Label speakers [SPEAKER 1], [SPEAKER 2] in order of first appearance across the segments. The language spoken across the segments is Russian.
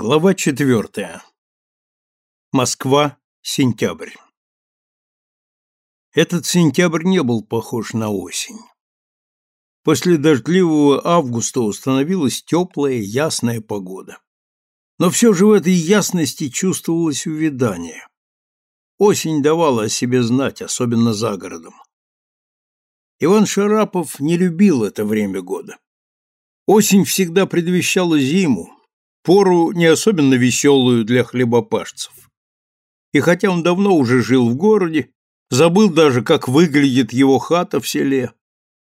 [SPEAKER 1] Глава четвертая. Москва, сентябрь. Этот сентябрь не был похож на осень. После дождливого августа установилась теплая, ясная погода. Но все же в этой ясности чувствовалось увядание. Осень давала о себе знать, особенно за городом. Иван Шарапов не любил это время года. Осень всегда предвещала зиму, пору не особенно веселую для хлебопашцев. И хотя он давно уже жил в городе, забыл даже, как выглядит его хата в селе,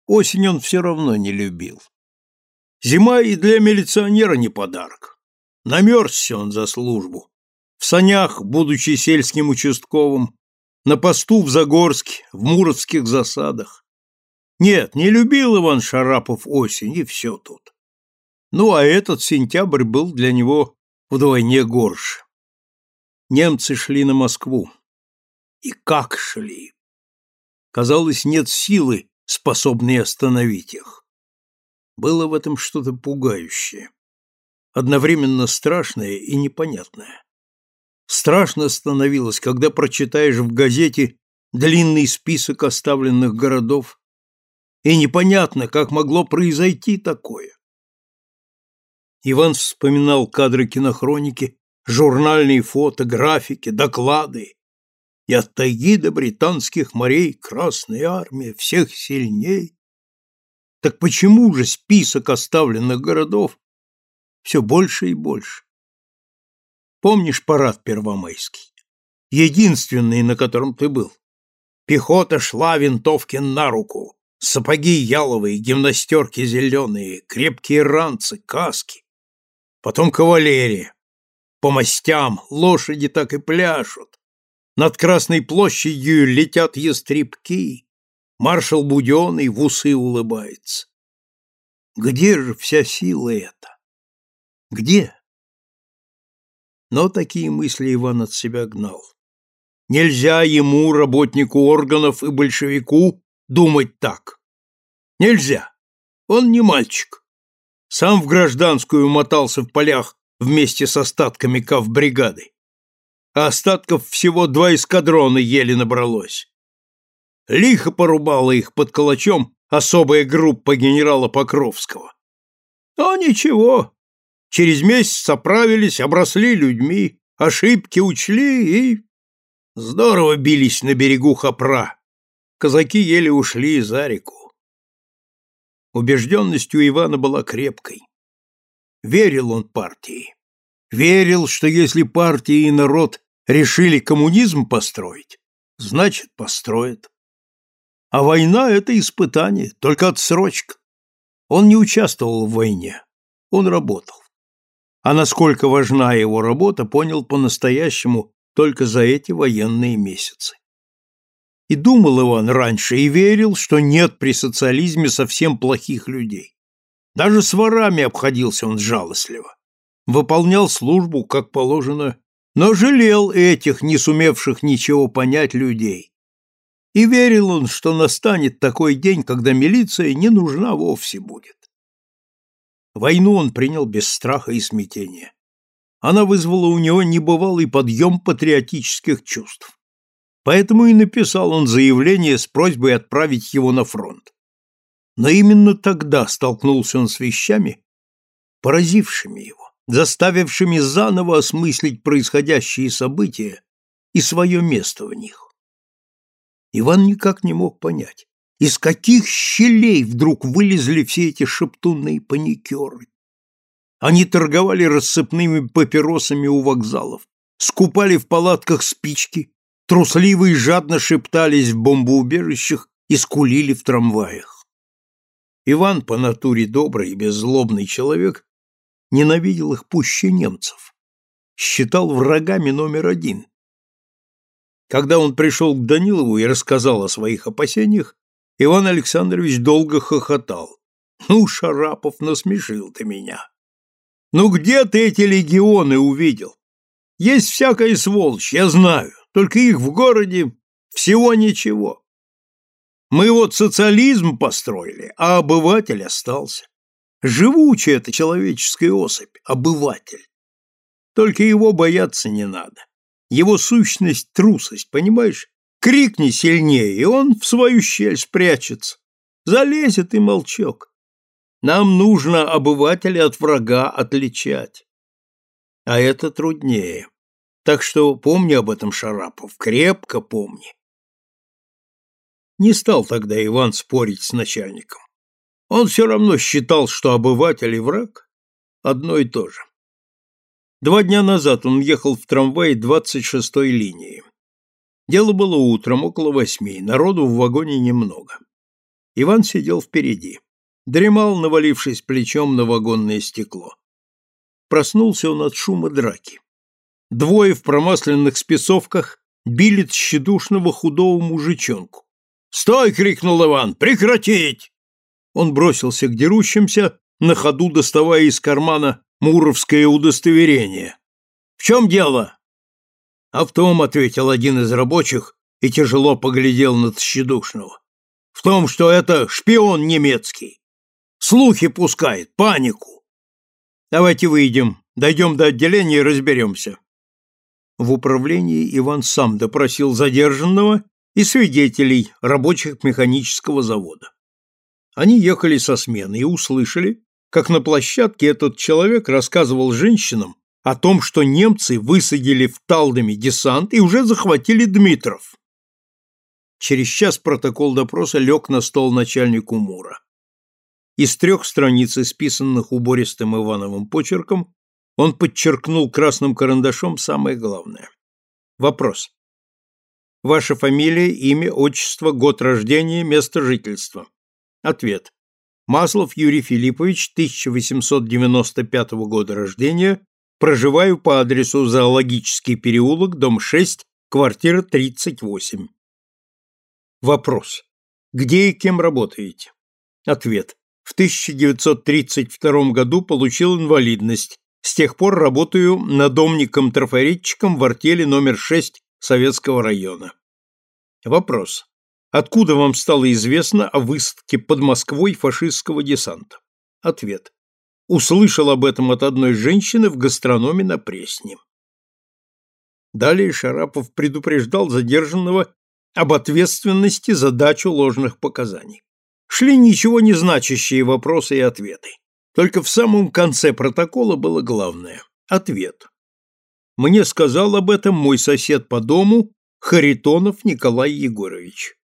[SPEAKER 1] осень он все равно не любил. Зима и для милиционера не подарок. Намерзся он за службу. В санях, будучи сельским участковым, на посту в Загорске, в Муровских засадах. Нет, не любил Иван Шарапов осень, и все тут. Ну, а этот сентябрь был для него вдвойне горше. Немцы шли на Москву. И как шли! Казалось, нет силы, способной остановить их. Было в этом что-то пугающее, одновременно страшное и непонятное. Страшно становилось, когда прочитаешь в газете длинный список оставленных городов, и непонятно, как могло произойти такое. Иван вспоминал кадры кинохроники, журнальные фото, графики, доклады. И от тайги до британских морей Красная Армия всех сильней. Так почему же список оставленных городов все больше и больше? Помнишь парад Первомайский? Единственный, на котором ты был. Пехота шла винтовки на руку, сапоги яловые, гимнастерки зеленые, крепкие ранцы, каски. Потом кавалерия. По мостям лошади так и пляшут. Над Красной площадью летят ястребки. Маршал Буденный в усы улыбается. Где же вся сила эта? Где? Но такие мысли Иван от себя гнал. Нельзя ему, работнику органов и большевику, думать так. Нельзя. Он не мальчик. Сам в гражданскую мотался в полях вместе с остатками кавбригады. А остатков всего два эскадрона еле набралось. Лихо порубала их под калачом особая группа генерала Покровского. Но ничего, через месяц оправились, обросли людьми, ошибки учли и... Здорово бились на берегу Хапра. Казаки еле ушли за реку. Убежденность у Ивана была крепкой. Верил он партии. Верил, что если партия и народ решили коммунизм построить, значит, построят. А война — это испытание, только отсрочка. Он не участвовал в войне, он работал. А насколько важна его работа, понял по-настоящему только за эти военные месяцы. И думал Иван раньше и верил, что нет при социализме совсем плохих людей. Даже с ворами обходился он жалостливо. Выполнял службу, как положено, но жалел этих, не сумевших ничего понять людей. И верил он, что настанет такой день, когда милиция не нужна вовсе будет. Войну он принял без страха и смятения. Она вызвала у него небывалый подъем патриотических чувств. Поэтому и написал он заявление с просьбой отправить его на фронт. Но именно тогда столкнулся он с вещами, поразившими его, заставившими заново осмыслить происходящие события и свое место в них. Иван никак не мог понять, из каких щелей вдруг вылезли все эти шептунные паникеры. Они торговали рассыпными папиросами у вокзалов, скупали в палатках спички, трусливо и жадно шептались в бомбоубежищах и скулили в трамваях. Иван, по натуре добрый и беззлобный человек, ненавидел их пуще немцев, считал врагами номер один. Когда он пришел к Данилову и рассказал о своих опасениях, Иван Александрович долго хохотал. «Ну, Шарапов, насмешил ты меня. Ну где ты эти легионы увидел? Есть всякая сволочь, я знаю только их в городе всего ничего. Мы вот социализм построили, а обыватель остался. Живучая это человеческая особь, обыватель. Только его бояться не надо. Его сущность — трусость, понимаешь? Крикни сильнее, и он в свою щель спрячется. Залезет и молчок. Нам нужно обывателя от врага отличать. А это труднее. Так что помни об этом, Шарапов, крепко помни. Не стал тогда Иван спорить с начальником. Он все равно считал, что обыватель и враг – одно и то же. Два дня назад он ехал в трамвае 26-й линии. Дело было утром, около восьми, народу в вагоне немного. Иван сидел впереди, дремал, навалившись плечом на вагонное стекло. Проснулся он от шума драки. Двое в промасленных спецовках били тщедушного худого мужичонку. «Стой!» — крикнул Иван. «Прекратить!» Он бросился к дерущимся, на ходу доставая из кармана муровское удостоверение. «В чем дело?» «А в том», — ответил один из рабочих и тяжело поглядел на тщедушного. «В том, что это шпион немецкий. Слухи пускает, панику. Давайте выйдем, дойдем до отделения и разберемся». В управлении Иван сам допросил задержанного и свидетелей рабочих механического завода. Они ехали со смены и услышали, как на площадке этот человек рассказывал женщинам о том, что немцы высадили в Талдоме десант и уже захватили Дмитров. Через час протокол допроса лег на стол начальнику МУРа. Из трех страниц, исписанных убористым Ивановым почерком, он подчеркнул красным карандашом самое главное. Вопрос. Ваша фамилия, имя, отчество, год рождения, место жительства. Ответ. Маслов Юрий Филиппович, 1895 года рождения, проживаю по адресу Зоологический переулок, дом 6, квартира 38. Вопрос. Где и кем работаете? Ответ. В 1932 году получил инвалидность. С тех пор работаю надомником-трафаретчиком в артели номер 6 Советского района. Вопрос. Откуда вам стало известно о высадке под Москвой фашистского десанта? Ответ. Услышал об этом от одной женщины в гастрономе на Пресне. Далее Шарапов предупреждал задержанного об ответственности за дачу ложных показаний. Шли ничего не значащие вопросы и ответы. Только в самом конце протокола было главное – ответ. Мне сказал об этом мой сосед по дому Харитонов Николай Егорович.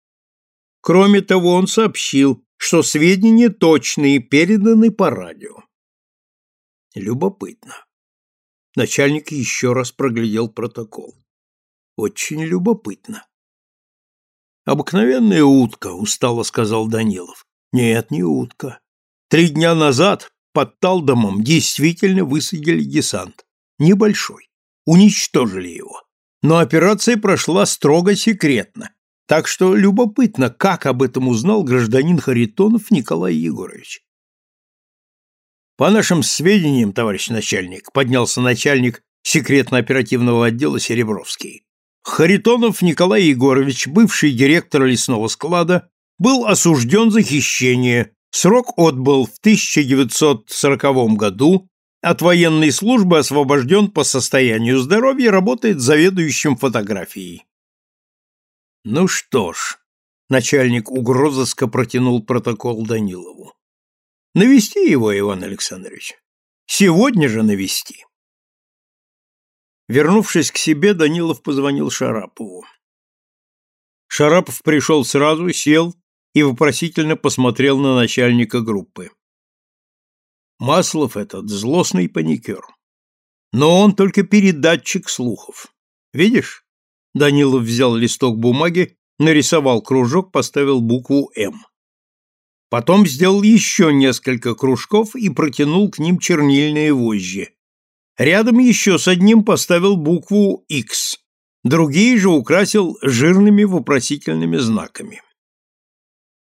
[SPEAKER 1] Кроме того, он сообщил, что сведения точные переданы по радио. Любопытно. Начальник еще раз проглядел протокол. Очень любопытно. Обыкновенная утка, устало сказал Данилов. Нет, не утка. Три дня назад под Талдомом действительно высадили десант. Небольшой. Уничтожили его. Но операция прошла строго секретно. Так что любопытно, как об этом узнал гражданин Харитонов Николай Егорович. По нашим сведениям, товарищ начальник, поднялся начальник секретно-оперативного отдела Серебровский. Харитонов Николай Егорович, бывший директор лесного склада, был осужден за хищение, срок отбыл в 1940 году, от военной службы освобожден по состоянию здоровья, работает заведующим фотографией. Ну что ж, начальник угрозыска протянул протокол Данилову. Навести его, Иван Александрович. Сегодня же навести. Вернувшись к себе, Данилов позвонил Шарапову. Шарапов пришел сразу, сел и вопросительно посмотрел на начальника группы. Маслов этот злостный паникер. Но он только передатчик слухов. Видишь? Данилов взял листок бумаги, нарисовал кружок, поставил букву «М». Потом сделал еще несколько кружков и протянул к ним чернильные вожжи. Рядом еще с одним поставил букву X. Другие же украсил жирными вопросительными знаками.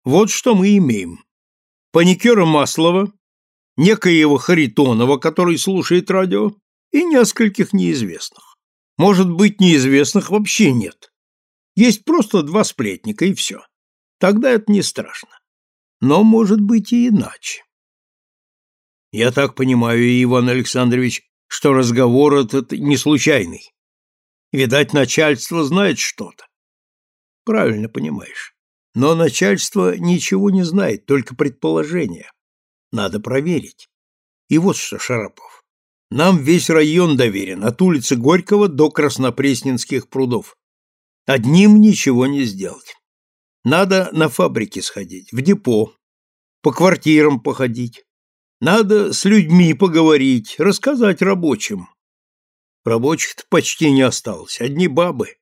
[SPEAKER 1] Вот что мы имеем. Паникера Маслова, некоего Харитонова, который слушает радио, и нескольких неизвестных. Может быть, неизвестных вообще нет. Есть просто два сплетника, и все. Тогда это не страшно. Но может быть и иначе. Я так понимаю, Иван Александрович, что разговор этот не случайный. Видать, начальство знает что-то. Правильно понимаешь. Но начальство ничего не знает, только предположения. Надо проверить. И вот что, Шарапов. Нам весь район доверен, от улицы Горького до Краснопресненских прудов. Одним ничего не сделать. Надо на фабрики сходить, в депо, по квартирам походить. Надо с людьми поговорить, рассказать рабочим. Рабочих-то почти не осталось, одни бабы.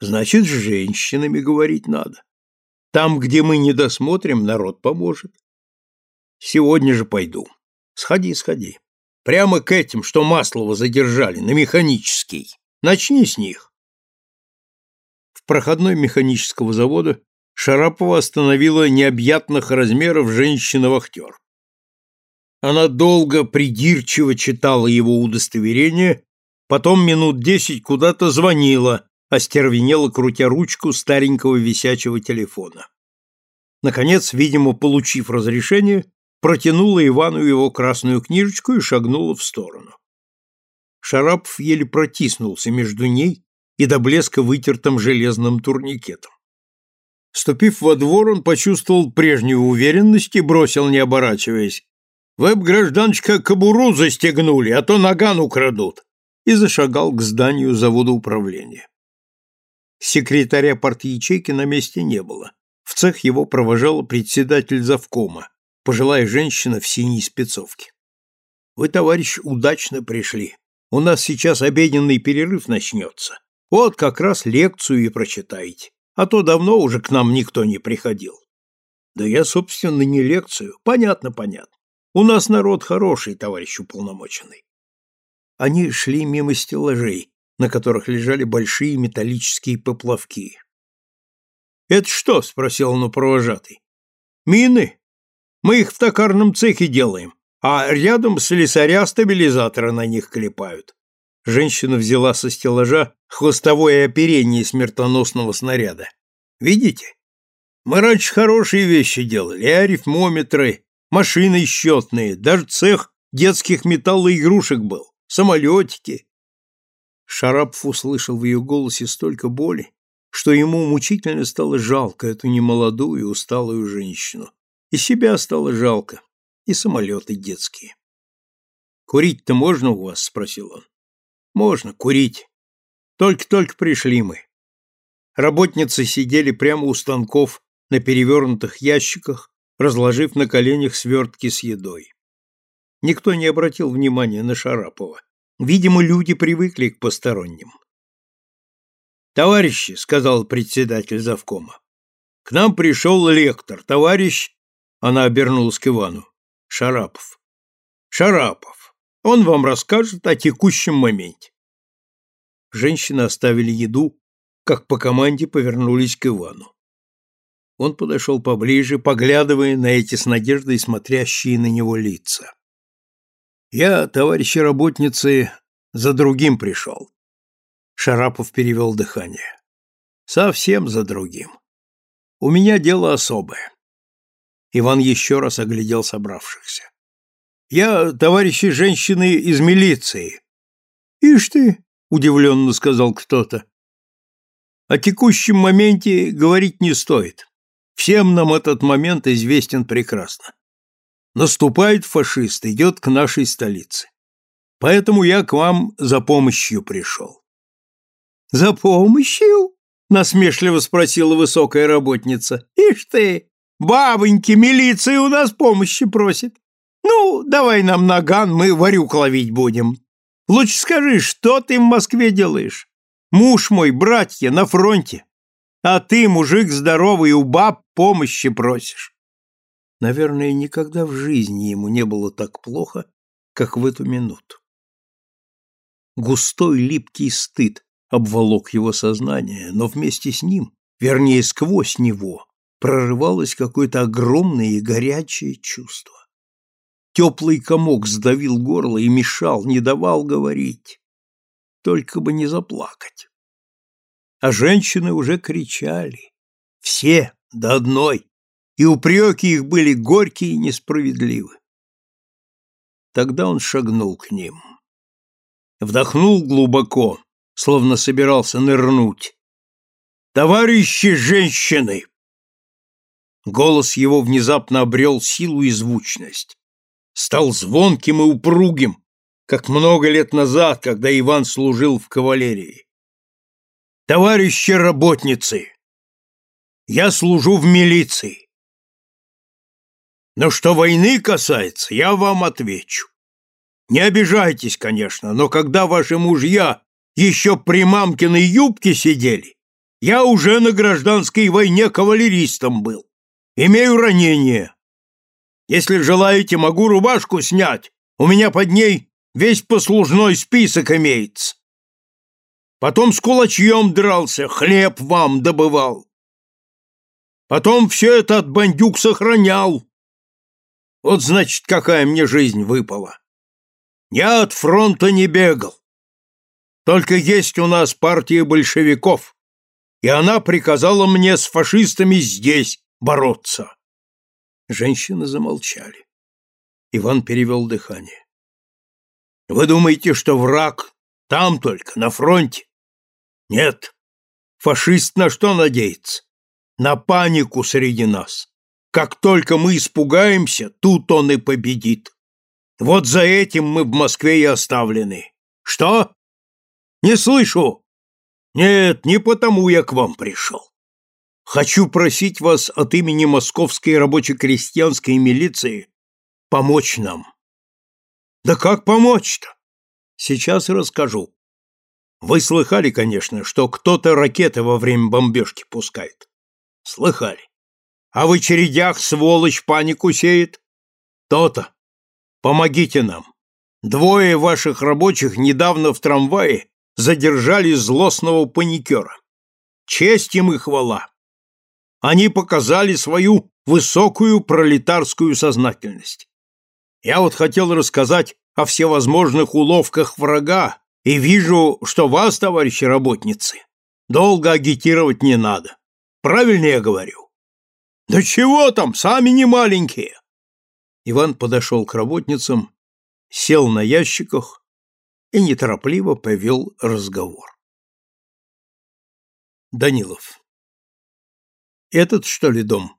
[SPEAKER 1] Значит, с женщинами говорить надо. Там, где мы не досмотрим, народ поможет. Сегодня же пойду. Сходи, сходи. Прямо к этим, что Маслова задержали, на механический. Начни с них. В проходной механического завода Шарапова остановила необъятных размеров женщина-вахтер. Она долго придирчиво читала его удостоверение, потом минут десять куда-то звонила, остервенела, крутя ручку старенького висячего телефона. Наконец, видимо, получив разрешение, протянула Ивану его красную книжечку и шагнула в сторону. Шарапов еле протиснулся между ней и до блеска вытертым железным турникетом. Ступив во двор, он почувствовал прежнюю уверенность и бросил, не оборачиваясь, «Вы б, гражданочка, кобуру застегнули, а то наган украдут!» и зашагал к зданию завода управления. Секретаря партячейки на месте не было. В цех его провожала председатель завкома, пожилая женщина в синей спецовке. «Вы, товарищ, удачно пришли. У нас сейчас обеденный перерыв начнется. Вот как раз лекцию и прочитаете а то давно уже к нам никто не приходил. Да я, собственно, не лекцию. Понятно, понятно. У нас народ хороший, товарищ уполномоченный. Они шли мимо стеллажей, на которых лежали большие металлические поплавки. «Это что?» — спросил он у провожатый. «Мины. Мы их в токарном цехе делаем, а рядом слесаря стабилизаторы на них клепают. Женщина взяла со стеллажа хвостовое оперение смертоносного снаряда. Видите? Мы раньше хорошие вещи делали, арифмометры, машины счетные, даже цех детских металлоигрушек был, самолетики. Шарапов услышал в ее голосе столько боли, что ему мучительно стало жалко эту немолодую и усталую женщину. И себя стало жалко, и самолеты детские. «Курить-то можно у вас?» — спросил он. Можно курить. Только-только пришли мы. Работницы сидели прямо у станков на перевернутых ящиках, разложив на коленях свертки с едой. Никто не обратил внимания на Шарапова. Видимо, люди привыкли к посторонним. «Товарищи», — сказал председатель завкома, — «к нам пришел лектор, товарищ...» Она обернулась к Ивану. «Шарапов». «Шарапов. Он вам расскажет о текущем моменте. Женщины оставили еду, как по команде повернулись к Ивану. Он подошел поближе, поглядывая на эти с надеждой смотрящие на него лица. «Я, товарищи работницы, за другим пришел». Шарапов перевел дыхание. «Совсем за другим. У меня дело особое». Иван еще раз оглядел собравшихся. Я, товарищи женщины из милиции. Ишь ты, удивленно сказал кто-то. О текущем моменте говорить не стоит. Всем нам этот момент известен прекрасно. Наступает фашист, идет к нашей столице. Поэтому я к вам за помощью пришел. За помощью? Насмешливо спросила высокая работница. Ишь ты, бабоньки, милиция у нас помощи просит. Ну, давай нам наган, мы варюк ловить будем. Лучше скажи, что ты в Москве делаешь? Муж мой, братья, на фронте. А ты, мужик здоровый, у баб помощи просишь. Наверное, никогда в жизни ему не было так плохо, как в эту минуту. Густой липкий стыд обволок его сознание, но вместе с ним, вернее, сквозь него, прорывалось какое-то огромное и горячее чувство. Теплый комок сдавил горло и мешал, не давал говорить. Только бы не заплакать. А женщины уже кричали. Все до одной. И упреки их были горькие и несправедливы. Тогда он шагнул к ним. Вдохнул глубоко, словно собирался нырнуть. «Товарищи женщины!» Голос его внезапно обрел силу и звучность. Стал звонким и упругим, как много лет назад, когда Иван служил в кавалерии. «Товарищи работницы! Я служу в милиции. Но что войны касается, я вам отвечу. Не обижайтесь, конечно, но когда ваши мужья еще при мамкиной юбке сидели, я уже на гражданской войне кавалеристом был. Имею ранение. Если желаете, могу рубашку снять. У меня под ней весь послужной список имеется. Потом с кулачьем дрался, хлеб вам добывал. Потом все это от бандюк сохранял. Вот, значит, какая мне жизнь выпала. Я от фронта не бегал. Только есть у нас партия большевиков, и она приказала мне с фашистами здесь бороться. Женщины замолчали. Иван перевел дыхание. Вы думаете, что враг там только, на фронте? Нет. Фашист на что надеется? На панику среди нас. Как только мы испугаемся, тут он и победит. Вот за этим мы в Москве и оставлены. Что? Не слышу. Нет, не потому я к вам пришел. Хочу просить вас от имени Московской рабоче-крестьянской милиции помочь нам. Да как помочь-то? Сейчас расскажу. Вы слыхали, конечно, что кто-то ракеты во время бомбежки пускает. Слыхали. А в очередях сволочь панику сеет? То-то. Помогите нам. Двое ваших рабочих недавно в трамвае задержали злостного паникера. Честь им и хвала. Они показали свою высокую пролетарскую сознательность. Я вот хотел рассказать о всевозможных уловках врага и вижу, что вас, товарищи работницы, долго агитировать не надо. Правильно я говорю? Да чего там, сами не маленькие. Иван подошел к работницам, сел на ящиках и неторопливо повел разговор. Данилов. Этот, что ли, дом?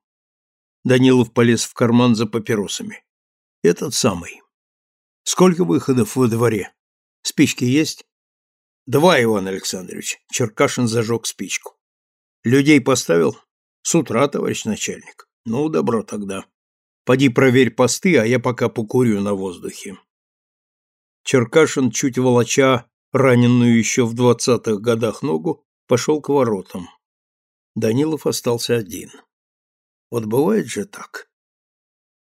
[SPEAKER 1] Данилов полез в карман за папиросами. Этот самый. Сколько выходов во дворе? Спички есть? Два, Иван Александрович. Черкашин зажег спичку. Людей поставил? С утра, товарищ начальник. Ну, добро тогда. Поди проверь посты, а я пока покурю на воздухе. Черкашин, чуть волоча раненую еще в двадцатых годах ногу, пошел к воротам. Данилов остался один. Вот бывает же так.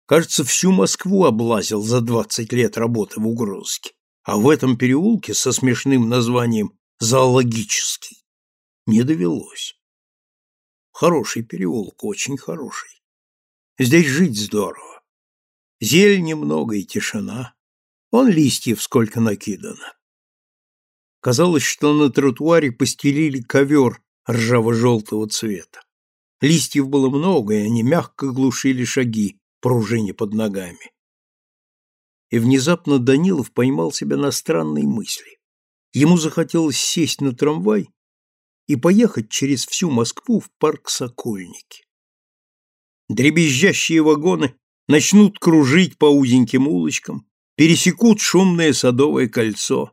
[SPEAKER 1] Кажется, всю Москву облазил за двадцать лет работы в угрозке, а в этом переулке со смешным названием «Зоологический» не довелось. Хороший переулок, очень хороший. Здесь жить здорово. Зелени много и тишина. Он листьев сколько накидано. Казалось, что на тротуаре постелили ковер ржаво-желтого цвета. Листьев было много, и они мягко глушили шаги, пружине под ногами. И внезапно Данилов поймал себя на странной мысли. Ему захотелось сесть на трамвай и поехать через всю Москву в парк Сокольники. Дребезжащие вагоны начнут кружить по узеньким улочкам, пересекут шумное садовое кольцо,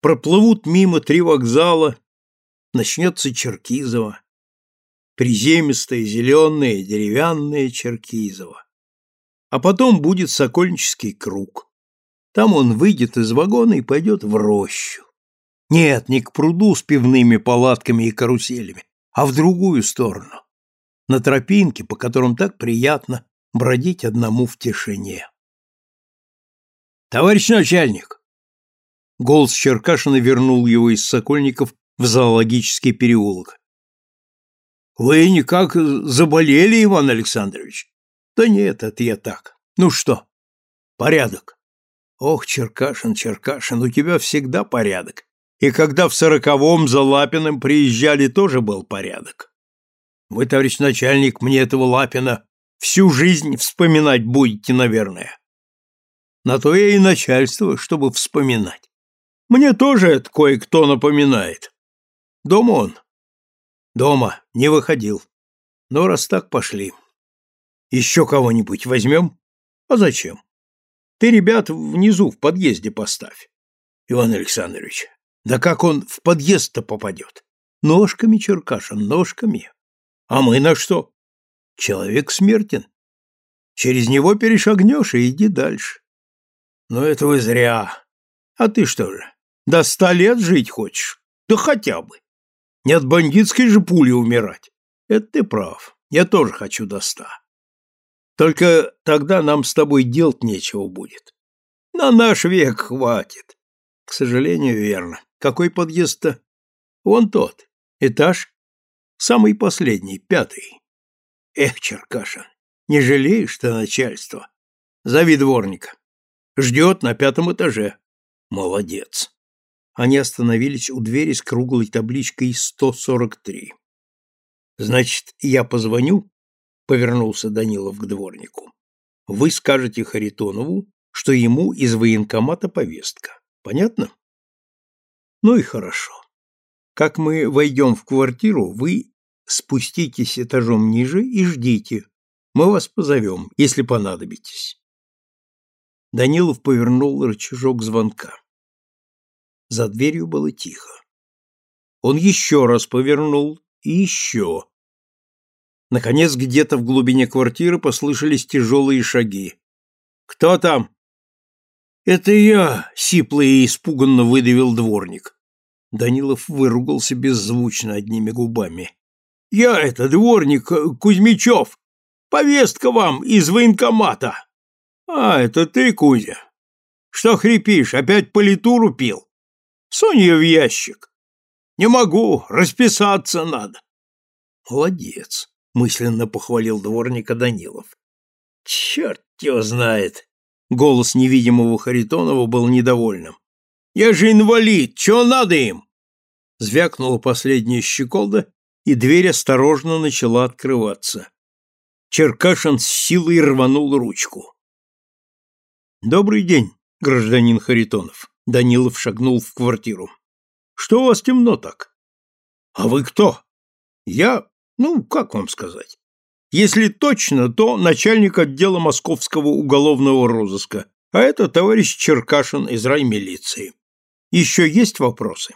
[SPEAKER 1] проплывут мимо три вокзала, начнется Черкизово, приземистое, зеленое, деревянное Черкизово. А потом будет Сокольнический круг. Там он выйдет из вагона и пойдет в рощу. Нет, не к пруду с пивными палатками и каруселями, а в другую сторону, на тропинке, по которым так приятно бродить одному в тишине. «Товарищ начальник!» Голос Черкашина вернул его из Сокольников в зоологический переулок. «Вы никак заболели, Иван Александрович?» «Да нет, это я так. Ну что?» «Порядок». «Ох, Черкашин, Черкашин, у тебя всегда порядок. И когда в сороковом за Лапиным приезжали, тоже был порядок. Вы, товарищ начальник, мне этого Лапина всю жизнь вспоминать будете, наверное. На то я и начальство, чтобы вспоминать. Мне тоже это кое-кто напоминает. Дома он? Дома, не выходил. Но раз так, пошли. Еще кого-нибудь возьмем? А зачем? Ты ребят внизу в подъезде поставь. Иван Александрович, да как он в подъезд-то попадет? Ножками, Черкашин, ножками. А мы на что? Человек смертен. Через него перешагнешь и иди дальше. Но это вы зря. А ты что же, до ста лет жить хочешь? Да хотя бы. Не от бандитской же пули умирать. Это ты прав. Я тоже хочу до ста. Только тогда нам с тобой делать нечего будет. На наш век хватит. К сожалению, верно. Какой подъезд-то? Вон тот. Этаж. Самый последний, пятый. Эх, Черкашин, не жалеешь ты начальство? Зови дворника. Ждет на пятом этаже. Молодец. Они остановились у двери с круглой табличкой 143. Значит, я позвоню, повернулся Данилов к дворнику. Вы скажете Харитонову, что ему из военкомата повестка. Понятно? Ну и хорошо. Как мы войдем в квартиру, вы спуститесь этажом ниже и ждите. Мы вас позовем, если понадобитесь. Данилов повернул рычажок звонка. За дверью было тихо. Он еще раз повернул и еще. Наконец, где-то в глубине квартиры послышались тяжелые шаги. «Кто там?» «Это я!» — сипло и испуганно выдавил дворник. Данилов выругался беззвучно одними губами. «Я это, дворник э, Кузьмичев! Повестка вам из военкомата!» «А, это ты, Кузя? Что хрипишь, опять политуру пил? Сунь ее в ящик!» «Не могу, расписаться надо!» «Молодец!» — мысленно похвалил дворника Данилов. «Черт его знает!» — голос невидимого Харитонова был недовольным. «Я же инвалид! Чего надо им?» Звякнула последняя щеколда, и дверь осторожно начала открываться. Черкашин с силой рванул ручку. «Добрый день, гражданин Харитонов», — Данилов шагнул в квартиру. «Что у вас темно так?» «А вы кто?» «Я, ну, как вам сказать? Если точно, то начальник отдела московского уголовного розыска, а это товарищ Черкашин из раймилиции. Еще есть вопросы?»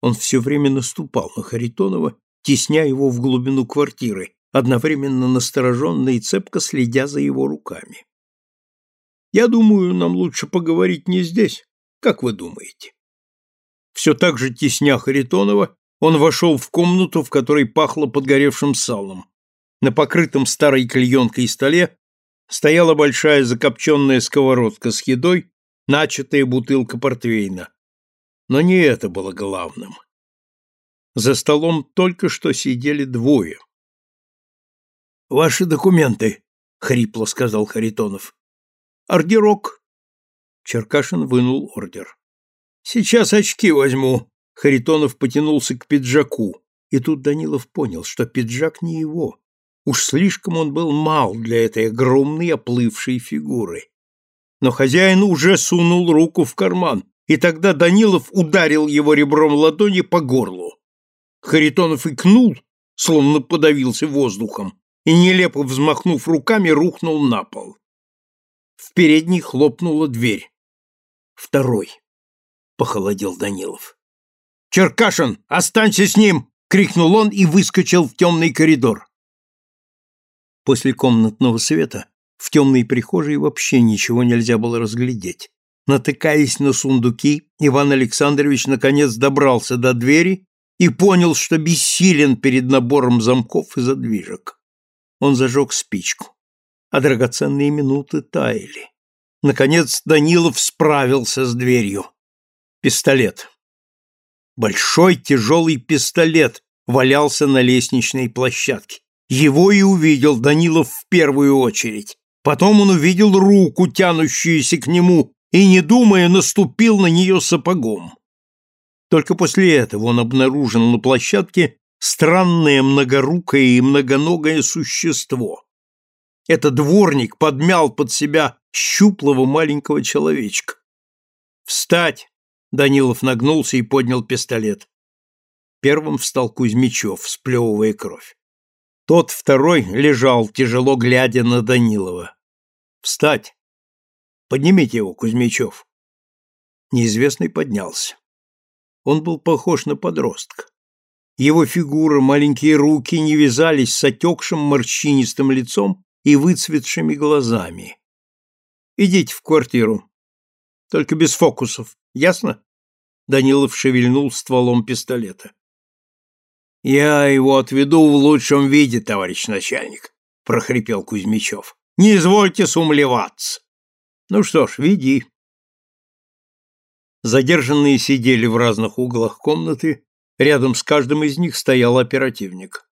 [SPEAKER 1] Он все время наступал на Харитонова, тесня его в глубину квартиры, одновременно настороженно и цепко следя за его руками. «Я думаю, нам лучше поговорить не здесь. Как вы думаете?» Все так же тесня Харитонова, он вошел в комнату, в которой пахло подгоревшим салом. На покрытом старой клеенкой столе стояла большая закопченная сковородка с едой, начатая бутылка портвейна. Но не это было главным. За столом только что сидели двое. «Ваши документы», — хрипло сказал Харитонов. «Ордерок». Черкашин вынул ордер. «Сейчас очки возьму». Харитонов потянулся к пиджаку, и тут Данилов понял, что пиджак не его. Уж слишком он был мал для этой огромной оплывшей фигуры. Но хозяин уже сунул руку в карман, и тогда Данилов ударил его ребром ладони по горлу. Харитонов икнул, словно подавился воздухом, и, нелепо взмахнув руками, рухнул на пол. В передней хлопнула дверь. «Второй», — похолодел Данилов. «Черкашин, останься с ним!» — крикнул он и выскочил в темный коридор. После комнатного света в темной прихожей вообще ничего нельзя было разглядеть. Натыкаясь на сундуки, Иван Александрович наконец добрался до двери и понял, что бессилен перед набором замков и задвижек. Он зажег спичку, а драгоценные минуты таяли. Наконец Данилов справился с дверью. Пистолет. Большой тяжелый пистолет валялся на лестничной площадке. Его и увидел Данилов в первую очередь. Потом он увидел руку, тянущуюся к нему, и, не думая, наступил на нее сапогом. Только после этого он обнаружил на площадке странное многорукое и многоногое существо. Этот дворник подмял под себя щуплого маленького человечка. «Встать!» Данилов нагнулся и поднял пистолет. Первым встал Кузьмичев, сплевывая кровь. Тот второй лежал, тяжело глядя на Данилова. «Встать! Поднимите его, Кузьмичев!» Неизвестный поднялся. Он был похож на подростка. Его фигура, маленькие руки не вязались с отекшим морщинистым лицом и выцветшими глазами. «Идите в квартиру. Только без фокусов. Ясно?» Данилов шевельнул стволом пистолета. «Я его отведу в лучшем виде, товарищ начальник», — прохрипел Кузьмичев. «Не извольте сумлеваться». «Ну что ж, веди». Задержанные сидели в разных углах комнаты, рядом с каждым из них стоял оперативник.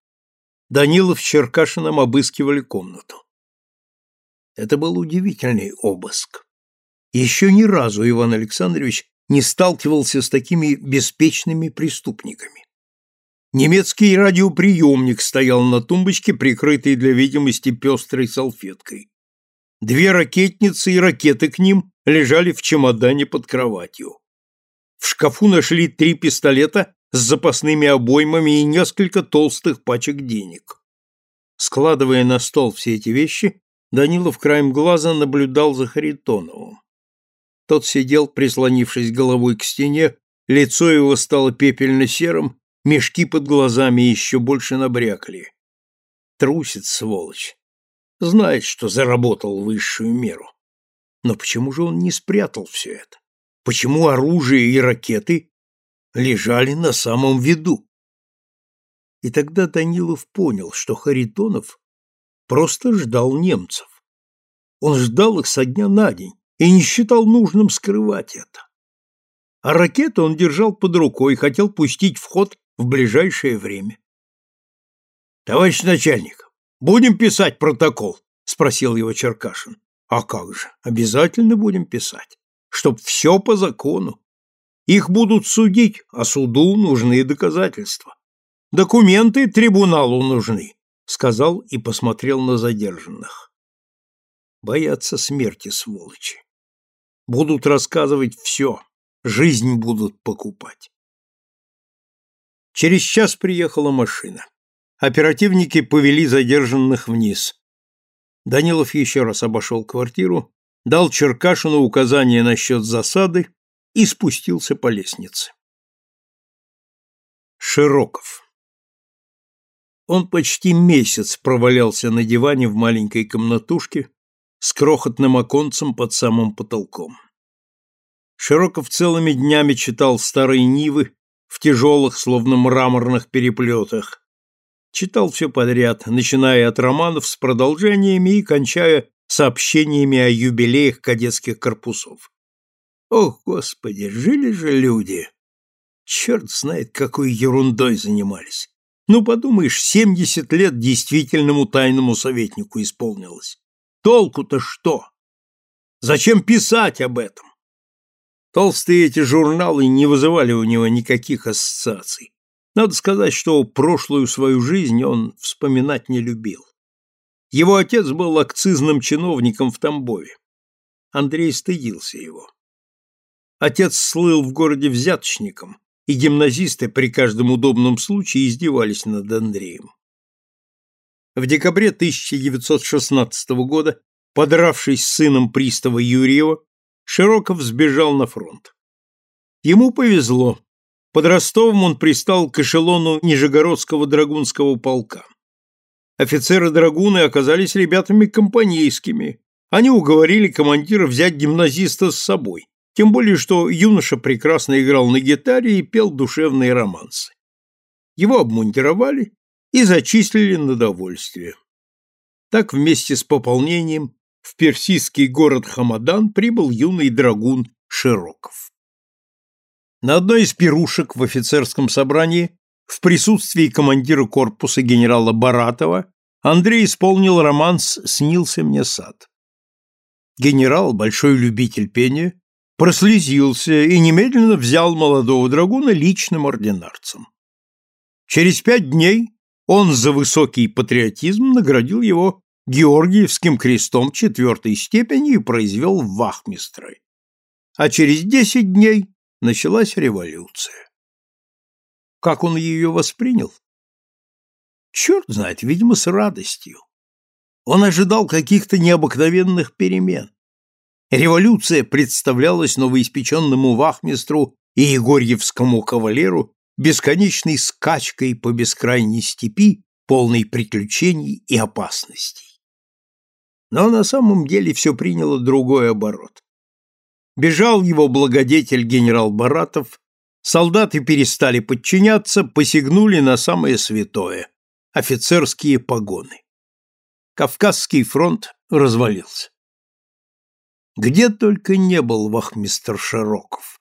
[SPEAKER 1] Данилов с Черкашиным обыскивали комнату. Это был удивительный обыск. Еще ни разу Иван Александрович не сталкивался с такими беспечными преступниками. Немецкий радиоприемник стоял на тумбочке, прикрытой для видимости пестрой салфеткой. Две ракетницы и ракеты к ним лежали в чемодане под кроватью. В шкафу нашли три пистолета с запасными обоймами и несколько толстых пачек денег. Складывая на стол все эти вещи, Данилов краем глаза наблюдал за Харитоновым. Тот сидел, прислонившись головой к стене, лицо его стало пепельно-серым, мешки под глазами еще больше набрякли. Трусит, сволочь. Знает, что заработал высшую меру. Но почему же он не спрятал все это? Почему оружие и ракеты лежали на самом виду? И тогда Данилов понял, что Харитонов просто ждал немцев. Он ждал их со дня на день и не считал нужным скрывать это. А ракету он держал под рукой и хотел пустить в ход в ближайшее время. «Товарищ начальник, будем писать протокол?» — спросил его Черкашин. «А как же, обязательно будем писать, чтоб все по закону. Их будут судить, а суду нужны доказательства. Документы трибуналу нужны», — сказал и посмотрел на задержанных. Боятся смерти, сволочи. Будут рассказывать все, жизнь будут покупать. Через час приехала машина. Оперативники повели задержанных вниз. Данилов еще раз обошел квартиру, дал Черкашину указание насчет засады и спустился по лестнице. Широков. Он почти месяц провалялся на диване в маленькой комнатушке с крохотным оконцем под самым потолком. Широков целыми днями читал старые Нивы в тяжелых, словно мраморных переплетах. Читал все подряд, начиная от романов с продолжениями и кончая сообщениями о юбилеях кадетских корпусов. Ох, Господи, жили же люди! Черт знает, какой ерундой занимались. Ну, подумаешь, семьдесят лет действительному тайному советнику исполнилось. Толку-то что? Зачем писать об этом? Толстые эти журналы не вызывали у него никаких ассоциаций. Надо сказать, что прошлую свою жизнь он вспоминать не любил. Его отец был акцизным чиновником в Тамбове. Андрей стыдился его. Отец слыл в городе взяточником, и гимназисты при каждом удобном случае издевались над Андреем. В декабре 1916 года, подравшись с сыном пристава Юрьева, Широков сбежал на фронт. Ему повезло. Под Ростовом он пристал к эшелону Нижегородского драгунского полка. Офицеры-драгуны оказались ребятами компанейскими. Они уговорили командира взять гимназиста с собой, тем более что юноша прекрасно играл на гитаре и пел душевные романсы. Его обмундировали и зачислили на довольствие. Так вместе с пополнением в персидский город Хамадан прибыл юный драгун Широков. На одной из пирушек в офицерском собрании в присутствии командира корпуса генерала Баратова Андрей исполнил романс «Снился мне сад». Генерал, большой любитель пения, прослезился и немедленно взял молодого драгуна личным ординарцем. Через пять дней он за высокий патриотизм наградил его Георгиевским крестом четвертой степени и произвел вахмистры. А через десять дней началась революция. Как он ее воспринял? Черт знает, видимо, с радостью. Он ожидал каких-то необыкновенных перемен. Революция представлялась новоиспеченному вахмистру и егорьевскому кавалеру бесконечной скачкой по бескрайней степи, полной приключений и опасностей. Но на самом деле все приняло другой оборот. Бежал его благодетель генерал Баратов, солдаты перестали подчиняться, посягнули на самое святое – офицерские погоны. Кавказский фронт развалился. Где только не был вахмистр Широков.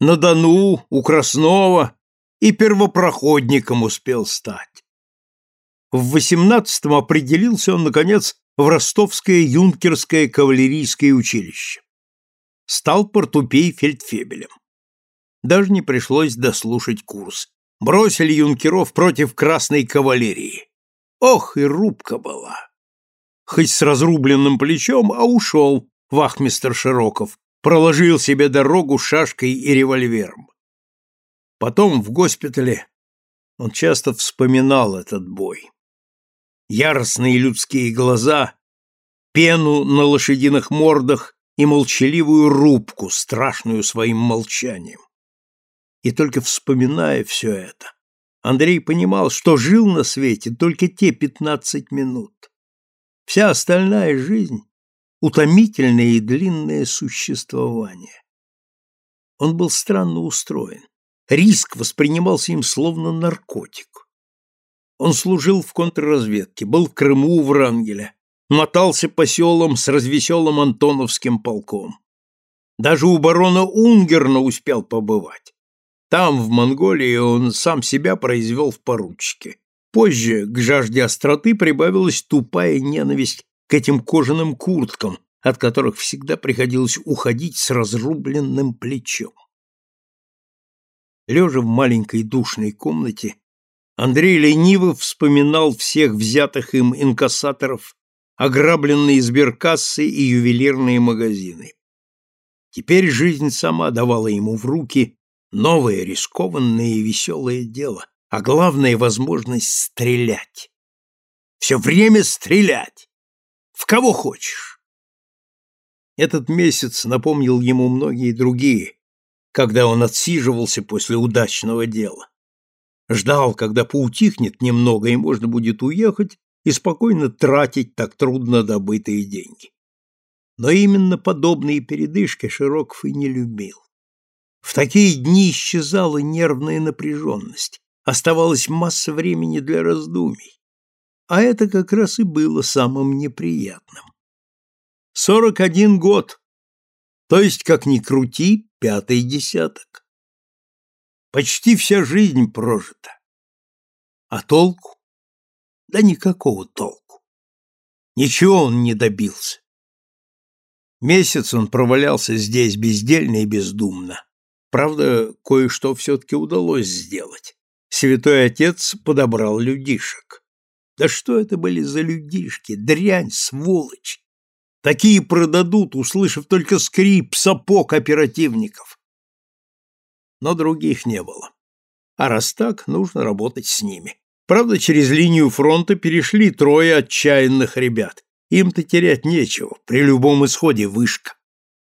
[SPEAKER 1] На Дону, у Краснова и первопроходником успел стать. В восемнадцатом определился он, наконец, в Ростовское юнкерское кавалерийское училище. Стал портупей фельдфебелем. Даже не пришлось дослушать курс. Бросили юнкеров против красной кавалерии. Ох, и рубка была! Хоть с разрубленным плечом, а ушел вахмистер Широков, проложил себе дорогу шашкой и револьвером. Потом в госпитале он часто вспоминал этот бой. Яростные людские глаза, пену на лошадиных мордах и молчаливую рубку, страшную своим молчанием. И только вспоминая все это, Андрей понимал, что жил на свете только те пятнадцать минут. Вся остальная жизнь — утомительное и длинное существование. Он был странно устроен. Риск воспринимался им словно наркотик. Он служил в контрразведке, был в Крыму у Врангеля, мотался по селам с развеселым Антоновским полком. Даже у барона Унгерна успел побывать. Там, в Монголии, он сам себя произвел в поручике. Позже к жажде остроты прибавилась тупая ненависть к этим кожаным курткам, от которых всегда приходилось уходить с разрубленным плечом. Лежа в маленькой душной комнате, Андрей лениво вспоминал всех взятых им инкассаторов, ограбленные сберкассы и ювелирные магазины. Теперь жизнь сама давала ему в руки новое, рискованное и веселое дело, а главное — возможность стрелять. Все время стрелять! В кого хочешь! Этот месяц напомнил ему многие другие, когда он отсиживался после удачного дела. Ждал, когда поутихнет немного, и можно будет уехать и спокойно тратить так трудно добытые деньги. Но именно подобные передышки Широков и не любил. В такие дни исчезала нервная напряженность, оставалась масса времени для раздумий. А это как раз и было самым неприятным. Сорок один год, то есть, как ни крути, пятый десяток. Почти вся жизнь прожита. А толку? Да никакого толку. Ничего он не добился. Месяц он провалялся здесь бездельно и бездумно. Правда, кое-что все-таки удалось сделать. Святой Отец подобрал людишек. Да что это были за людишки? Дрянь, сволочь! Такие продадут, услышав только скрип сапог оперативников. Но других не было. А раз так, нужно работать с ними. Правда, через линию фронта перешли трое отчаянных ребят. Им-то терять нечего, при любом исходе вышка.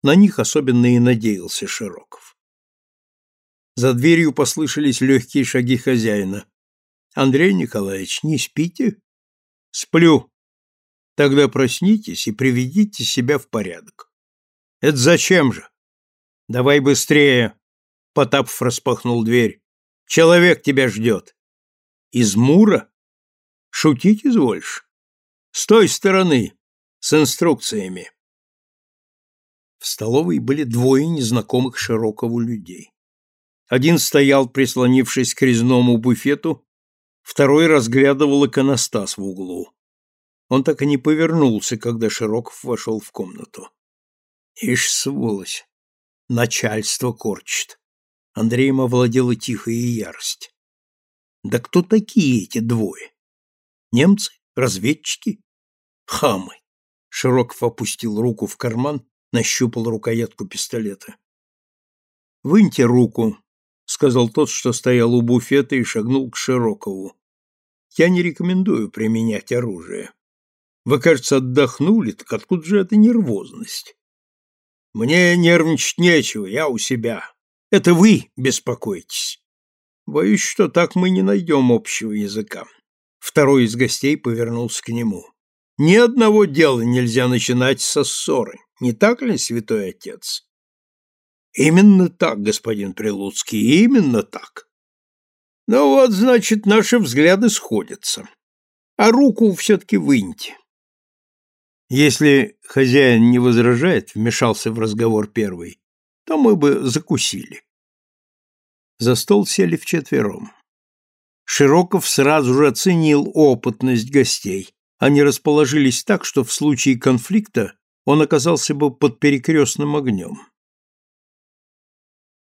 [SPEAKER 1] На них особенно и надеялся Широков. За дверью послышались легкие шаги хозяина. «Андрей Николаевич, не спите?» «Сплю». «Тогда проснитесь и приведите себя в порядок». «Это зачем же?» «Давай быстрее!» Потапов распахнул дверь. «Человек тебя ждет». «Из Мура?» «Шутить извольешь?» «С той стороны, с инструкциями». В столовой были двое незнакомых Широкову людей. Один стоял, прислонившись к резному буфету, второй разглядывал иконостас в углу. Он так и не повернулся, когда Широков вошел в комнату. Ишь, сволочь! Начальство корчит. Андреем овладела тихая ярость. Да кто такие эти двое? Немцы? Разведчики? Хамы! Широков опустил руку в карман, нащупал рукоятку пистолета. Выньте руку, сказал тот, что стоял у буфета и шагнул к Широкову. Я не рекомендую применять оружие. Вы, кажется, отдохнули, так откуда же эта нервозность? Мне нервничать нечего, я у себя. Это вы беспокоитесь. Боюсь, что так мы не найдем общего языка. Второй из гостей повернулся к нему. Ни одного дела нельзя начинать со ссоры. Не так ли, святой отец? Именно так, господин Прилуцкий, именно так. Ну вот, значит, наши взгляды сходятся. А руку все-таки выньте. Если хозяин не возражает, вмешался в разговор первый, то мы бы закусили. За стол сели вчетвером. Широков сразу же оценил опытность гостей. Они расположились так, что в случае конфликта он оказался бы под перекрестным огнем.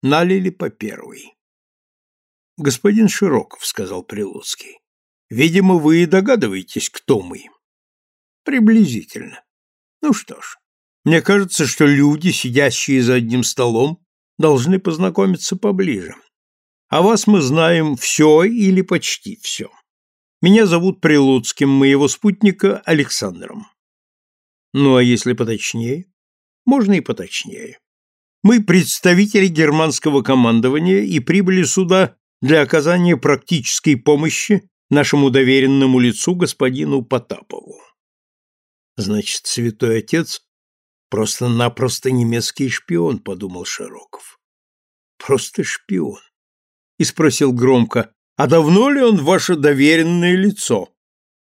[SPEAKER 1] Налили по первой. «Господин Широков», — сказал Прилуцкий, — «видимо, вы и догадываетесь, кто мы». «Приблизительно. Ну что ж, мне кажется, что люди, сидящие за одним столом, должны познакомиться поближе. А вас мы знаем все или почти все. Меня зовут Прилуцким, моего спутника Александром. Ну а если поточнее? Можно и поточнее. Мы представители германского командования и прибыли сюда для оказания практической помощи нашему доверенному лицу господину Потапову. Значит, святой отец просто-напросто немецкий шпион, подумал Широков. Просто шпион и спросил громко, «А давно ли он ваше доверенное лицо?»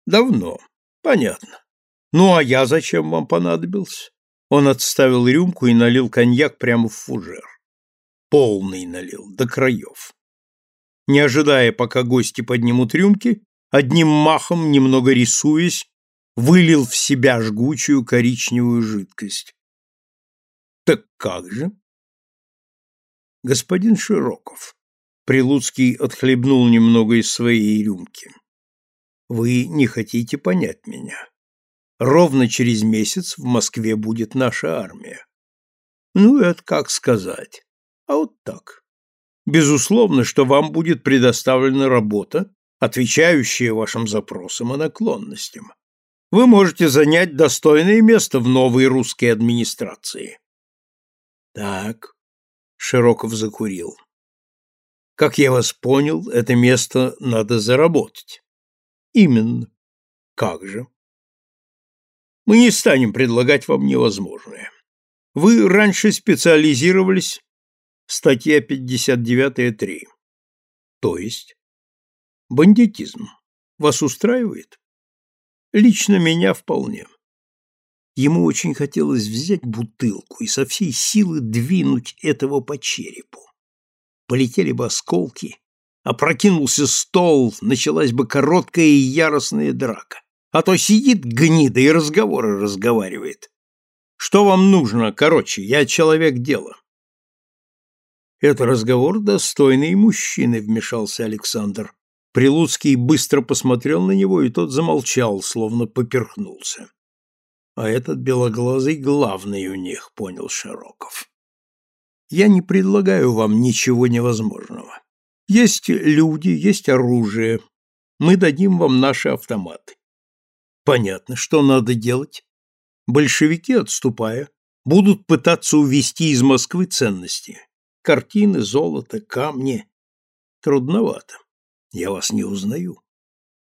[SPEAKER 1] «Давно. Понятно. Ну, а я зачем вам понадобился?» Он отставил рюмку и налил коньяк прямо в фужер. Полный налил, до краев. Не ожидая, пока гости поднимут рюмки, одним махом, немного рисуясь, вылил в себя жгучую коричневую жидкость. Так как же? Господин Широков, Прилуцкий отхлебнул немного из своей рюмки. Вы не хотите понять меня. Ровно через месяц в Москве будет наша армия. Ну, это как сказать. А вот так. Безусловно, что вам будет предоставлена работа, отвечающая вашим запросам и наклонностям. Вы можете занять достойное место в новой русской администрации. Так, Широков закурил. Как я вас понял, это место надо заработать. Именно. Как же? Мы не станем предлагать вам невозможное. Вы раньше специализировались статья 59.3. То есть бандитизм. Вас устраивает? Лично меня вполне. Ему очень хотелось взять бутылку и со всей силы двинуть этого по черепу полетели бы осколки, опрокинулся стол, началась бы короткая и яростная драка. А то сидит гнида и разговоры разговаривает. Что вам нужно, короче, я человек дела. Это разговор достойный мужчины, вмешался Александр. Прилуцкий быстро посмотрел на него, и тот замолчал, словно поперхнулся. А этот белоглазый главный у них, понял Широков. Я не предлагаю вам ничего невозможного. Есть люди, есть оружие. Мы дадим вам наши автоматы. Понятно, что надо делать. Большевики, отступая, будут пытаться увести из Москвы ценности. Картины, золото, камни. Трудновато. Я вас не узнаю.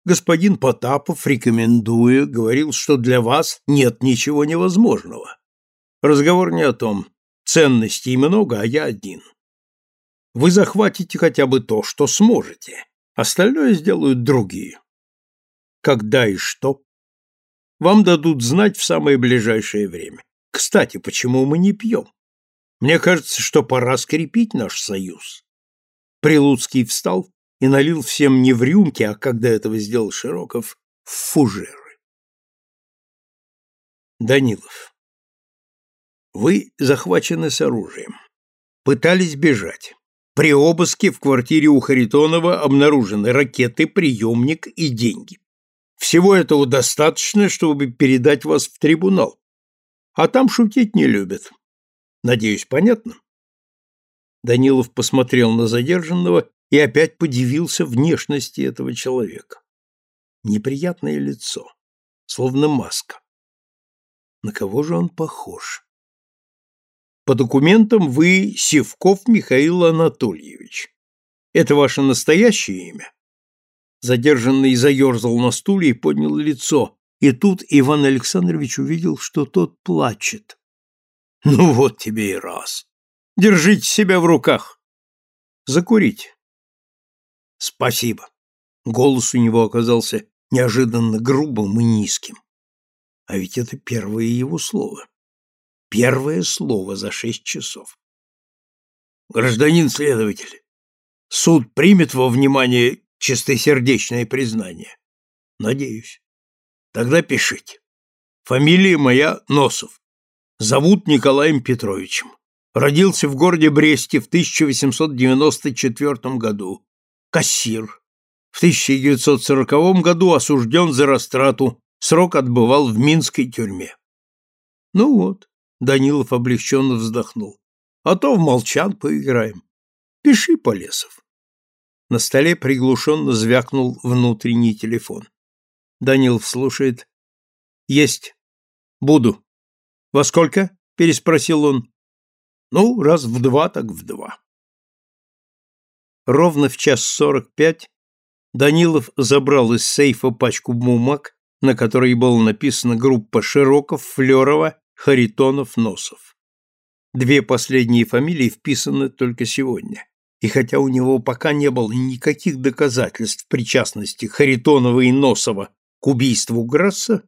[SPEAKER 1] Господин Потапов, рекомендуя, говорил, что для вас нет ничего невозможного. Разговор не о том. Ценностей много, а я один. Вы захватите хотя бы то, что сможете. Остальное сделают другие. Когда и что? Вам дадут знать в самое ближайшее время. Кстати, почему мы не пьем? Мне кажется, что пора скрепить наш союз. Прилуцкий встал и налил всем не в рюмки, а когда этого сделал Широков, в фужеры. Данилов. Вы захвачены с оружием. Пытались бежать. При обыске в квартире у Харитонова обнаружены ракеты, приемник и деньги. Всего этого достаточно, чтобы передать вас в трибунал. А там шутить не любят. Надеюсь, понятно? Данилов посмотрел на задержанного и опять подивился внешности этого человека. Неприятное лицо, словно маска. На кого же он похож? По документам вы Севков Михаил Анатольевич. Это ваше настоящее имя? Задержанный заерзал на стуле и поднял лицо, и тут Иван Александрович увидел, что тот плачет. Ну вот тебе и раз. Держите себя в руках. Закурить. Спасибо. Голос у него оказался неожиданно грубым и низким. А ведь это первое его слово. Первое слово за шесть часов. Гражданин следователь, суд примет во внимание чистосердечное признание. Надеюсь. Тогда пишите. Фамилия моя Носов. Зовут Николаем Петровичем. Родился в городе Бресте в 1894 году. Кассир. В 1940 году осужден за растрату, срок отбывал в Минской тюрьме. Ну вот, Данилов облегченно вздохнул. А то в молчан поиграем. Пиши, Полесов. На столе приглушенно звякнул внутренний телефон. Данилов слушает. Есть. Буду. Во сколько? переспросил он. Ну, раз в два, так в два. Ровно в час сорок пять Данилов забрал из сейфа пачку бумаг, на которой было написано группа Широков, Флерова, Харитонов, Носов. Две последние фамилии вписаны только сегодня. И хотя у него пока не было никаких доказательств причастности Харитонова и Носова к убийству Грасса,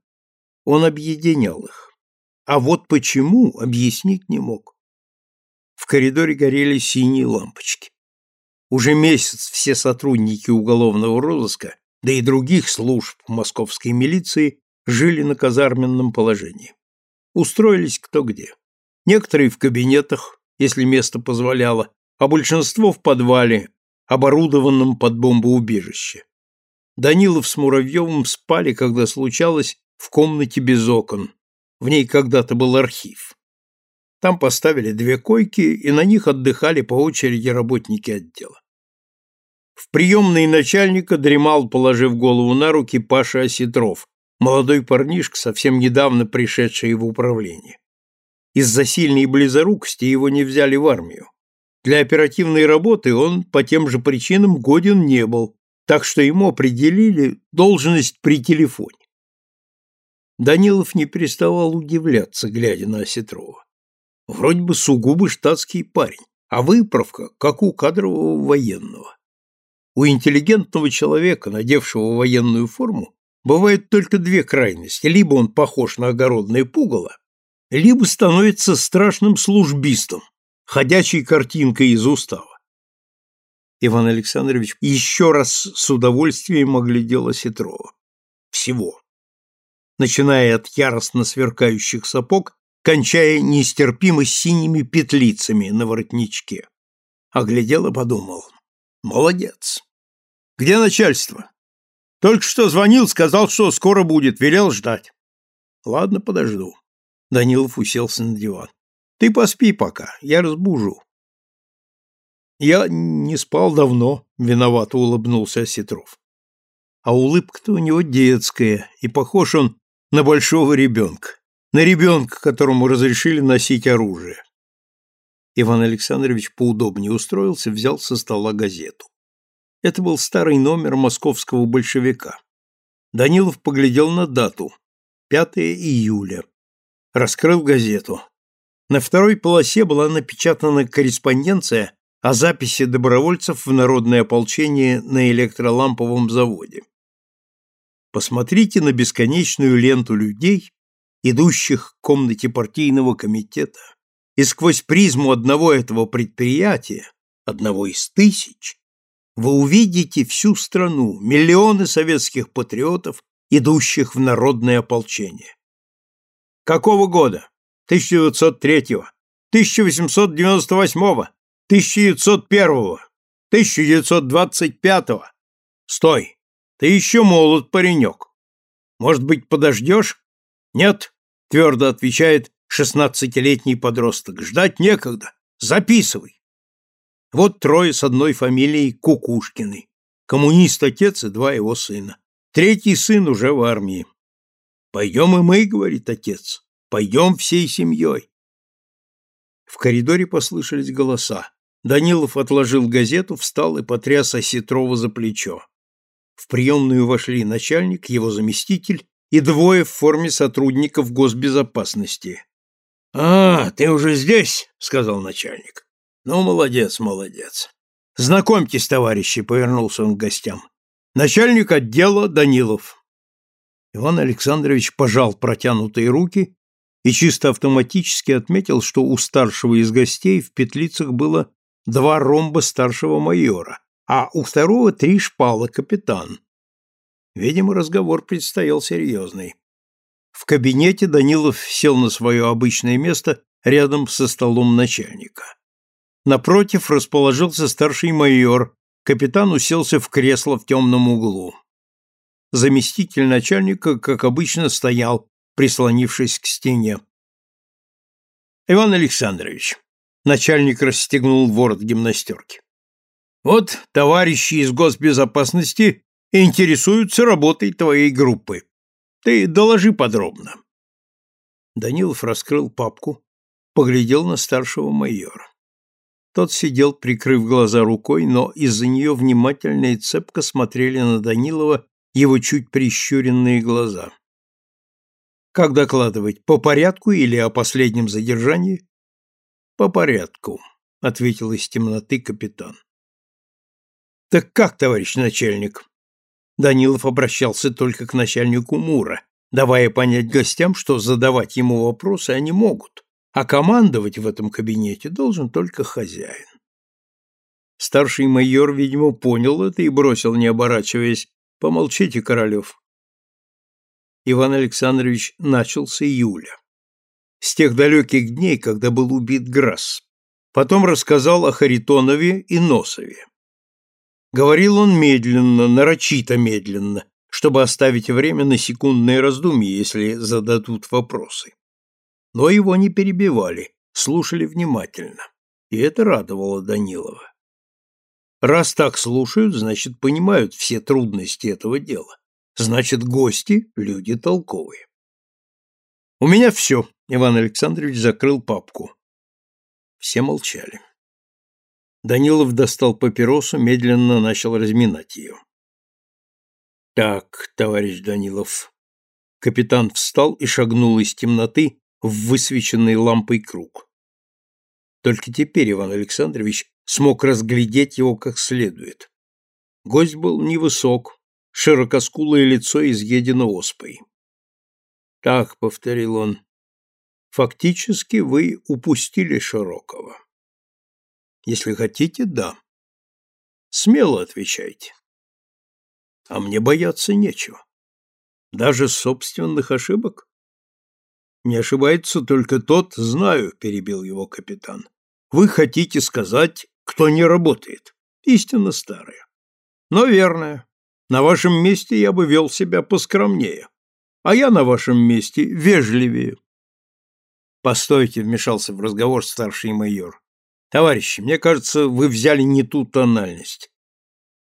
[SPEAKER 1] он объединял их. А вот почему, объяснить не мог. В коридоре горели синие лампочки. Уже месяц все сотрудники уголовного розыска, да и других служб московской милиции жили на казарменном положении. Устроились кто где. Некоторые в кабинетах, если место позволяло, а большинство в подвале, оборудованном под бомбоубежище. Данилов с Муравьевым спали, когда случалось, в комнате без окон, в ней когда-то был архив. Там поставили две койки, и на них отдыхали по очереди работники отдела. В приемной начальника дремал, положив голову на руки, Паша Осетров, молодой парнишка, совсем недавно пришедший в управление. Из-за сильной близорукости его не взяли в армию. Для оперативной работы он по тем же причинам годен не был, так что ему определили должность при телефоне. Данилов не переставал удивляться, глядя на Осетрова. Вроде бы сугубо штатский парень, а выправка, как у кадрового военного. У интеллигентного человека, надевшего военную форму, бывают только две крайности. Либо он похож на огородное пугало, либо становится страшным службистом, ходячей картинкой из устава. Иван Александрович еще раз с удовольствием оглядел Осетрова. Всего начиная от яростно сверкающих сапог, кончая нестерпимо синими петлицами на воротничке. Оглядел и подумал. Молодец. Где начальство? Только что звонил, сказал, что скоро будет, велел ждать. Ладно, подожду. Данилов уселся на диван. Ты поспи пока, я разбужу. Я не спал давно, виновато улыбнулся Осетров. А улыбка-то у него детская, и похож он на большого ребенка, на ребенка, которому разрешили носить оружие. Иван Александрович поудобнее устроился, взял со стола газету. Это был старый номер московского большевика. Данилов поглядел на дату. 5 июля. Раскрыл газету. На второй полосе была напечатана корреспонденция о записи добровольцев в народное ополчение на электроламповом заводе. Посмотрите на бесконечную ленту людей, идущих к комнате партийного комитета, и сквозь призму одного этого предприятия, одного из тысяч, вы увидите всю страну, миллионы советских патриотов, идущих в народное ополчение. Какого года? 1903, 1898, 1901, 1925. Стой! Ты еще молод, паренек. Может быть, подождешь? Нет, твердо отвечает шестнадцатилетний подросток. Ждать некогда. Записывай. Вот трое с одной фамилией Кукушкины. Коммунист отец и два его сына. Третий сын уже в армии. «Пойдем и мы», — говорит отец. «Пойдем всей семьей». В коридоре послышались голоса. Данилов отложил газету, встал и потряс Осетрова за плечо. В приемную вошли начальник, его заместитель и двое в форме сотрудников госбезопасности. «А, ты уже здесь?» — сказал начальник. «Ну, молодец, молодец. Знакомьтесь, товарищи», — повернулся он к гостям. «Начальник отдела Данилов». Иван Александрович пожал протянутые руки и чисто автоматически отметил, что у старшего из гостей в петлицах было два ромба старшего майора, а у второго три шпала капитан. Видимо, разговор предстоял серьезный. В кабинете Данилов сел на свое обычное место рядом со столом начальника. Напротив расположился старший майор, капитан уселся в кресло в темном углу. Заместитель начальника, как обычно, стоял, прислонившись к стене. Иван Александрович, начальник расстегнул ворот гимнастерки. Вот товарищи из госбезопасности интересуются работой твоей группы. Ты доложи подробно. Данилов раскрыл папку, поглядел на старшего майора. Тот сидел, прикрыв глаза рукой, но из-за нее внимательно и цепко смотрели на Данилова его чуть прищуренные глаза. Как докладывать, по порядку или о последнем задержании? По порядку, ответил из темноты капитан. Так как, товарищ начальник? Данилов обращался только к начальнику Мура, давая понять гостям, что задавать ему вопросы они могут, а командовать в этом кабинете должен только хозяин. Старший майор, видимо, понял это и бросил, не оборачиваясь, «Помолчите, Королев». Иван Александрович начал с июля. С тех далеких дней, когда был убит Грасс. Потом рассказал о Харитонове и Носове. Говорил он медленно, нарочито медленно, чтобы оставить время на секундное раздумье, если зададут вопросы. Но его не перебивали, слушали внимательно, и это радовало Данилова. Раз так слушают, значит, понимают все трудности этого дела. Значит, гости – люди толковые. «У меня все», – Иван Александрович закрыл папку. Все молчали. Данилов достал папиросу, медленно начал разминать ее. «Так, товарищ Данилов». Капитан встал и шагнул из темноты в высвеченный лампой круг. Только теперь Иван Александрович смог разглядеть его как следует. Гость был невысок, широкоскулое лицо изъедено оспой. «Так», — повторил он, — «фактически вы упустили Широкого». Если хотите, да. Смело отвечайте. А мне бояться нечего. Даже собственных ошибок? Не ошибается только тот, знаю, перебил его капитан. Вы хотите сказать, кто не работает. Истина старая. Но верная. На вашем месте я бы вел себя поскромнее. А я на вашем месте вежливее. Постойте, вмешался в разговор старший майор. Товарищи, мне кажется, вы взяли не ту тональность.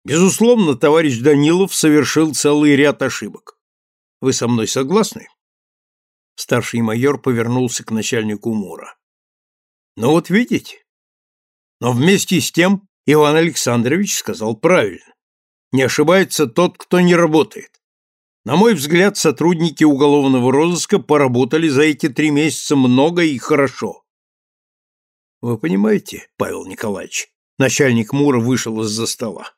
[SPEAKER 1] Безусловно, товарищ Данилов совершил целый ряд ошибок. Вы со мной согласны? Старший майор повернулся к начальнику МУРа. Ну вот видите? Но вместе с тем Иван Александрович сказал правильно. Не ошибается тот, кто не работает. На мой взгляд, сотрудники уголовного розыска поработали за эти три месяца много и хорошо. Вы понимаете, Павел Николаевич, начальник Мура вышел из-за стола.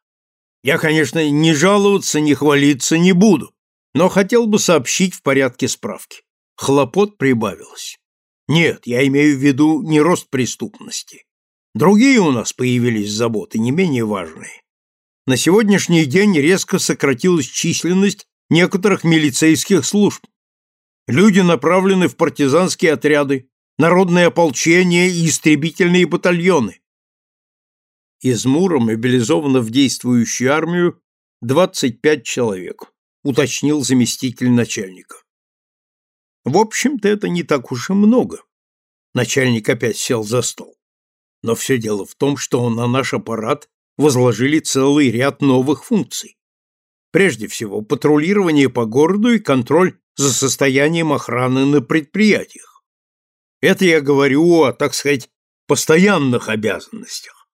[SPEAKER 1] Я, конечно, не жаловаться, не хвалиться не буду, но хотел бы сообщить в порядке справки. Хлопот прибавилось. Нет, я имею в виду не рост преступности. Другие у нас появились заботы, не менее важные. На сегодняшний день резко сократилась численность некоторых милицейских служб. Люди направлены в партизанские отряды, народное ополчение и истребительные батальоны. Из Мура мобилизовано в действующую армию 25 человек, уточнил заместитель начальника. В общем-то, это не так уж и много. Начальник опять сел за стол. Но все дело в том, что на наш аппарат возложили целый ряд новых функций. Прежде всего, патрулирование по городу и контроль за состоянием охраны на предприятиях. Это я говорю о, так сказать, постоянных обязанностях.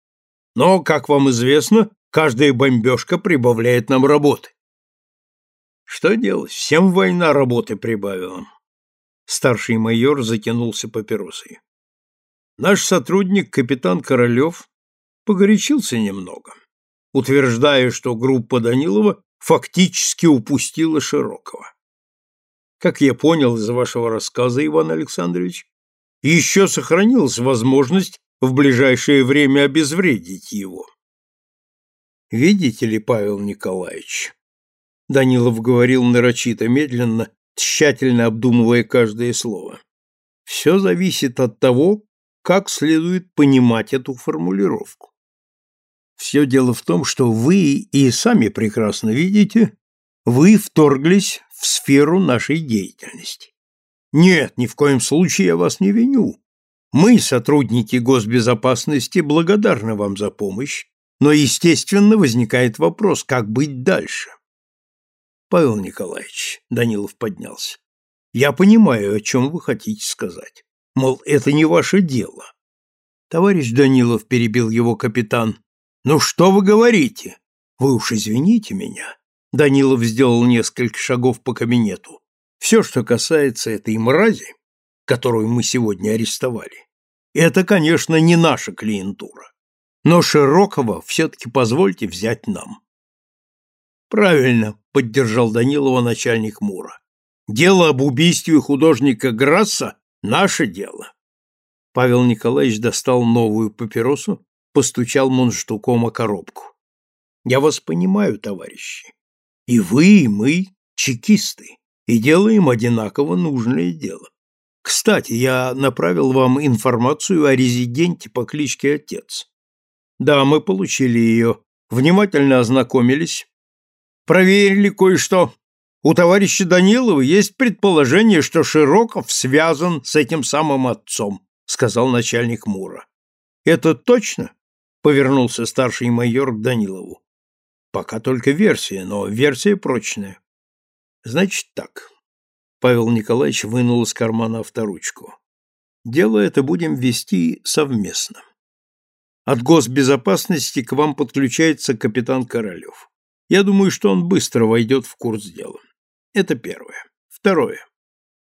[SPEAKER 1] Но, как вам известно, каждая бомбежка прибавляет нам работы. Что делать? Всем война работы прибавила. Старший майор затянулся папиросой. Наш сотрудник, капитан Королев, погорячился немного, утверждая, что группа Данилова фактически упустила Широкого. Как я понял из вашего рассказа, Иван Александрович, еще сохранилась возможность в ближайшее время обезвредить его. Видите ли, Павел Николаевич, Данилов говорил нарочито медленно, тщательно обдумывая каждое слово. Все зависит от того, как следует понимать эту формулировку. Все дело в том, что вы и сами прекрасно видите, вы вторглись в сферу нашей деятельности. Нет, ни в коем случае я вас не виню. Мы, сотрудники госбезопасности, благодарны вам за помощь, но, естественно, возникает вопрос, как быть дальше. Павел Николаевич, Данилов поднялся, я понимаю, о чем вы хотите сказать. Мол, это не ваше дело. Товарищ Данилов перебил его капитан. Ну что вы говорите? Вы уж извините меня. Данилов сделал несколько шагов по кабинету. Все, что касается этой мрази, которую мы сегодня арестовали, это, конечно, не наша клиентура. Но Широкого все-таки позвольте взять нам. Правильно, поддержал Данилова начальник Мура. Дело об убийстве художника Грасса – наше дело. Павел Николаевич достал новую папиросу, постучал мундштуком о коробку. Я вас понимаю, товарищи. И вы, и мы – чекисты, и делаем одинаково нужное дело. Кстати, я направил вам информацию о резиденте по кличке Отец. Да, мы получили ее, внимательно ознакомились, Проверили кое-что. У товарища Данилова есть предположение, что Широков связан с этим самым отцом, сказал начальник Мура. Это точно? Повернулся старший майор к Данилову. Пока только версия, но версия прочная. Значит так. Павел Николаевич вынул из кармана авторучку. Дело это будем вести совместно. От госбезопасности к вам подключается капитан Королев. Я думаю, что он быстро войдет в курс дела. Это первое. Второе.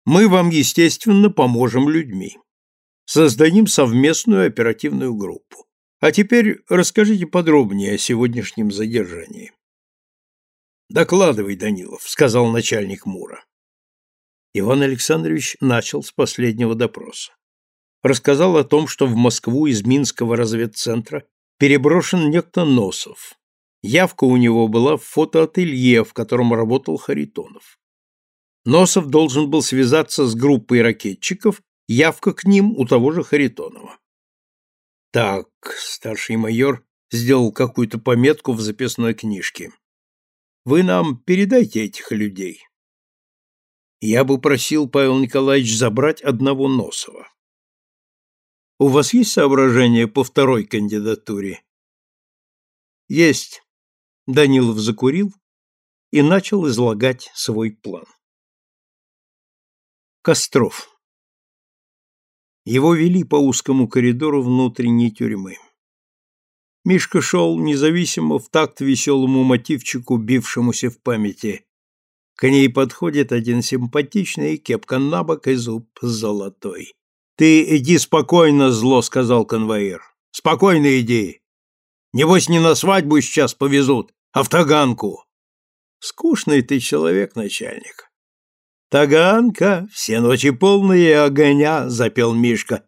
[SPEAKER 1] Мы вам, естественно, поможем людьми. Создадим совместную оперативную группу. А теперь расскажите подробнее о сегодняшнем задержании. Докладывай, Данилов, сказал начальник Мура. Иван Александрович начал с последнего допроса. Рассказал о том, что в Москву из Минского разведцентра переброшен некто Носов, Явка у него была в фотоателье, в котором работал Харитонов. Носов должен был связаться с группой ракетчиков, явка к ним у того же Харитонова. Так, старший майор сделал какую-то пометку в записной книжке. Вы нам передайте этих людей. Я бы просил, Павел Николаевич, забрать одного Носова. У вас есть соображения по второй кандидатуре? Есть. Данилов закурил и начал излагать свой план. Костров. Его вели по узкому коридору внутренней тюрьмы. Мишка шел независимо в такт веселому мотивчику, бившемуся в памяти. К ней подходит один симпатичный, кепка на бок и зуб золотой. «Ты иди спокойно, зло», — сказал конвоир. «Спокойно иди. Небось, не на свадьбу сейчас повезут, а в Таганку. Скучный ты человек, начальник. Таганка, все ночи полные огня, запел Мишка.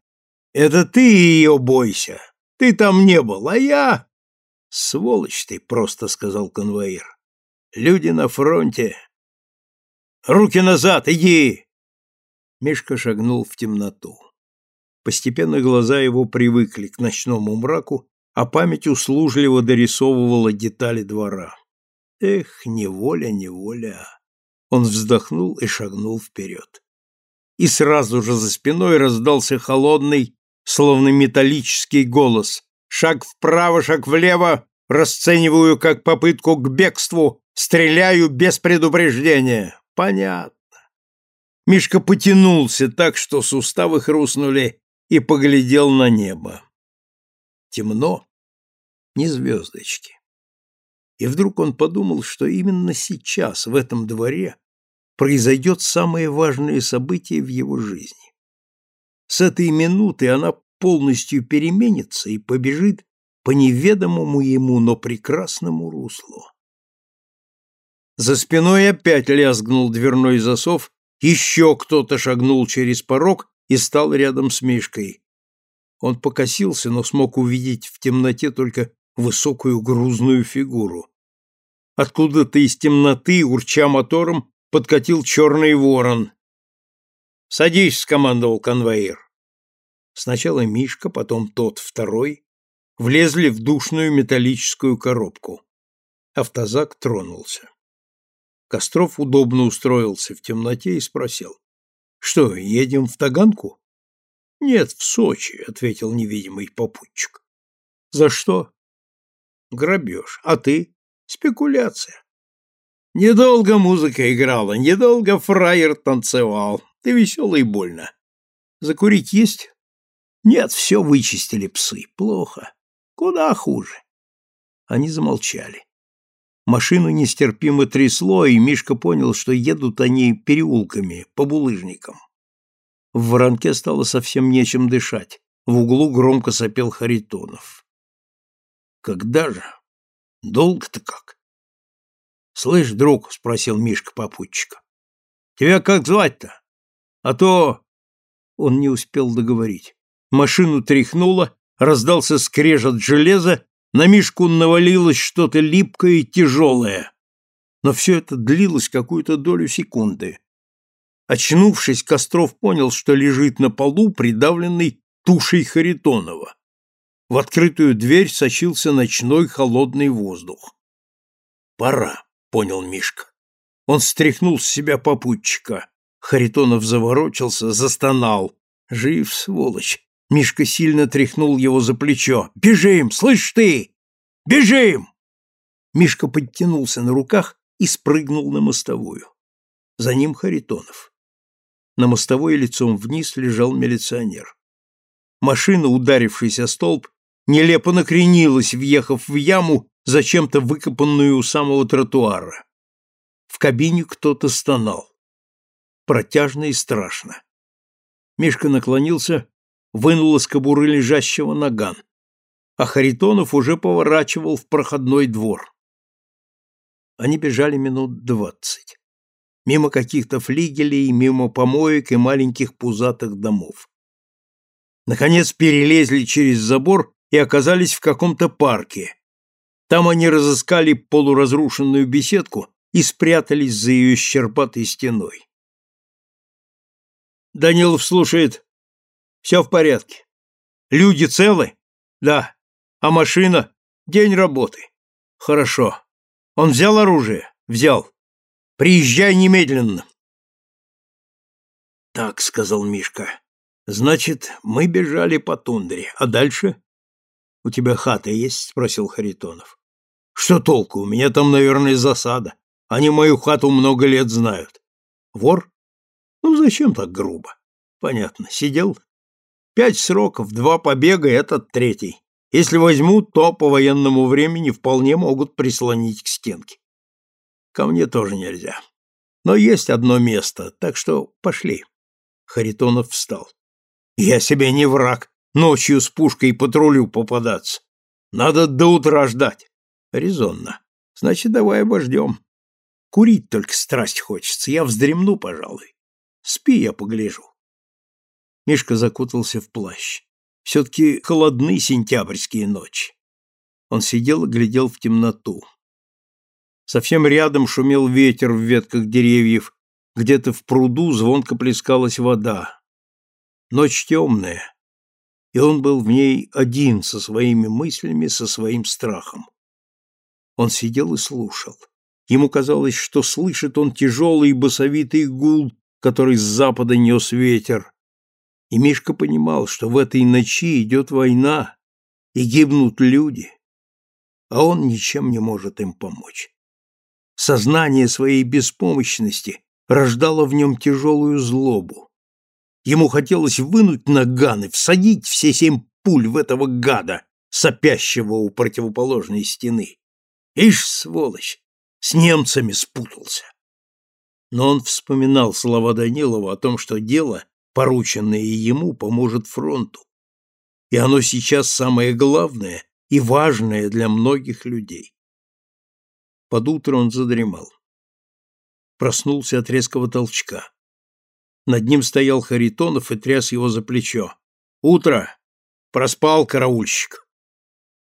[SPEAKER 1] Это ты ее бойся. Ты там не был, а я... Сволочь ты, просто сказал конвоир. Люди на фронте. Руки назад, иди! Мишка шагнул в темноту. Постепенно глаза его привыкли к ночному мраку, а память услужливо дорисовывала детали двора. Эх, неволя, неволя. Он вздохнул и шагнул вперед. И сразу же за спиной раздался холодный, словно металлический голос. «Шаг вправо, шаг влево, расцениваю как попытку к бегству, стреляю без предупреждения». Понятно. Мишка потянулся так, что суставы хрустнули, и поглядел на небо. Темно, ни звездочки. И вдруг он подумал, что именно сейчас, в этом дворе, произойдет самое важное событие в его жизни. С этой минуты она полностью переменится и побежит по неведомому ему, но прекрасному руслу. За спиной опять лязгнул дверной засов, еще кто-то шагнул через порог и стал рядом с Мишкой. Он покосился, но смог увидеть в темноте только высокую грузную фигуру. Откуда-то из темноты, урча мотором, подкатил черный ворон. «Садись», — скомандовал конвоир. Сначала Мишка, потом тот, второй, влезли в душную металлическую коробку. Автозак тронулся. Костров удобно устроился в темноте и спросил. «Что, едем в Таганку?» «Нет, в Сочи», — ответил невидимый попутчик. «За что?» «Грабеж. А ты?» «Спекуляция». «Недолго музыка играла, недолго фраер танцевал. Ты веселый больно. Закурить есть?» «Нет, все вычистили псы. Плохо. Куда хуже». Они замолчали. Машину нестерпимо трясло, и Мишка понял, что едут они переулками, по булыжникам. В воронке стало совсем нечем дышать. В углу громко сопел Харитонов. «Когда же? Долго-то как?» «Слышь, друг», — спросил Мишка попутчика, — «тебя как звать-то? А то...» Он не успел договорить. Машину тряхнуло, раздался скрежет железа, на Мишку навалилось что-то липкое и тяжелое. Но все это длилось какую-то долю секунды. Очнувшись, Костров понял, что лежит на полу, придавленный тушей Харитонова. В открытую дверь сочился ночной холодный воздух. «Пора», — понял Мишка. Он стряхнул с себя попутчика. Харитонов заворочился, застонал. «Жив, сволочь! Мишка сильно тряхнул его за плечо. «Бежим! Слышь ты! Бежим!» Мишка подтянулся на руках и спрыгнул на мостовую. За ним Харитонов. На мостовой лицом вниз лежал милиционер. Машина, ударившись о столб, нелепо накренилась, въехав в яму, зачем-то выкопанную у самого тротуара. В кабине кто-то стонал. Протяжно и страшно. Мишка наклонился вынул из кобуры лежащего наган, а Харитонов уже поворачивал в проходной двор. Они бежали минут двадцать. Мимо каких-то флигелей, мимо помоек и маленьких пузатых домов. Наконец перелезли через забор и оказались в каком-то парке. Там они разыскали полуразрушенную беседку и спрятались за ее щербатой стеной. Данилов слушает все в порядке. Люди целы? Да. А машина? День работы. Хорошо. Он взял оружие? Взял. Приезжай немедленно. Так, сказал Мишка. Значит, мы бежали по тундре. А дальше? У тебя хата есть? спросил Харитонов. Что толку? У меня там, наверное, засада. Они мою хату много лет знают. Вор? Ну, зачем так грубо? Понятно. Сидел? Пять сроков, два побега, этот третий. Если возьмут, то по военному времени вполне могут прислонить к стенке. Ко мне тоже нельзя. Но есть одно место, так что пошли. Харитонов встал. Я себе не враг, ночью с пушкой патрулю попадаться. Надо до утра ждать. Резонно. Значит, давай обождем. Курить только страсть хочется, я вздремну, пожалуй. Спи, я погляжу. Мишка закутался в плащ. Все-таки холодны сентябрьские ночи. Он сидел и глядел в темноту. Совсем рядом шумел ветер в ветках деревьев, где-то в пруду звонко плескалась вода. Ночь темная, и он был в ней один со своими мыслями, со своим страхом. Он сидел и слушал. Ему казалось, что слышит он тяжелый басовитый гул, который с запада нес ветер, И Мишка понимал, что в этой ночи идет война, и гибнут люди, а он ничем не может им помочь. Сознание своей беспомощности рождало в нем тяжелую злобу. Ему хотелось вынуть наган и всадить все семь пуль в этого гада, сопящего у противоположной стены. Ишь, сволочь, с немцами спутался. Но он вспоминал слова Данилова о том, что дело, порученное ему, поможет фронту. И оно сейчас самое главное и важное для многих людей. Под утро он задремал. Проснулся от резкого толчка. Над ним стоял Харитонов и тряс его за плечо. «Утро! Проспал, караульщик!»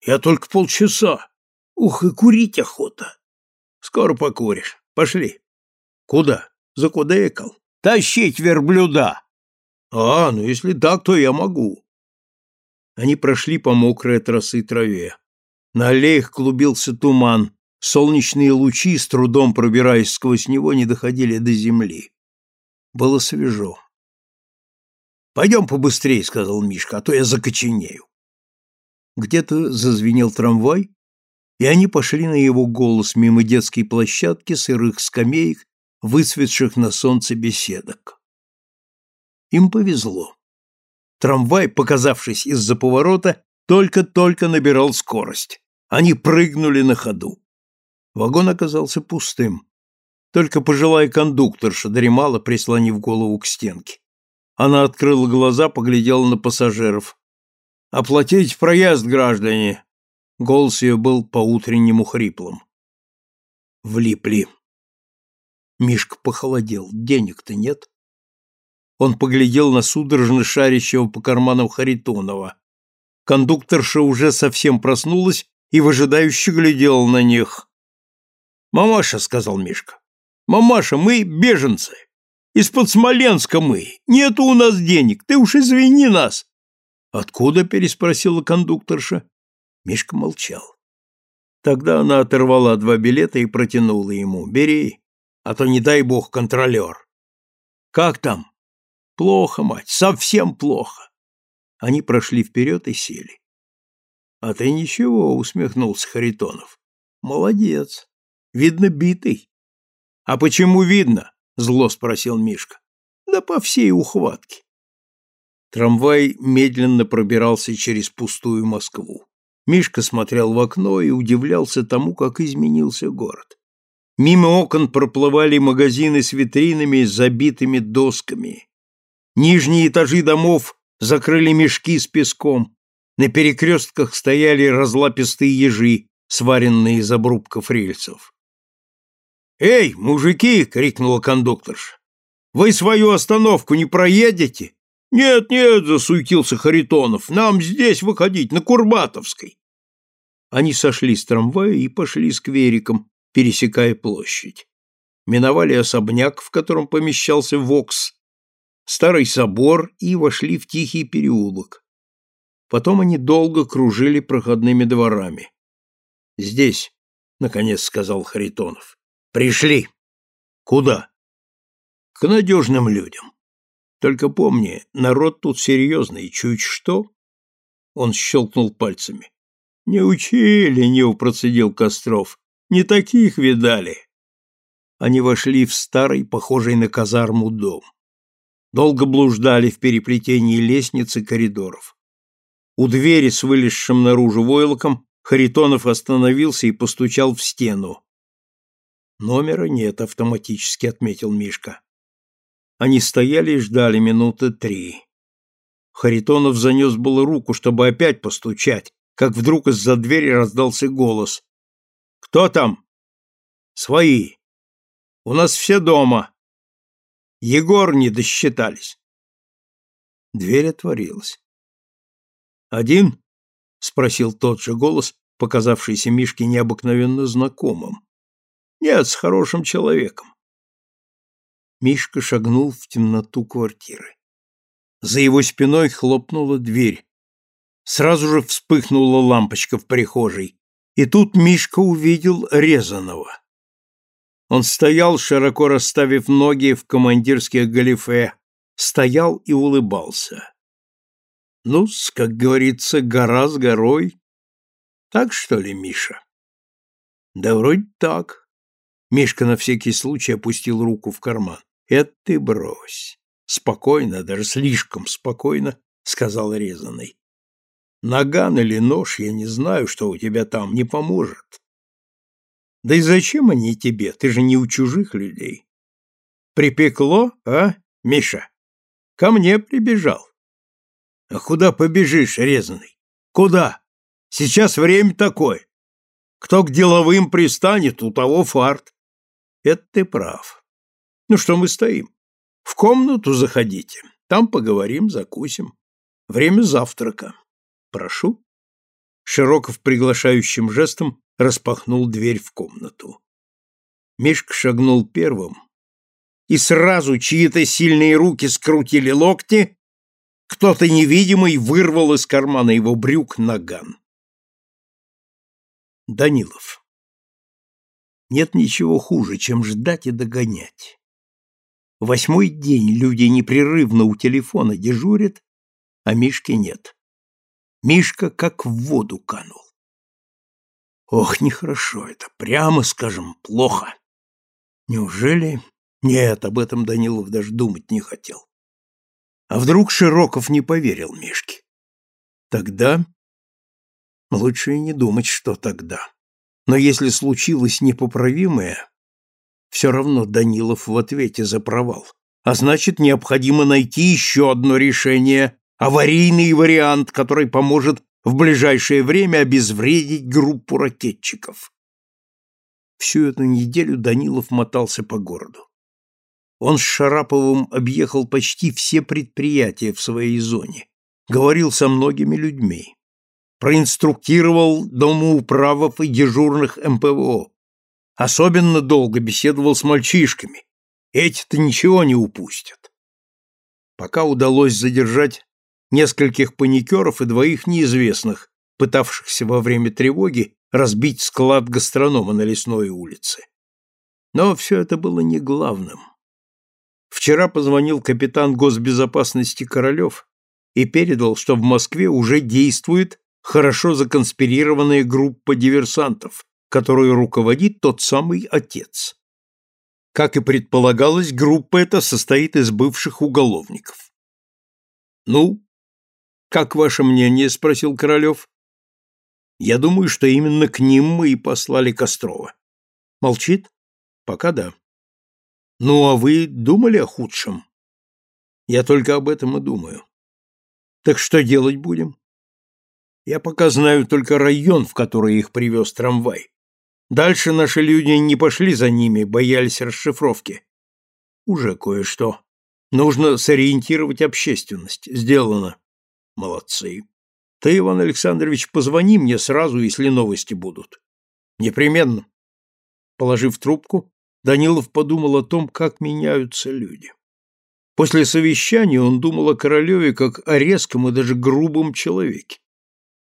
[SPEAKER 1] «Я только полчаса. Ух, и курить охота!» «Скоро покуришь. Пошли!» «Куда?» «Закудекал. Тащить верблюда!» «А, ну если так, то я могу!» Они прошли по мокрой от росы траве. На аллеях клубился туман, Солнечные лучи, с трудом пробираясь сквозь него, не доходили до земли. Было свежо. «Пойдем побыстрее», — сказал Мишка, — «а то я закоченею». Где-то зазвенел трамвай, и они пошли на его голос мимо детской площадки, сырых скамеек, выцветших на солнце беседок. Им повезло. Трамвай, показавшись из-за поворота, только-только набирал скорость. Они прыгнули на ходу. Вагон оказался пустым. Только пожилая кондукторша дремала, прислонив голову к стенке. Она открыла глаза, поглядела на пассажиров. «Оплатить проезд, граждане!» Голос ее был по-утреннему хриплым. Влипли. Мишка похолодел. Денег-то нет. Он поглядел на судорожно шарящего по карманам Харитонова. Кондукторша уже совсем проснулась и выжидающе глядела на них. «Мамаша», — сказал Мишка, — «мамаша, мы беженцы. Из-под Смоленска мы. Нету у нас денег. Ты уж извини нас». «Откуда?» — переспросила кондукторша. Мишка молчал. Тогда она оторвала два билета и протянула ему. «Бери, а то не дай бог контролер». «Как там?» «Плохо, мать, совсем плохо». Они прошли вперед и сели. «А ты ничего», — усмехнулся Харитонов. «Молодец. Видно, битый. А почему видно? Зло спросил Мишка. Да по всей ухватке. Трамвай медленно пробирался через пустую Москву. Мишка смотрел в окно и удивлялся тому, как изменился город. Мимо окон проплывали магазины с витринами, забитыми досками. Нижние этажи домов закрыли мешки с песком. На перекрестках стояли разлапистые ежи, сваренные из обрубков рельсов. «Эй, мужики!» — крикнула кондукторша. «Вы свою остановку не проедете?» «Нет, нет!» — засуетился Харитонов. «Нам здесь выходить, на Курбатовской!» Они сошли с трамвая и пошли сквериком, пересекая площадь. Миновали особняк, в котором помещался ВОКС, старый собор и вошли в тихий переулок. Потом они долго кружили проходными дворами. «Здесь», — наконец сказал Харитонов. Пришли. Куда? К надежным людям. Только помни, народ тут серьезный, чуть что. Он щелкнул пальцами. Не учили, не процедил Костров. Не таких видали. Они вошли в старый, похожий на казарму, дом. Долго блуждали в переплетении лестниц и коридоров. У двери с вылезшим наружу войлоком Харитонов остановился и постучал в стену. Номера нет, автоматически отметил Мишка. Они стояли и ждали минуты три. Харитонов занес было руку, чтобы опять постучать, как вдруг из-за двери раздался голос. «Кто там?» «Свои. У нас все дома. Егор не досчитались». Дверь отворилась. «Один?» — спросил тот же голос, показавшийся Мишке необыкновенно знакомым. Нет, с хорошим человеком. Мишка шагнул в темноту квартиры. За его спиной хлопнула дверь. Сразу же вспыхнула лампочка в прихожей, и тут Мишка увидел резаного. Он стоял, широко расставив ноги в командирских галифе, стоял и улыбался. ну как говорится, гора с горой. Так что ли, Миша? Да вроде так. Мишка на всякий случай опустил руку в карман. Это ты брось. Спокойно, даже слишком спокойно, сказал резаный. Наган или нож, я не знаю, что у тебя там, не поможет. Да и зачем они тебе? Ты же не у чужих людей. Припекло, а, Миша? Ко мне прибежал. А куда побежишь, резаный? Куда? Сейчас время такое. Кто к деловым пристанет, у того фарт. Это ты прав. Ну что мы стоим? В комнату заходите. Там поговорим, закусим. Время завтрака. Прошу. Широков приглашающим жестом распахнул дверь в комнату. Мишка шагнул первым, и сразу чьи-то сильные руки скрутили локти, кто-то невидимый вырвал из кармана его брюк наган. Данилов. Нет ничего хуже, чем ждать и догонять. Восьмой день люди непрерывно у телефона дежурят, а Мишки нет. Мишка как в воду канул. Ох, нехорошо это, прямо скажем, плохо. Неужели... Нет, об этом Данилов даже думать не хотел. А вдруг Широков не поверил Мишке? Тогда... Лучше и не думать, что тогда. Но если случилось непоправимое, все равно Данилов в ответе за провал. А значит, необходимо найти еще одно решение, аварийный вариант, который поможет в ближайшее время обезвредить группу ракетчиков. Всю эту неделю Данилов мотался по городу. Он с Шараповым объехал почти все предприятия в своей зоне, говорил со многими людьми, проинструктировал домоуправов и дежурных МПВО, особенно долго беседовал с мальчишками. Эти-то ничего не упустят. Пока удалось задержать нескольких паникеров и двоих неизвестных, пытавшихся во время тревоги разбить склад гастронома на лесной улице. Но все это было не главным. Вчера позвонил капитан госбезопасности Королев и передал, что в Москве уже действует хорошо законспирированная группа диверсантов, которую руководит тот самый отец. Как и предполагалось, группа эта состоит из бывших уголовников. «Ну, как ваше мнение?» – спросил Королев. «Я думаю, что именно к ним мы и послали Кострова». «Молчит?» «Пока да». «Ну, а вы думали о худшем?» «Я только об этом и думаю». «Так что делать будем?» «Я пока знаю только район, в который их привез трамвай. Дальше наши люди не пошли за ними, боялись расшифровки. Уже кое-что. Нужно сориентировать общественность. Сделано. Молодцы. Ты, Иван Александрович, позвони мне сразу, если новости будут. Непременно. Положив трубку, Данилов подумал о том, как меняются люди. После совещания он думал о Королеве как о резком и даже грубом человеке.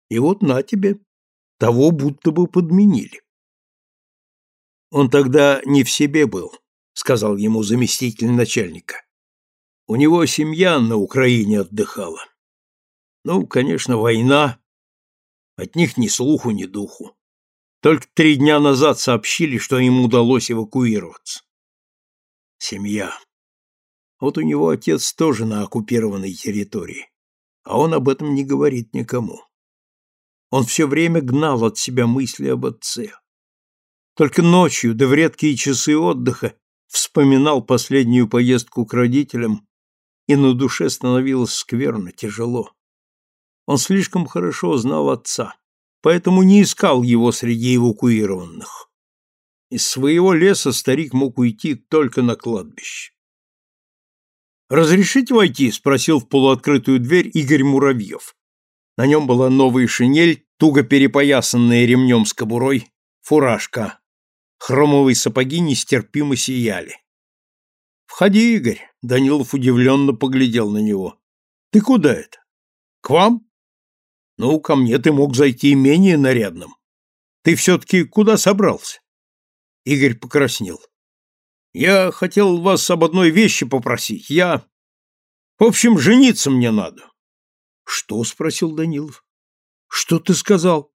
[SPEAKER 1] И вот на тебе, того будто бы подменили. Он тогда не в себе был, сказал ему заместитель начальника. У него семья на Украине отдыхала. Ну, конечно, война. От них ни слуху, ни духу. Только три дня назад сообщили, что им удалось эвакуироваться. Семья. Вот у него отец тоже на оккупированной территории, а он об этом не говорит никому. Он все время гнал от себя мысли об отце. Только ночью, да в редкие часы отдыха, вспоминал последнюю поездку к родителям, и на душе становилось скверно, тяжело. Он слишком хорошо знал отца, поэтому не искал его среди эвакуированных. Из своего леса старик мог уйти только на кладбище. «Разрешите войти?» – спросил в полуоткрытую дверь Игорь Муравьев. На нем была новая шинель, туго перепоясанная ремнем с кобурой, фуражка. Хромовые сапоги нестерпимо сияли. «Входи, Игорь!» – Данилов удивленно поглядел на него. «Ты куда это? К вам?» Ну, ко мне ты мог зайти менее нарядным. Ты все-таки куда собрался? Игорь покраснел. Я хотел вас об одной вещи попросить. Я... В общем, жениться мне надо. Что? спросил Данилов. Что ты сказал?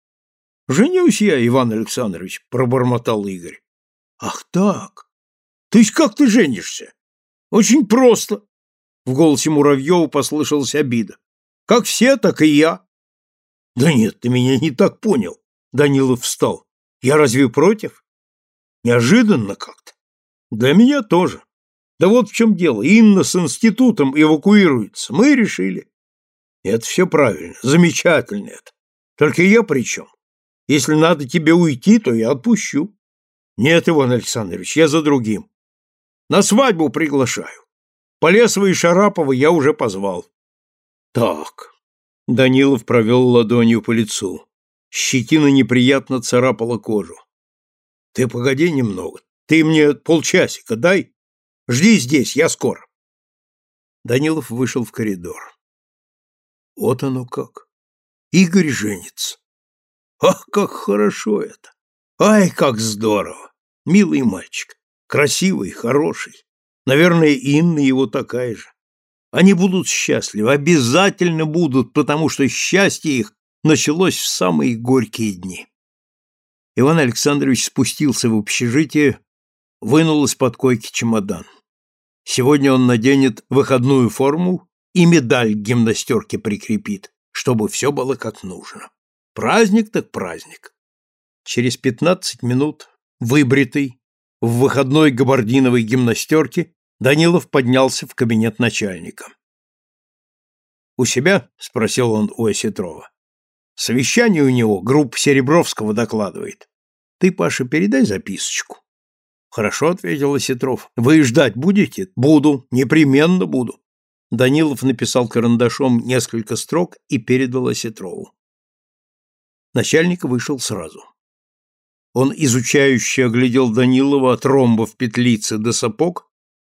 [SPEAKER 1] Женюсь я, Иван Александрович, пробормотал Игорь. Ах так. То есть как ты женишься? Очень просто. В голосе Муравьева послышалась обида. Как все, так и я. Да нет, ты меня не так понял. Данилов встал. Я разве против? Неожиданно как-то. Для меня тоже. Да вот в чем дело. Инна с институтом эвакуируется. Мы решили. Это все правильно. Замечательно это. Только я при чем? Если надо тебе уйти, то я отпущу. Нет, Иван Александрович, я за другим. На свадьбу приглашаю. Полесова и Шарапова я уже позвал. Так. Данилов провел ладонью по лицу. Щетина неприятно царапала кожу. Ты погоди немного. Ты мне полчасика дай. Жди здесь, я скоро. Данилов вышел в коридор. Вот оно как. Игорь женится. Ах, как хорошо это! Ай, как здорово! Милый мальчик, красивый, хороший. Наверное, Инна его такая же. Они будут счастливы, обязательно будут, потому что счастье их началось в самые горькие дни. Иван Александрович спустился в общежитие, вынул из-под койки чемодан. Сегодня он наденет выходную форму и медаль к гимнастерке прикрепит, чтобы все было как нужно. Праздник так праздник. Через пятнадцать минут, выбритый, в выходной габардиновой гимнастерке, Данилов поднялся в кабинет начальника. «У себя?» — спросил он у Осетрова. «Совещание у него, группа Серебровского докладывает. Ты, Паша, передай записочку». «Хорошо», — ответил Осетров. «Вы ждать будете?» «Буду, непременно буду». Данилов написал карандашом несколько строк и передал Осетрову. Начальник вышел сразу. Он изучающе оглядел Данилова от ромба в петлице до сапог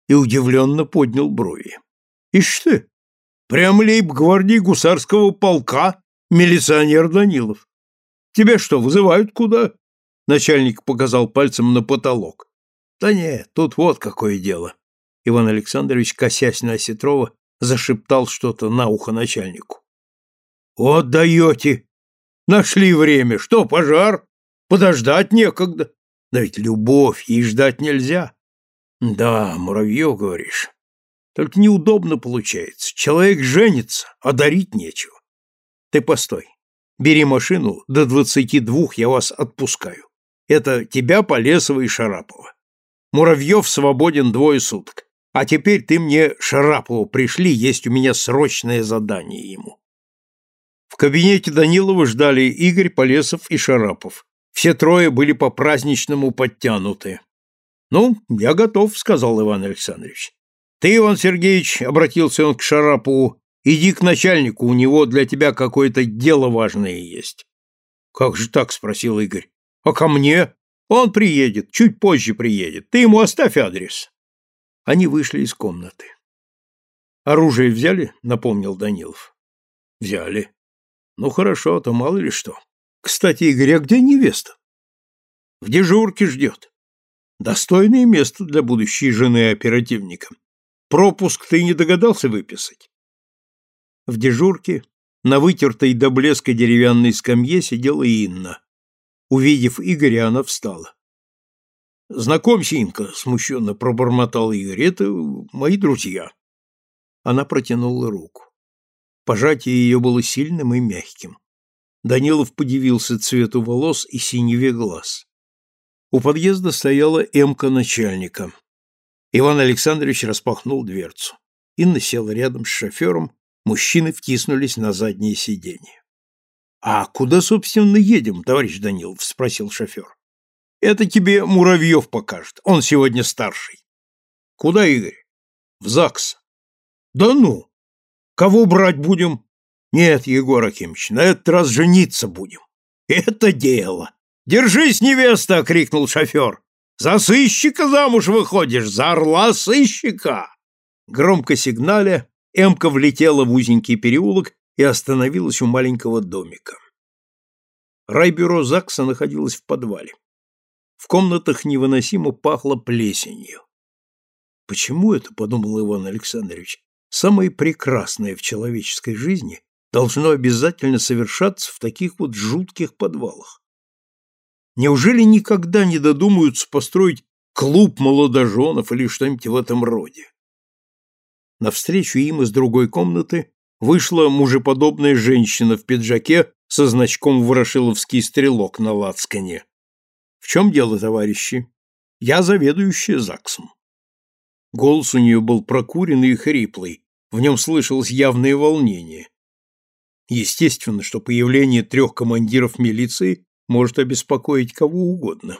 [SPEAKER 1] и удивленно поднял брови. «Ишь ты! Прям лейб-гвардии гусарского полка милиционер Данилов. Тебя что, вызывают куда?» Начальник показал пальцем на потолок. «Да нет, тут вот какое дело». Иван Александрович, косясь на Осетрова, зашептал что-то на ухо начальнику. «Вот даете! Нашли время! Что, пожар? Подождать некогда! Да ведь любовь, ей ждать нельзя!» «Да, Муравьев, говоришь. Только неудобно получается. Человек женится, а дарить нечего. Ты постой. Бери машину, до двадцати двух я вас отпускаю. Это тебя, Полесова и Шарапова. Муравьев свободен двое суток. А теперь ты мне Шарапову пришли, есть у меня срочное задание ему. В кабинете Данилова ждали Игорь, Полесов и Шарапов. Все трое были по-праздничному подтянуты. «Ну, я готов», — сказал Иван Александрович. «Ты, Иван Сергеевич», — обратился он к Шарапову, — «иди к начальнику, у него для тебя какое-то дело важное есть». «Как же так?» — спросил Игорь. «А ко мне? Он приедет, чуть позже приедет. Ты ему оставь адрес». Они вышли из комнаты. «Оружие взяли?» — напомнил Данилов. «Взяли. Ну хорошо, а то мало ли что. Кстати, Игорь, а где невеста?» «В дежурке ждет. Достойное место для будущей жены оперативника. Пропуск ты не догадался выписать?» В дежурке на вытертой до блеска деревянной скамье сидела Инна. Увидев Игоря, она встала. Знакомься, Инка, смущенно пробормотал Игорь, это мои друзья. Она протянула руку. Пожатие ее было сильным и мягким. Данилов подивился цвету волос и синеве глаз. У подъезда стояла эмка начальника. Иван Александрович распахнул дверцу. Инна села рядом с шофером, мужчины втиснулись на заднее сиденье. — А куда, собственно, едем, товарищ Данилов? — спросил шофер. Это тебе Муравьев покажет. Он сегодня старший. Куда, Игорь? В ЗАГС. Да ну! Кого брать будем? Нет, Егор Акимович, на этот раз жениться будем. Это дело. Держись, невеста, крикнул шофер. За сыщика замуж выходишь, за орла сыщика. Громко сигналя, Эмка влетела в узенький переулок и остановилась у маленького домика. Райбюро ЗАГСа находилось в подвале. В комнатах невыносимо пахло плесенью. Почему это, подумал Иван Александрович, самое прекрасное в человеческой жизни должно обязательно совершаться в таких вот жутких подвалах? Неужели никогда не додумаются построить клуб молодоженов или что-нибудь в этом роде? Навстречу им из другой комнаты вышла мужеподобная женщина в пиджаке со значком «Ворошиловский стрелок» на лацкане. «В чем дело, товарищи? Я заведующая ЗАГСом». Голос у нее был прокуренный и хриплый, в нем слышалось явное волнение. Естественно, что появление трех командиров милиции может обеспокоить кого угодно.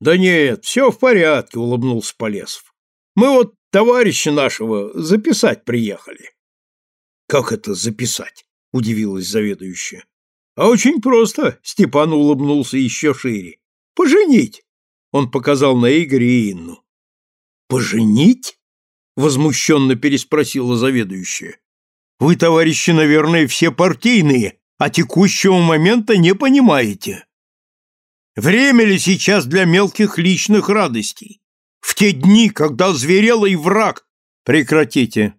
[SPEAKER 1] «Да нет, все в порядке», — улыбнулся Полесов. «Мы вот товарища нашего записать приехали». «Как это записать?» — удивилась заведующая. «А очень просто», — Степан улыбнулся еще шире. «Поженить!» — он показал на Игоря и Инну. «Поженить?» — возмущенно переспросила заведующая. «Вы, товарищи, наверное, все партийные, а текущего момента не понимаете. Время ли сейчас для мелких личных радостей? В те дни, когда зверелый враг... Прекратите.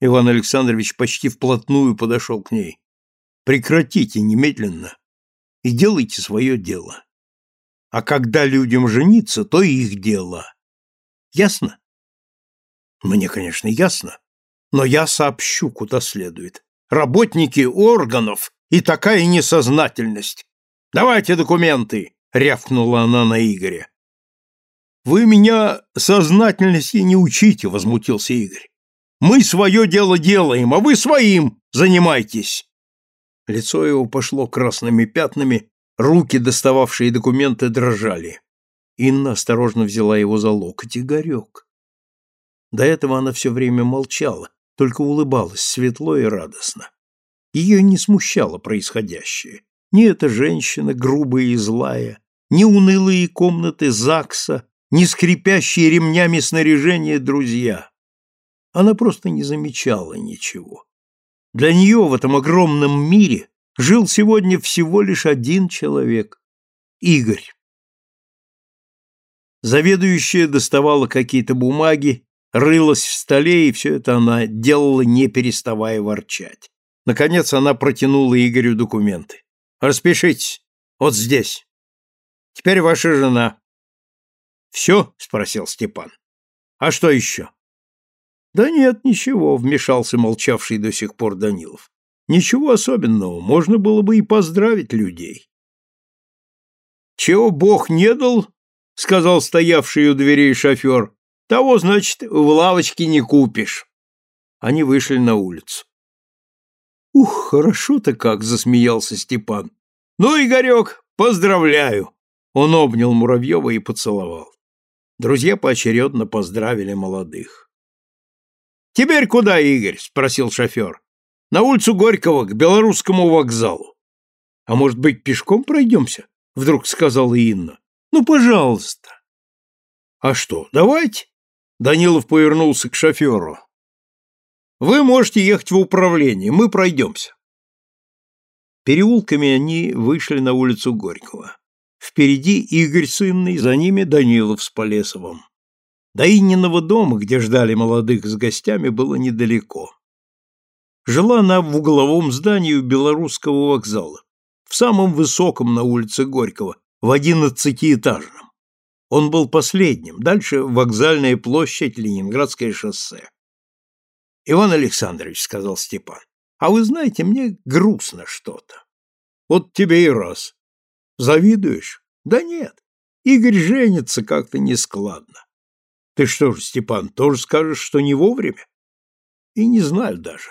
[SPEAKER 1] Иван Александрович почти вплотную подошел к ней. Прекратите немедленно и делайте свое дело. А когда людям жениться, то их дело. Ясно? Мне, конечно, ясно, но я сообщу, куда следует. Работники органов и такая несознательность. Давайте документы, рявкнула она на Игоря. Вы меня сознательности не учите, возмутился Игорь. Мы свое дело делаем, а вы своим занимайтесь. Лицо его пошло красными пятнами, руки, достававшие документы, дрожали. Инна осторожно взяла его за локоть. Игорек. До этого она все время молчала, только улыбалась светло и радостно. Ее не смущало происходящее. Ни эта женщина, грубая и злая, ни унылые комнаты ЗАГСа, ни скрипящие ремнями снаряжения друзья. Она просто не замечала ничего. Для нее в этом огромном мире жил сегодня всего лишь один человек — Игорь. Заведующая доставала какие-то бумаги, рылась в столе, и все это она делала, не переставая ворчать. Наконец она протянула Игорю документы. «Распишитесь. Вот здесь. Теперь ваша жена». «Все?» — спросил Степан. «А что еще?» «Да нет, ничего», — вмешался молчавший до сих пор Данилов. «Ничего особенного, можно было бы и поздравить людей». «Чего Бог не дал, — сказал стоявший у дверей шофер, — того, значит, в лавочке не купишь». Они вышли на улицу. «Ух, хорошо-то как!» — засмеялся Степан. «Ну, Игорек, поздравляю!» Он обнял Муравьева и поцеловал. Друзья поочередно поздравили молодых. «Теперь куда, Игорь?» — спросил шофер. «На улицу Горького, к Белорусскому вокзалу». «А может быть, пешком пройдемся?» — вдруг сказала Инна. «Ну, пожалуйста». «А что, давайте?» Данилов повернулся к шоферу. «Вы можете ехать в управление, мы пройдемся». Переулками они вышли на улицу Горького. Впереди Игорь с Инной, за ними Данилов с Полесовым. До Инниного дома, где ждали молодых с гостями, было недалеко. Жила она в угловом здании у Белорусского вокзала, в самом высоком на улице Горького, в одиннадцатиэтажном. Он был последним, дальше вокзальная площадь, Ленинградское шоссе. «Иван Александрович», — сказал Степан, — «а вы знаете, мне грустно что-то». «Вот тебе и раз». «Завидуешь?» «Да нет, Игорь женится как-то нескладно. Ты что ж, Степан, тоже скажешь, что не вовремя? И не знаю даже.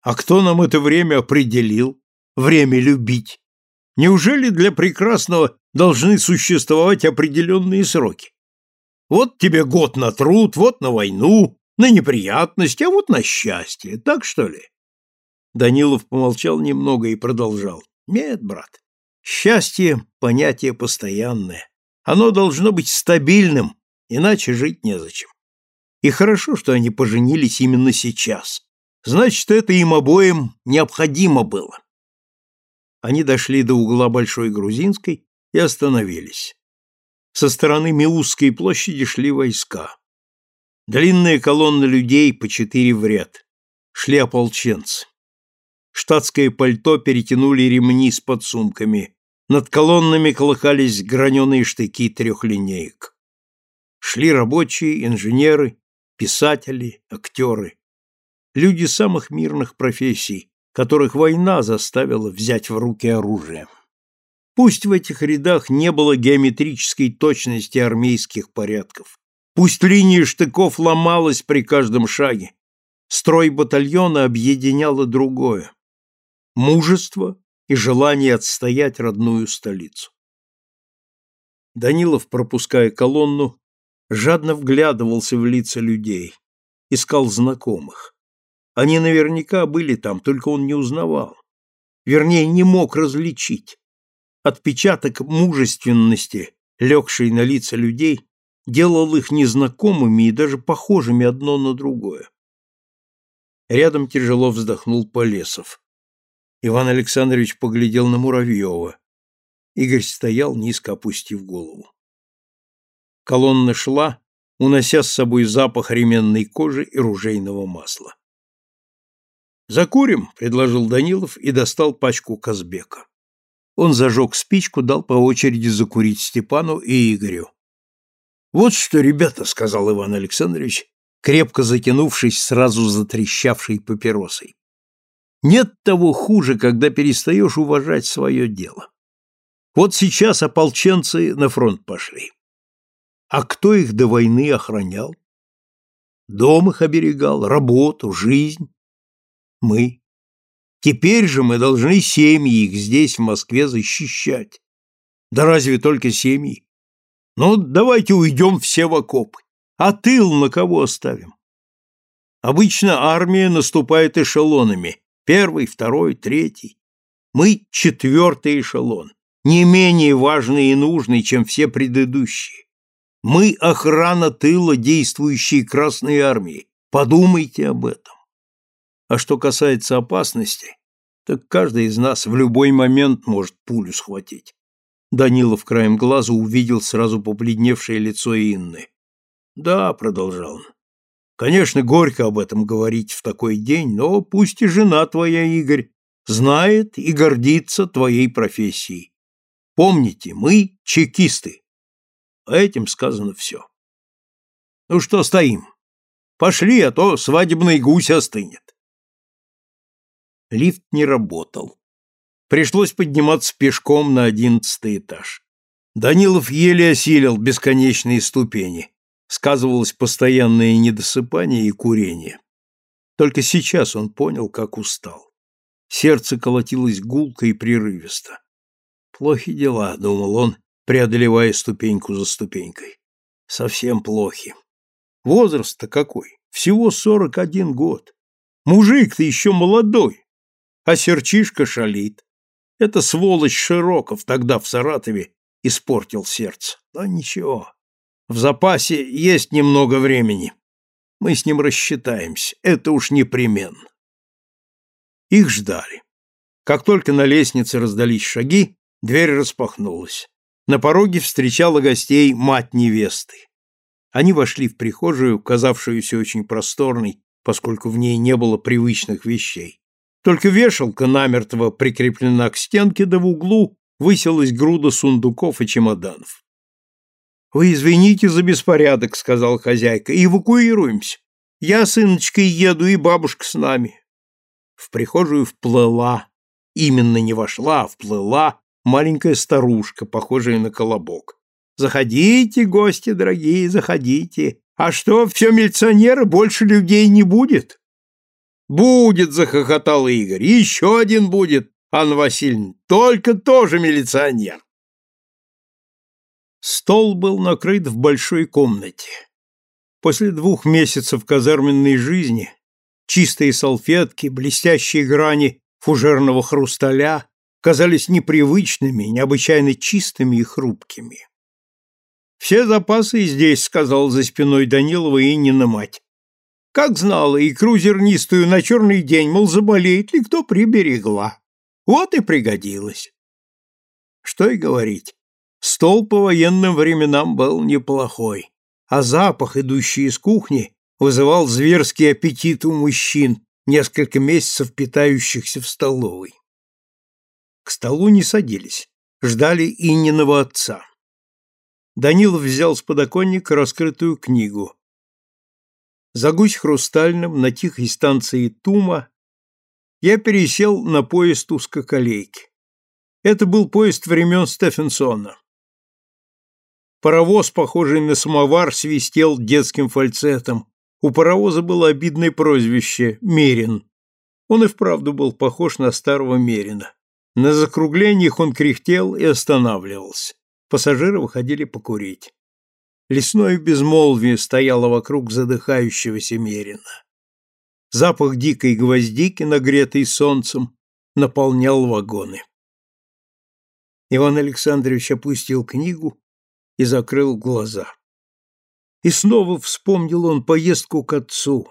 [SPEAKER 1] А кто нам это время определил? Время любить? Неужели для прекрасного должны существовать определенные сроки? Вот тебе год на труд, вот на войну, на неприятности, а вот на счастье. Так что ли? Данилов помолчал немного и продолжал. Нет, брат, счастье — понятие постоянное. Оно должно быть стабильным, Иначе жить незачем. И хорошо, что они поженились именно сейчас. Значит, это им обоим необходимо было. Они дошли до угла Большой Грузинской и остановились. Со стороны Миусской площади шли войска. Длинная колонна людей по четыре в ряд. Шли ополченцы. Штатское пальто перетянули ремни с подсумками. Над колоннами колыхались граненые штыки трехлинеек. Шли рабочие, инженеры, писатели, актеры. Люди самых мирных профессий, которых война заставила взять в руки оружие. Пусть в этих рядах не было геометрической точности армейских порядков, пусть линия штыков ломалась при каждом шаге, строй батальона объединяло другое – мужество и желание отстоять родную столицу. Данилов, пропуская колонну, жадно вглядывался в лица людей, искал знакомых. Они наверняка были там, только он не узнавал. Вернее, не мог различить. Отпечаток мужественности, легший на лица людей, делал их незнакомыми и даже похожими одно на другое. Рядом тяжело вздохнул Полесов. Иван Александрович поглядел на Муравьева. Игорь стоял, низко опустив голову. Колонна шла, унося с собой запах ременной кожи и ружейного масла. «Закурим», — предложил Данилов и достал пачку Казбека. Он зажег спичку, дал по очереди закурить Степану и Игорю. «Вот что, ребята», — сказал Иван Александрович, крепко затянувшись сразу затрещавшей папиросой. Нет того хуже, когда перестаешь уважать свое дело. Вот сейчас ополченцы на фронт пошли. А кто их до войны охранял? Дом их оберегал, работу, жизнь. Мы. Теперь же мы должны семьи их здесь, в Москве, защищать. Да разве только семьи? Ну, давайте уйдем все в окопы. А тыл на кого оставим? Обычно армия наступает эшелонами, Первый, второй, третий. Мы четвертый эшелон, не менее важный и нужный, чем все предыдущие. Мы охрана тыла действующей Красной Армии. Подумайте об этом. А что касается опасности, так каждый из нас в любой момент может пулю схватить. Данилов краем глаза увидел сразу побледневшее лицо Инны. «Да», — продолжал он, Конечно, горько об этом говорить в такой день, но пусть и жена твоя, Игорь, знает и гордится твоей профессией. Помните, мы чекисты. А этим сказано все. Ну что стоим? Пошли, а то свадебный гусь остынет. Лифт не работал. Пришлось подниматься пешком на одиннадцатый этаж. Данилов еле осилил бесконечные ступени сказывалось постоянное недосыпание и курение. Только сейчас он понял, как устал. Сердце колотилось гулко и прерывисто. «Плохи дела», — думал он, преодолевая ступеньку за ступенькой. «Совсем плохи. Возраст-то какой? Всего сорок один год. Мужик-то еще молодой, а серчишка шалит. Это сволочь Широков тогда в Саратове испортил сердце. Но ничего, в запасе есть немного времени. Мы с ним рассчитаемся, это уж непременно. Их ждали. Как только на лестнице раздались шаги, дверь распахнулась. На пороге встречала гостей мать невесты. Они вошли в прихожую, казавшуюся очень просторной, поскольку в ней не было привычных вещей. Только вешалка намертво прикреплена к стенке, да в углу высилась груда сундуков и чемоданов. «Вы извините за беспорядок», — сказал хозяйка, — «эвакуируемся. Я с Инночкой еду, и бабушка с нами». В прихожую вплыла, именно не вошла, а вплыла маленькая старушка, похожая на колобок. «Заходите, гости дорогие, заходите. А что, все милиционеры, больше людей не будет?» «Будет», — захохотал Игорь, — «еще один будет, Анна Васильевна, только тоже милиционер». Стол был накрыт в большой комнате. После двух месяцев казарменной жизни чистые салфетки, блестящие грани фужерного хрусталя казались непривычными, необычайно чистыми и хрупкими. «Все запасы здесь», — сказал за спиной Данилова и Нина мать. «Как знала, и крузернистую на черный день, мол, заболеет ли кто приберегла. Вот и пригодилось». Что и говорить, Стол по военным временам был неплохой, а запах, идущий из кухни, вызывал зверский аппетит у мужчин, несколько месяцев питающихся в столовой. К столу не садились, ждали Инниного отца. Данилов взял с подоконника раскрытую книгу. За гусь хрустальным на тихой станции Тума я пересел на поезд узкоколейки. Это был поезд времен Стефенсона. Паровоз, похожий на самовар, свистел детским фальцетом. У паровоза было обидное прозвище «Мерин». Он и вправду был похож на старого Мерина. На закруглениях он кряхтел и останавливался. Пассажиры выходили покурить. Лесное безмолвие стояло вокруг задыхающегося Мерина. Запах дикой гвоздики, нагретой солнцем, наполнял вагоны. Иван Александрович опустил книгу и закрыл глаза. И снова вспомнил он поездку к отцу,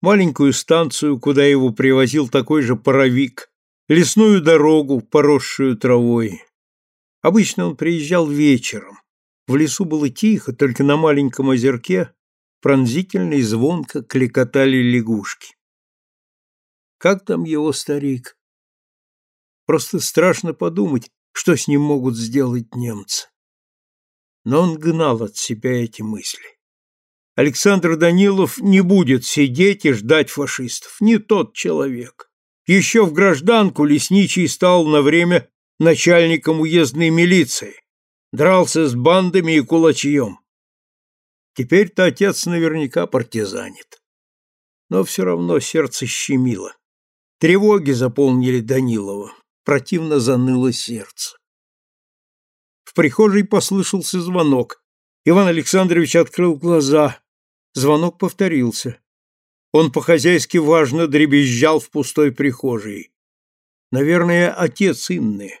[SPEAKER 1] маленькую станцию, куда его привозил такой же паровик, лесную дорогу, поросшую травой. Обычно он приезжал вечером. В лесу было тихо, только на маленьком озерке пронзительно и звонко клекотали лягушки. Как там его старик? Просто страшно подумать, что с ним могут сделать немцы. Но он гнал от себя эти мысли. Александр Данилов не будет сидеть и ждать фашистов. Не тот человек. Еще в гражданку Лесничий стал на время начальником уездной милиции, дрался с бандами и кулачьем. Теперь-то отец наверняка партизанит. Но все равно сердце щемило. Тревоги заполнили Данилова. Противно заныло сердце. В прихожей послышался звонок. Иван Александрович открыл глаза. Звонок повторился. Он по-хозяйски важно дребезжал в пустой прихожей. Наверное, отец Инны.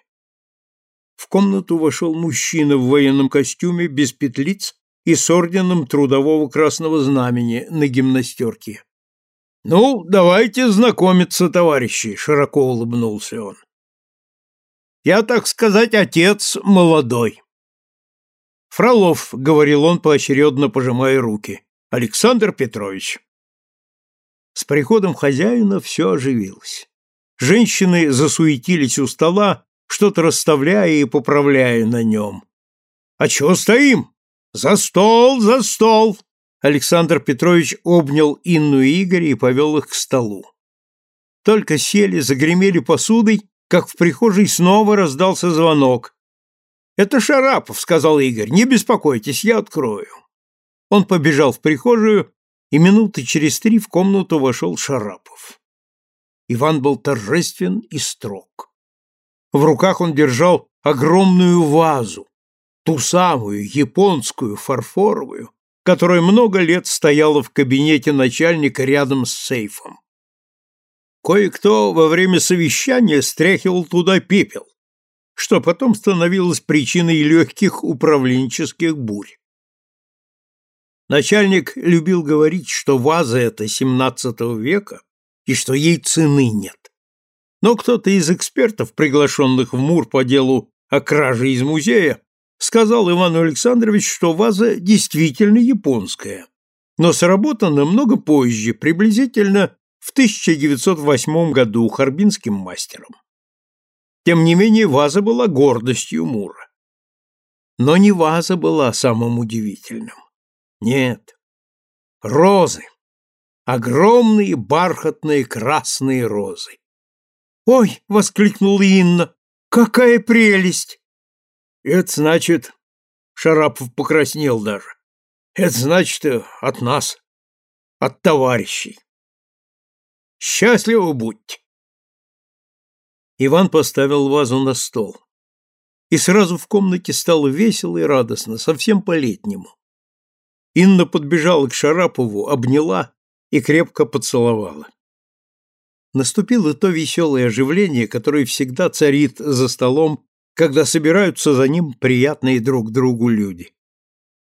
[SPEAKER 1] В комнату вошел мужчина в военном костюме, без петлиц и с орденом Трудового Красного Знамени на гимнастерке. «Ну, давайте знакомиться, товарищи», — широко улыбнулся он. «Я, так сказать, отец молодой». «Фролов», — говорил он, поочередно пожимая руки, — «Александр Петрович». С приходом хозяина все оживилось. Женщины засуетились у стола, что-то расставляя и поправляя на нем. «А чего стоим? За стол, за стол!» Александр Петрович обнял Инну и Игоря и повел их к столу. Только сели, загремели посудой, как в прихожей снова раздался звонок. «Это Шарапов», — сказал Игорь, — «не беспокойтесь, я открою». Он побежал в прихожую и минуты через три в комнату вошел Шарапов. Иван был торжествен и строг. В руках он держал огромную вазу, ту самую японскую фарфоровую, которая много лет стояла в кабинете начальника рядом с сейфом. Кое-кто во время совещания стряхивал туда пепел, что потом становилось причиной легких управленческих бурь. Начальник любил говорить, что ваза эта XVII века и что ей цены нет. Но кто-то из экспертов, приглашенных в МУР по делу о краже из музея, сказал Ивану Александровичу, что ваза действительно японская, но сработана много позже, приблизительно в 1908 году харбинским мастером. Тем не менее, ваза была гордостью Мура. Но не ваза была самым удивительным. Нет. Розы. Огромные бархатные красные розы. «Ой!» — воскликнула Инна. «Какая прелесть!» «Это значит...» — Шарапов покраснел даже. «Это значит э, от нас, от товарищей. Счастливы будьте!» Иван поставил вазу на стол. И сразу в комнате стало весело и радостно, совсем по-летнему. Инна подбежала к Шарапову, обняла и крепко поцеловала. Наступило то веселое оживление, которое всегда царит за столом, когда собираются за ним приятные друг другу люди.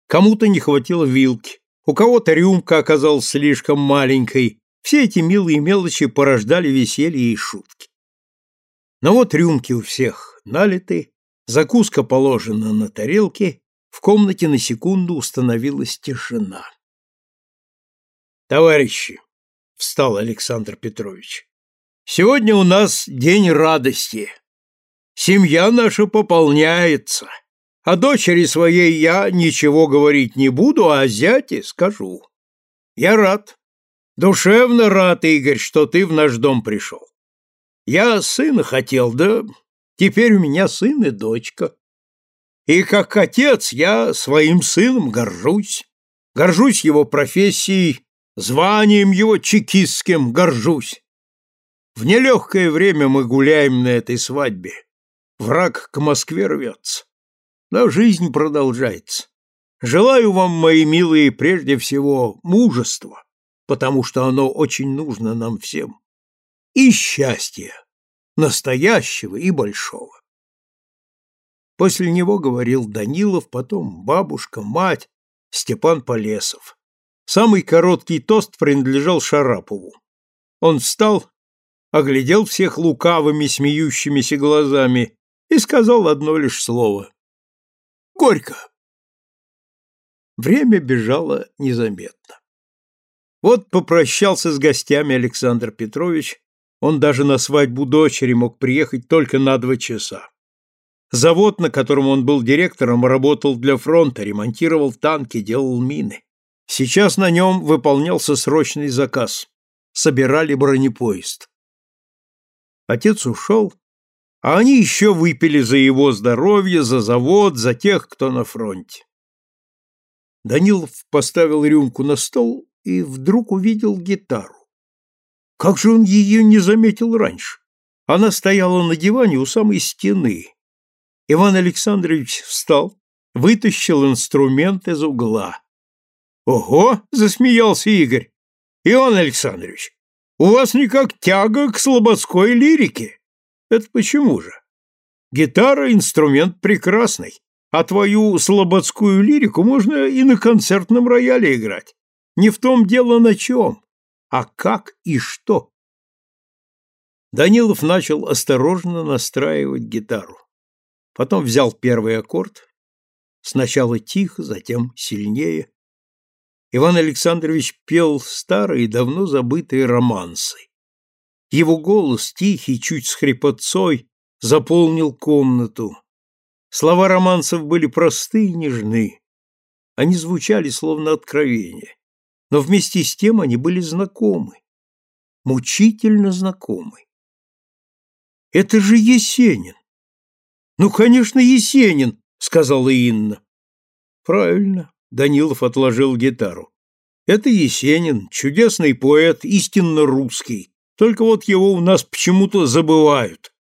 [SPEAKER 1] Кому-то не хватило вилки, у кого-то рюмка оказалась слишком маленькой, все эти милые мелочи порождали веселье и шутки. Но вот рюмки у всех налиты, закуска положена на тарелки, в комнате на секунду установилась тишина. «Товарищи!» — встал Александр Петрович. «Сегодня у нас день радости. Семья наша пополняется. О дочери своей я ничего говорить не буду, а о зяте скажу. Я рад, душевно рад, Игорь, что ты в наш дом пришел. Я сына хотел, да теперь у меня сын и дочка. И как отец я своим сыном горжусь. Горжусь его профессией, званием его чекистским горжусь. В нелегкое время мы гуляем на этой свадьбе. Враг к Москве рвется. Но жизнь продолжается. Желаю вам, мои милые, прежде всего мужества, потому что оно очень нужно нам всем, и счастья, настоящего и большого. После него говорил Данилов, потом бабушка, мать, Степан Полесов. Самый короткий тост принадлежал Шарапову. Он встал, оглядел всех лукавыми, смеющимися глазами и сказал одно лишь слово. «Горько!» Время бежало незаметно. Вот попрощался с гостями Александр Петрович, он даже на свадьбу дочери мог приехать только на два часа. Завод, на котором он был директором, работал для фронта, ремонтировал танки, делал мины. Сейчас на нем выполнялся срочный заказ. Собирали бронепоезд. Отец ушел, а они еще выпили за его здоровье, за завод, за тех, кто на фронте. Данилов поставил рюмку на стол и вдруг увидел гитару. Как же он ее не заметил раньше? Она стояла на диване у самой стены. Иван Александрович встал, вытащил инструмент из угла. «Ого!» — засмеялся Игорь. «Иван Александрович, у вас никак тяга к слободской лирике. Это почему же? Гитара — инструмент прекрасный, а твою слободскую лирику можно и на концертном рояле играть. Не в том дело на чем, а как и что». Данилов начал осторожно настраивать гитару. Потом взял первый аккорд, сначала тихо, затем сильнее, Иван Александрович пел старые, давно забытые романсы. Его голос, тихий, чуть с хрипотцой, заполнил комнату. Слова романсов были просты и нежны. Они звучали словно откровения, но вместе с тем они были знакомы, мучительно знакомы. Это же Есенин. Ну, конечно, Есенин, сказала Инна. Правильно, Данилов отложил гитару. Это Есенин, чудесный поэт, истинно русский. Только вот его у нас почему-то забывают.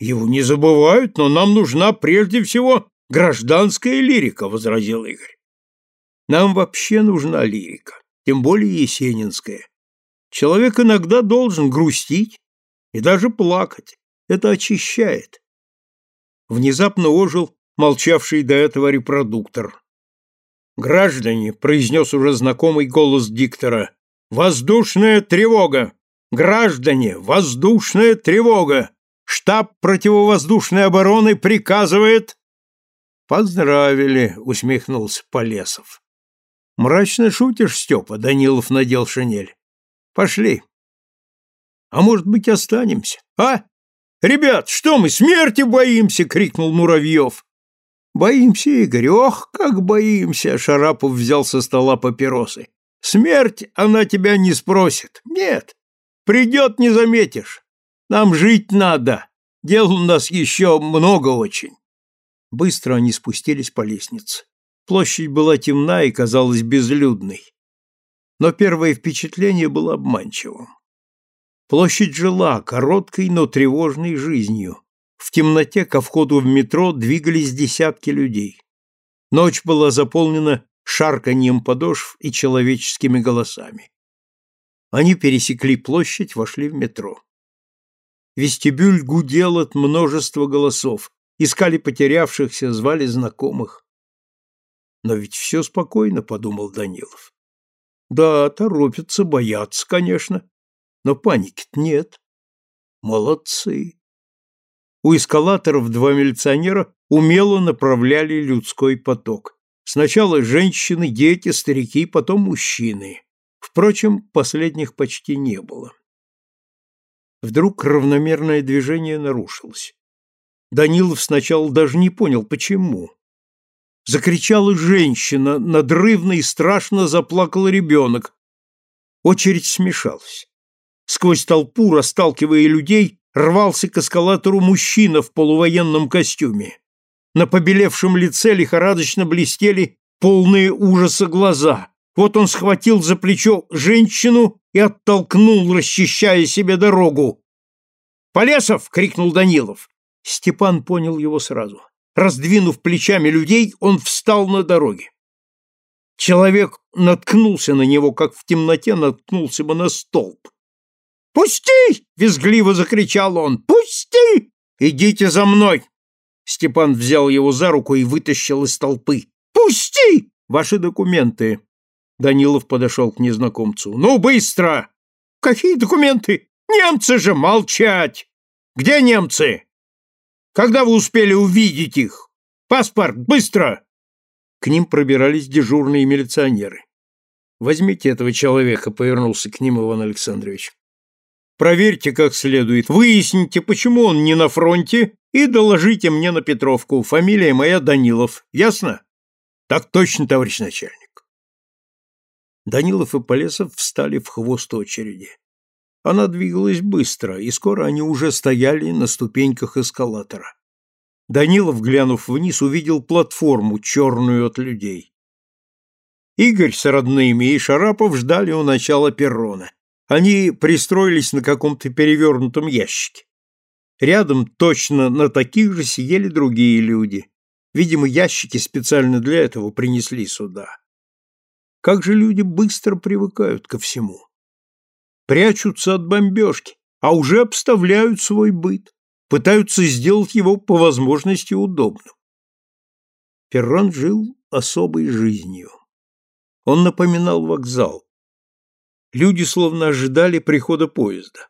[SPEAKER 1] Его не забывают, но нам нужна прежде всего гражданская лирика, возразил Игорь. Нам вообще нужна лирика, тем более есенинская. Человек иногда должен грустить и даже плакать. Это очищает. Внезапно ожил молчавший до этого репродуктор. «Граждане!» — произнес уже знакомый голос диктора. «Воздушная тревога! Граждане! Воздушная тревога! Штаб противовоздушной обороны приказывает...» «Поздравили!» — усмехнулся Полесов. «Мрачно шутишь, Степа?» — Данилов надел шинель. «Пошли. А может быть, останемся? А? Ребят, что мы, смерти боимся?» — крикнул Муравьев. Боимся, Игорь, ох, как боимся, Шарапов взял со стола папиросы. Смерть она тебя не спросит. Нет. Придет, не заметишь. Нам жить надо. Дел у нас еще много очень. Быстро они спустились по лестнице. Площадь была темна и казалась безлюдной. Но первое впечатление было обманчивым. Площадь жила короткой, но тревожной жизнью. В темноте ко входу в метро двигались десятки людей. Ночь была заполнена шарканьем подошв и человеческими голосами. Они пересекли площадь, вошли в метро. Вестибюль гудел от множества голосов, искали потерявшихся, звали знакомых. Но ведь все спокойно, подумал Данилов. Да, торопятся, боятся, конечно, но паники нет. Молодцы. У эскалаторов два милиционера умело направляли людской поток. Сначала женщины, дети, старики, потом мужчины. Впрочем, последних почти не было. Вдруг равномерное движение нарушилось. Данилов сначала даже не понял, почему. Закричала женщина, надрывно и страшно заплакал ребенок. Очередь смешалась. Сквозь толпу, расталкивая людей, рвался к эскалатору мужчина в полувоенном костюме. На побелевшем лице лихорадочно блестели полные ужаса глаза. Вот он схватил за плечо женщину и оттолкнул, расчищая себе дорогу. «Полесов!» — крикнул Данилов. Степан понял его сразу. Раздвинув плечами людей, он встал на дороге. Человек наткнулся на него, как в темноте наткнулся бы на столб. «Пусти!» — визгливо закричал он. «Пусти! Идите за мной!» Степан взял его за руку и вытащил из толпы. «Пусти! Ваши документы!» Данилов подошел к незнакомцу. «Ну, быстро!» «Какие документы? Немцы же молчать! Где немцы? Когда вы успели увидеть их? Паспорт, быстро!» К ним пробирались дежурные милиционеры. «Возьмите этого человека», — повернулся к ним Иван Александрович. «Проверьте как следует, выясните, почему он не на фронте, и доложите мне на Петровку. Фамилия моя Данилов. Ясно?» «Так точно, товарищ начальник». Данилов и Полесов встали в хвост очереди. Она двигалась быстро, и скоро они уже стояли на ступеньках эскалатора. Данилов, глянув вниз, увидел платформу, черную от людей. Игорь с родными и Шарапов ждали у начала перрона. Они пристроились на каком-то перевернутом ящике. Рядом точно на таких же сидели другие люди. Видимо, ящики специально для этого принесли сюда. Как же люди быстро привыкают ко всему прячутся от бомбежки, а уже обставляют свой быт, пытаются сделать его по возможности удобным. Перрон жил особой жизнью. Он напоминал вокзал. Люди словно ожидали прихода поезда.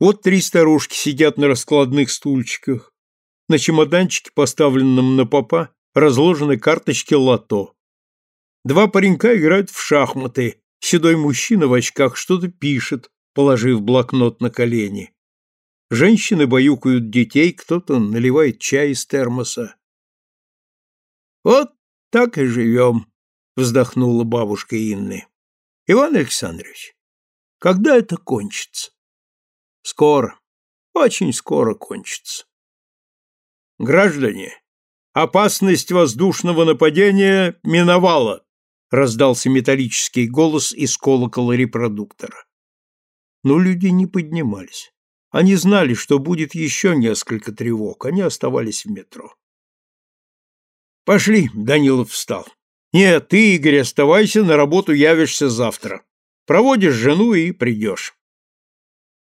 [SPEAKER 1] Вот три старушки сидят на раскладных стульчиках. На чемоданчике, поставленном на попа, разложены карточки лото. Два паренька играют в шахматы. Седой мужчина в очках что-то пишет, положив блокнот на колени. Женщины баюкают детей, кто-то наливает чай из термоса. «Вот так и живем», — вздохнула бабушка Инны. «Иван Александрович, когда это кончится?» «Скоро, очень скоро кончится». «Граждане, опасность воздушного нападения миновала», — раздался металлический голос из колокола репродуктора но люди не поднимались. Они знали, что будет еще несколько тревог, они оставались в метро. «Пошли», — Данилов встал. «Нет, ты, Игорь, оставайся, на работу явишься завтра. Проводишь жену и придешь».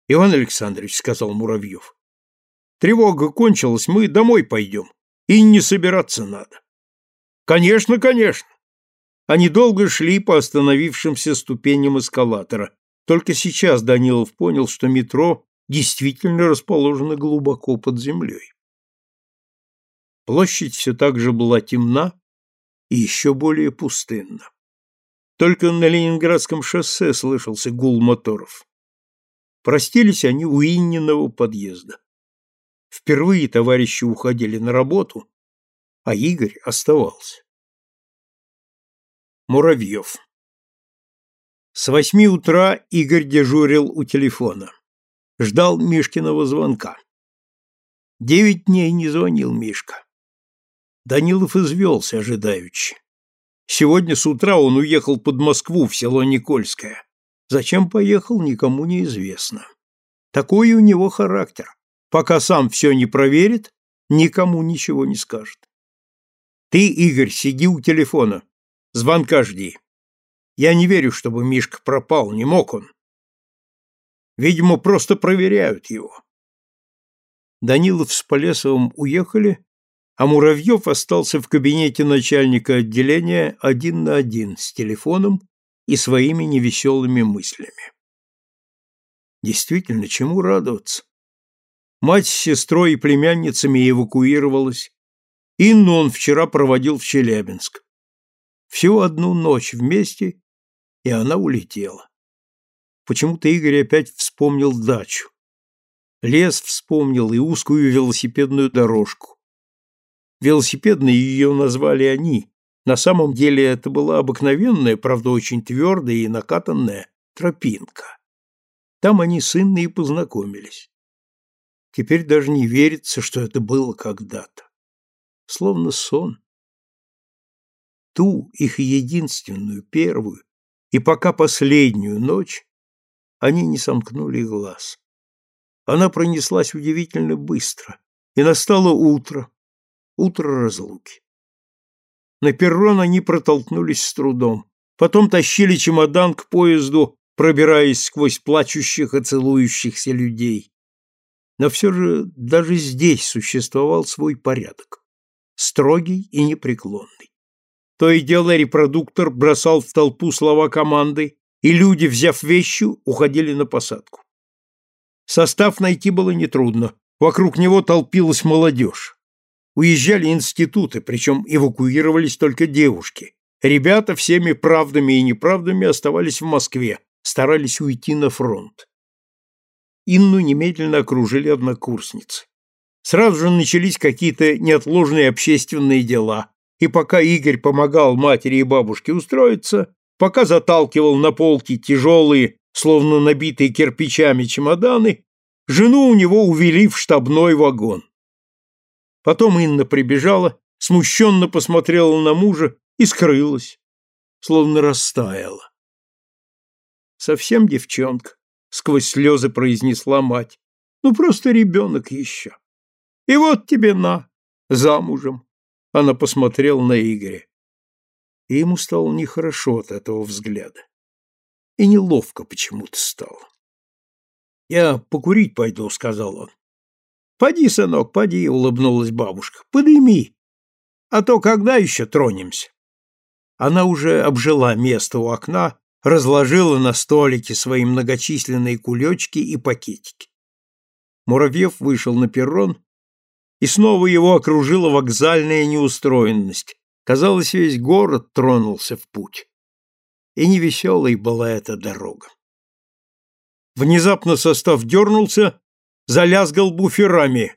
[SPEAKER 1] «Иван Александрович», — сказал Муравьев, — «тревога кончилась, мы домой пойдем, и не собираться надо». «Конечно, конечно». Они долго шли по остановившимся ступеням эскалатора, только сейчас Данилов понял, что метро действительно расположено глубоко под землей. Площадь все так же была темна и еще более пустынна. Только на Ленинградском шоссе слышался гул моторов. Простились они у Инниного подъезда. Впервые товарищи уходили на работу, а Игорь оставался. Муравьев с восьми утра Игорь дежурил у телефона. Ждал Мишкиного звонка. Девять дней не звонил Мишка. Данилов извелся, ожидаючи. Сегодня с утра он уехал под Москву в село Никольское. Зачем поехал, никому не известно. Такой у него характер. Пока сам все не проверит, никому ничего не скажет. Ты, Игорь, сиди у телефона. Звонка жди. Я не верю, чтобы Мишка пропал, не мог он. Видимо, просто проверяют его. Данилов с Полесовым уехали, а Муравьев остался в кабинете начальника отделения один на один с телефоном и своими невеселыми мыслями. Действительно, чему радоваться? Мать с сестрой и племянницами эвакуировалась. Инну он вчера проводил в Челябинск. Всего одну ночь вместе и она улетела. Почему-то Игорь опять вспомнил дачу. Лес вспомнил и узкую велосипедную дорожку. Велосипедной ее назвали они. На самом деле это была обыкновенная, правда очень твердая и накатанная, тропинка. Там они с Инной и познакомились. Теперь даже не верится, что это было когда-то. Словно сон. Ту, их единственную, первую и пока последнюю ночь они не сомкнули глаз. Она пронеслась удивительно быстро, и настало утро, утро разлуки. На перрон они протолкнулись с трудом, потом тащили чемодан к поезду, пробираясь сквозь плачущих и целующихся людей. Но все же даже здесь существовал свой порядок, строгий и непреклонный. То и дело репродуктор бросал в толпу слова команды, и люди, взяв вещи, уходили на посадку. Состав найти было нетрудно. Вокруг него толпилась молодежь. Уезжали институты, причем эвакуировались только девушки. Ребята всеми правдами и неправдами оставались в Москве, старались уйти на фронт. Инну немедленно окружили однокурсницы. Сразу же начались какие-то неотложные общественные дела, и пока Игорь помогал матери и бабушке устроиться, пока заталкивал на полки тяжелые, словно набитые кирпичами чемоданы, жену у него увели в штабной вагон. Потом Инна прибежала, смущенно посмотрела на мужа и скрылась, словно растаяла. «Совсем девчонка», — сквозь слезы произнесла мать. «Ну, просто ребенок еще. И вот тебе на, замужем». Она посмотрела на Игоря и ему стало нехорошо от этого взгляда. И неловко почему-то стало. «Я покурить пойду», — сказал он. «Поди, сынок, поди», — улыбнулась бабушка. «Подыми, а то когда еще тронемся?» Она уже обжила место у окна, разложила на столике свои многочисленные кулечки и пакетики. Муравьев вышел на перрон, и снова его окружила вокзальная неустроенность, Казалось, весь город тронулся в путь. И невеселой была эта дорога. Внезапно состав дернулся, залязгал буферами.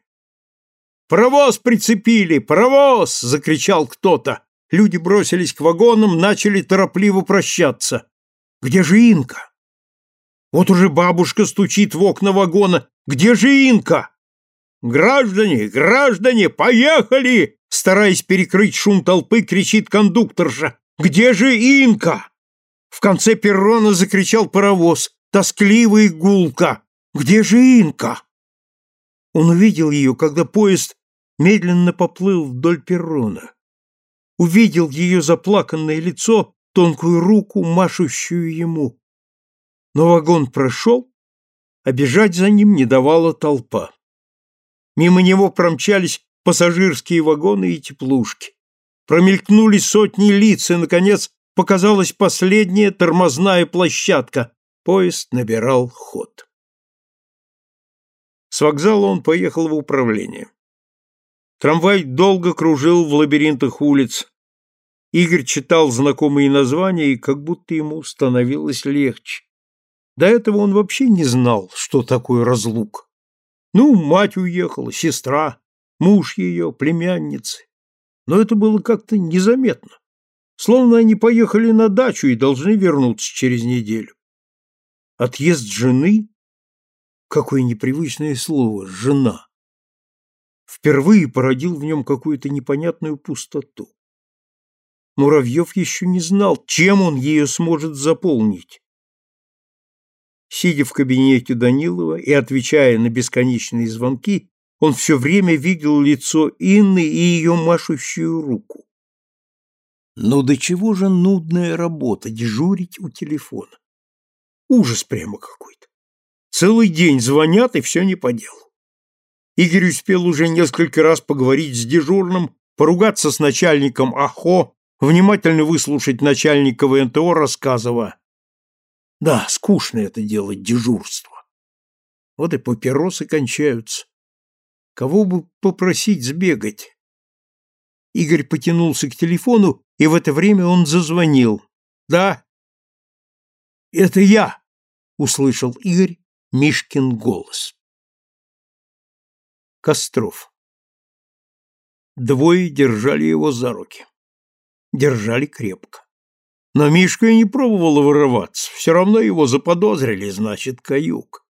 [SPEAKER 1] «Паровоз прицепили! Паровоз!» — закричал кто-то. Люди бросились к вагонам, начали торопливо прощаться. «Где же Инка?» Вот уже бабушка стучит в окна вагона. «Где же Инка?» «Граждане, граждане, поехали!» Стараясь перекрыть шум толпы, кричит кондукторша. «Где же Инка?» В конце перрона закричал паровоз. Тоскливый гулка. «Где же Инка?» Он увидел ее, когда поезд медленно поплыл вдоль перрона. Увидел ее заплаканное лицо, тонкую руку, машущую ему. Но вагон прошел, а бежать за ним не давала толпа. Мимо него промчались пассажирские вагоны и теплушки. Промелькнули сотни лиц, и, наконец, показалась последняя тормозная площадка. Поезд набирал ход. С вокзала он поехал в управление. Трамвай долго кружил в лабиринтах улиц. Игорь читал знакомые названия, и как будто ему становилось легче. До этого он вообще не знал, что такое разлук. Ну, мать уехала, сестра, муж ее, племянницы. Но это было как-то незаметно. Словно они поехали на дачу и должны вернуться через неделю. Отъезд жены? Какое непривычное слово «жена». Впервые породил в нем какую-то непонятную пустоту. Муравьев еще не знал, чем он ее сможет заполнить. Сидя в кабинете Данилова и отвечая на бесконечные звонки, он все время видел лицо Инны и ее машущую руку. Но до чего же нудная работа дежурить у телефона? Ужас прямо какой-то. Целый день звонят, и все не по делу. Игорь успел уже несколько раз поговорить с дежурным, поругаться с начальником АХО, внимательно выслушать начальника ВНТО, рассказывая. Да, скучно это делать, дежурство. Вот и папиросы кончаются. Кого бы попросить сбегать? Игорь потянулся к телефону, и в это время он зазвонил. «Да?» «Это я!» услышал Игорь Мишкин голос. Костров. Двое держали его за руки. Держали крепко. Но Мишка и не пробовал вырываться, все равно его заподозрили, значит, каюк.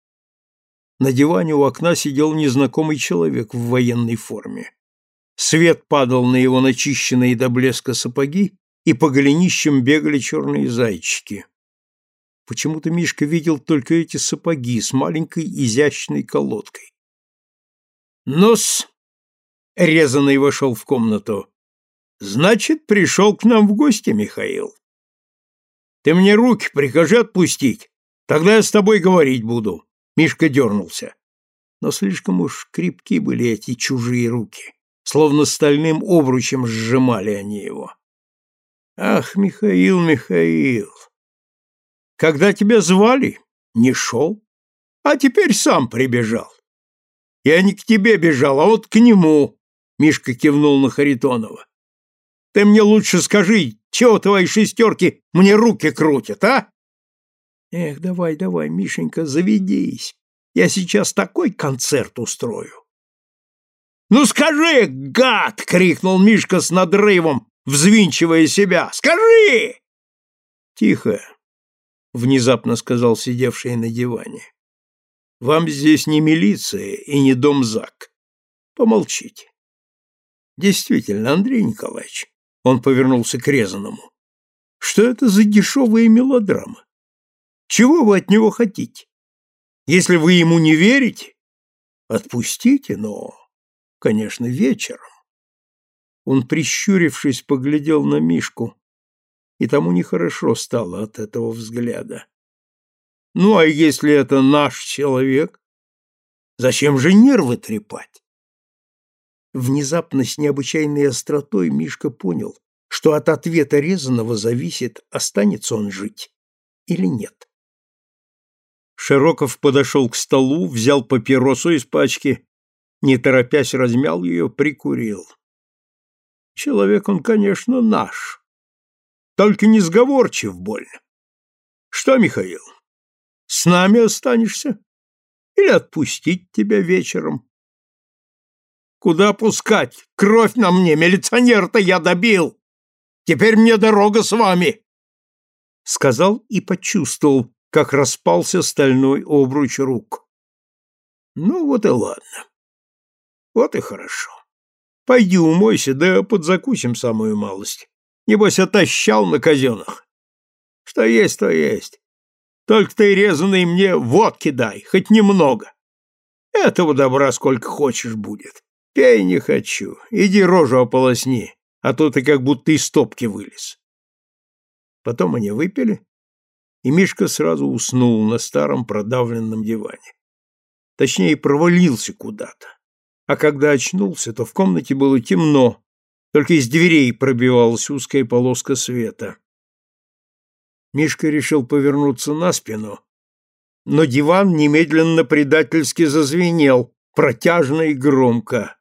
[SPEAKER 1] На диване у окна сидел незнакомый человек в военной форме. Свет падал на его начищенные до блеска сапоги, и по голенищам бегали черные зайчики. Почему-то Мишка видел только эти сапоги с маленькой изящной колодкой. «Ну-с!» — резанный вошел в комнату. «Значит, пришел к нам в гости, Михаил. Ты мне руки прикажи отпустить, тогда я с тобой говорить буду». Мишка дернулся. Но слишком уж крепки были эти чужие руки, словно стальным обручем сжимали они его. «Ах, Михаил, Михаил, когда тебя звали, не шел, а теперь сам прибежал. Я не к тебе бежал, а вот к нему, — Мишка кивнул на Харитонова. Ты мне лучше скажи, чего твои шестерки мне руки крутят, а? Эх, давай, давай, Мишенька, заведись. Я сейчас такой концерт устрою. Ну скажи, гад! крикнул Мишка с надрывом, взвинчивая себя. Скажи! Тихо, внезапно сказал сидевший на диване. Вам здесь не милиция и не дом ЗАГ. Помолчите. Действительно, Андрей Николаевич, он повернулся к Резаному. Что это за дешевые мелодрамы? Чего вы от него хотите? Если вы ему не верите, отпустите, но, конечно, вечером. Он, прищурившись, поглядел на Мишку, и тому нехорошо стало от этого взгляда. Ну, а если это наш человек? Зачем же нервы трепать? Внезапно с необычайной остротой Мишка понял, что от ответа резаного зависит, останется он жить или нет. Широков подошел к столу, взял папиросу из пачки, не торопясь размял ее, прикурил. Человек он, конечно, наш, только не сговорчив больно. Что, Михаил, с нами останешься? Или отпустить тебя вечером? Куда пускать? Кровь на мне, милиционер-то я добил. Теперь мне дорога с вами. Сказал и почувствовал, как распался стальной обруч рук. Ну вот и ладно. Вот и хорошо. Пойди умойся, да подзакусим самую малость. Небось, отощал на казенах. Что есть, то есть. Только ты, резанный, мне водки дай, хоть немного. Этого добра сколько хочешь будет. Пей не хочу, иди рожу ополосни, а то ты как будто из топки вылез. Потом они выпили, и Мишка сразу уснул на старом продавленном диване. Точнее, провалился куда-то. А когда очнулся, то в комнате было темно, только из дверей пробивалась узкая полоска света. Мишка решил повернуться на спину, но диван немедленно предательски зазвенел, протяжно и громко.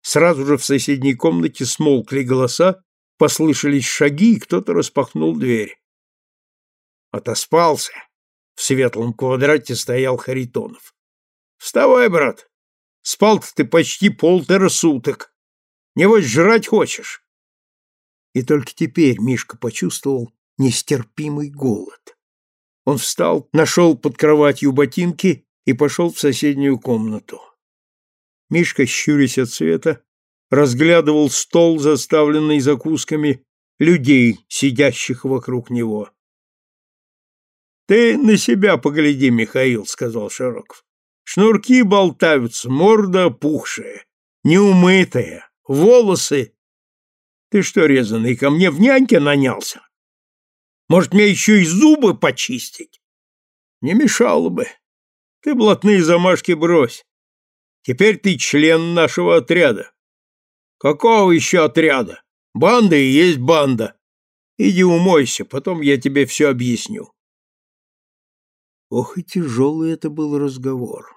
[SPEAKER 1] Сразу же в соседней комнате смолкли голоса, послышались шаги, и кто-то распахнул дверь. Отоспался. В светлом квадрате стоял Харитонов. «Вставай, брат! Спал-то ты почти полтора суток!» Небось, жрать хочешь?» И только теперь Мишка почувствовал нестерпимый голод. Он встал, нашел под кроватью ботинки и пошел в соседнюю комнату. Мишка, щурясь от света, разглядывал стол, заставленный закусками, людей, сидящих вокруг него. «Ты на себя погляди, Михаил», — сказал Широков. «Шнурки болтаются, морда опухшая, неумытая, волосы. Ты что, резанный, ко мне в няньке нанялся? Может, мне еще и зубы почистить? Не мешало бы. Ты блатные замашки брось. Теперь ты член нашего отряда. Какого еще отряда? Банда и есть банда. Иди умойся, потом я тебе все объясню. Ох и тяжелый это был разговор.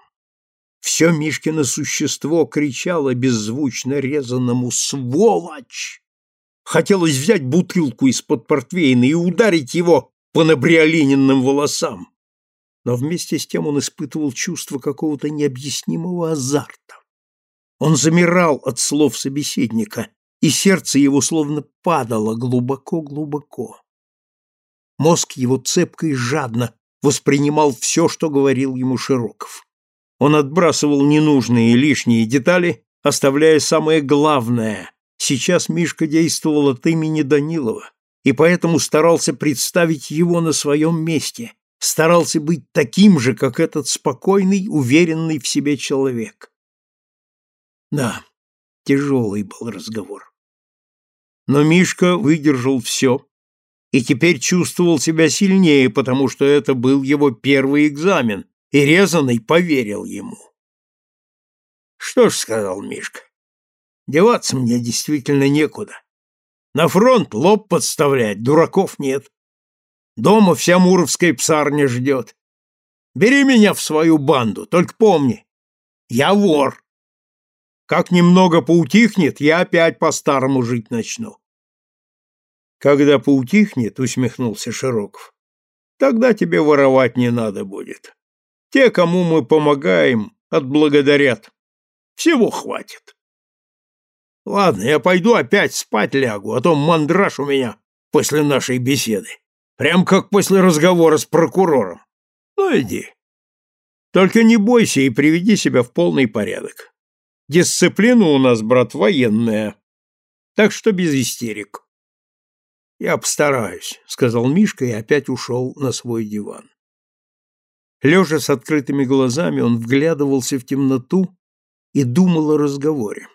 [SPEAKER 1] Все Мишкино существо кричало беззвучно резаному «Сволочь!». Хотелось взять бутылку из-под портвейна и ударить его по набриолиненным волосам. но вместе с тем он испытывал чувство какого-то необъяснимого азарта. Он замирал от слов собеседника, и сердце его словно падало глубоко-глубоко. Мозг его цепко и жадно воспринимал все, что говорил ему Широков. Он отбрасывал ненужные и лишние детали, оставляя самое главное. Сейчас Мишка действовал от имени Данилова, и поэтому старался представить его на своем месте, старался быть таким же, как этот спокойный, уверенный в себе человек. Да, тяжелый был разговор. Но Мишка выдержал все и теперь чувствовал себя сильнее, потому что это был его первый экзамен, и резаный поверил ему. «Что ж», — сказал Мишка, — «деваться мне действительно некуда. На фронт лоб подставлять, дураков нет. Дома вся муровская псарня ждет. Бери меня в свою банду, только помни, я вор. Как немного поутихнет, я опять по-старому жить начну. Когда поутихнет, усмехнулся Широков, тогда тебе воровать не надо будет. Те, кому мы помогаем, отблагодарят. Всего хватит. Ладно, я пойду опять спать лягу, а то мандраж у меня после нашей беседы. Прям как после разговора с прокурором. Ну, иди. Только не бойся и приведи себя в полный порядок. Дисциплина у нас, брат, военная. Так что без истерик. Я постараюсь, сказал Мишка и опять ушел на свой диван. Лежа с открытыми глазами, он вглядывался в темноту и думал о разговоре.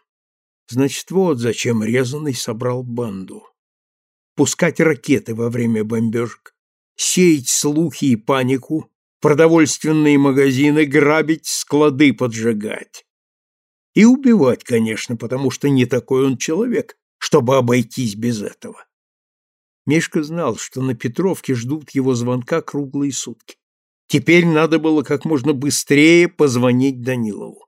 [SPEAKER 1] Значит, вот зачем резанный собрал банду пускать ракеты во время бомбежек, сеять слухи и панику, продовольственные магазины грабить, склады поджигать. И убивать, конечно, потому что не такой он человек, чтобы обойтись без этого. Мишка знал, что на Петровке ждут его звонка круглые сутки. Теперь надо было как можно быстрее позвонить Данилову.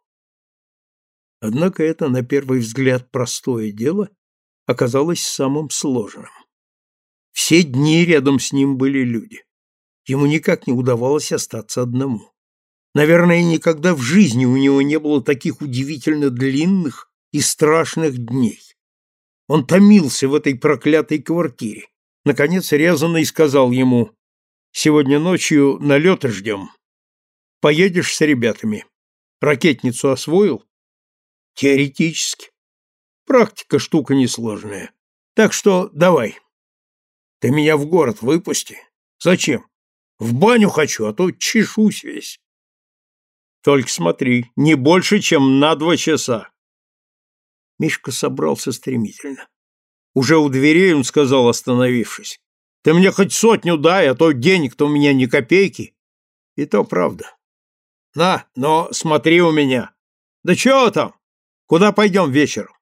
[SPEAKER 1] Однако это, на первый взгляд, простое дело оказалось самым сложным. Все дни рядом с ним были люди. Ему никак не удавалось остаться одному. Наверное, никогда в жизни у него не было таких удивительно длинных и страшных дней. Он томился в этой проклятой квартире. Наконец резанный сказал ему, «Сегодня ночью налета ждем. Поедешь с ребятами. Ракетницу освоил?» «Теоретически. Практика штука несложная. Так что давай, ты меня в город выпусти. Зачем? В баню хочу, а то чешусь весь. Только смотри, не больше, чем на два часа. Мишка собрался стремительно. Уже у дверей он сказал, остановившись. Ты мне хоть сотню дай, а то денег-то у меня ни копейки. И то правда. На, но смотри у меня. Да чего там? Куда пойдем вечером?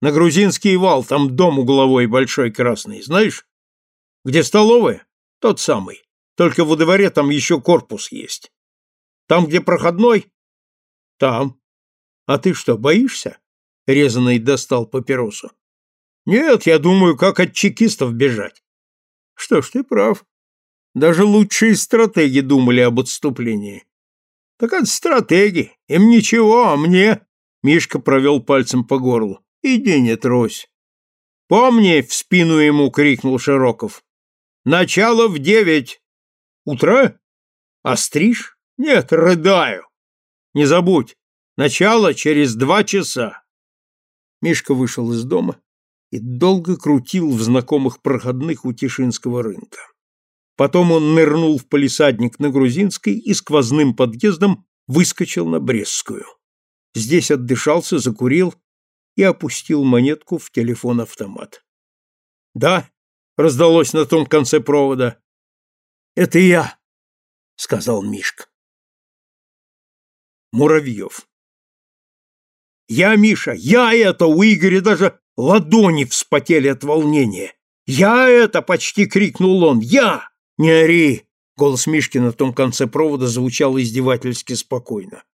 [SPEAKER 1] На грузинский вал, там дом угловой большой красный, знаешь? Где столовая? Тот самый. Только во дворе там еще корпус есть. Там, где проходной? Там. А ты что, боишься? Резанный достал папиросу. Нет, я думаю, как от чекистов бежать. Что ж, ты прав. Даже лучшие стратеги думали об отступлении. Так от стратеги. Им ничего, а мне... Мишка провел пальцем по горлу. Иди не трось. Помни, в спину ему крикнул Широков. Начало в девять. Утро? Остришь? Нет, рыдаю. Не забудь, начало через два часа. Мишка вышел из дома и долго крутил в знакомых проходных у Тишинского рынка. Потом он нырнул в полисадник на Грузинской и сквозным подъездом выскочил на Брестскую. Здесь отдышался, закурил и опустил монетку в телефон-автомат. «Да», раздалось на том конце провода. «Это я», — сказал Мишка. Муравьев. «Я, Миша, я это!» У Игоря даже ладони вспотели от волнения. «Я это!» — почти крикнул он. «Я!» «Не ори!» — голос Мишки на том конце провода звучал издевательски спокойно.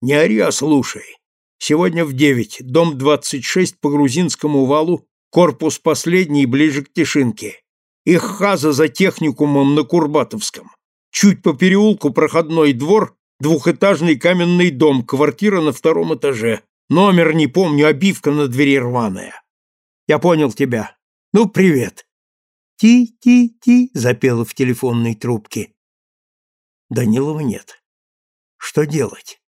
[SPEAKER 1] «Не ори, а слушай. Сегодня в девять, дом двадцать шесть по грузинскому валу Корпус последний, ближе к Тишинке. Их хаза за техникумом на Курбатовском. Чуть по переулку проходной двор, двухэтажный каменный дом, квартира на втором этаже. Номер не помню, обивка на двери рваная. Я понял тебя. Ну, привет. Ти-ти-ти, запела в телефонной трубке. Данилова нет. Что делать?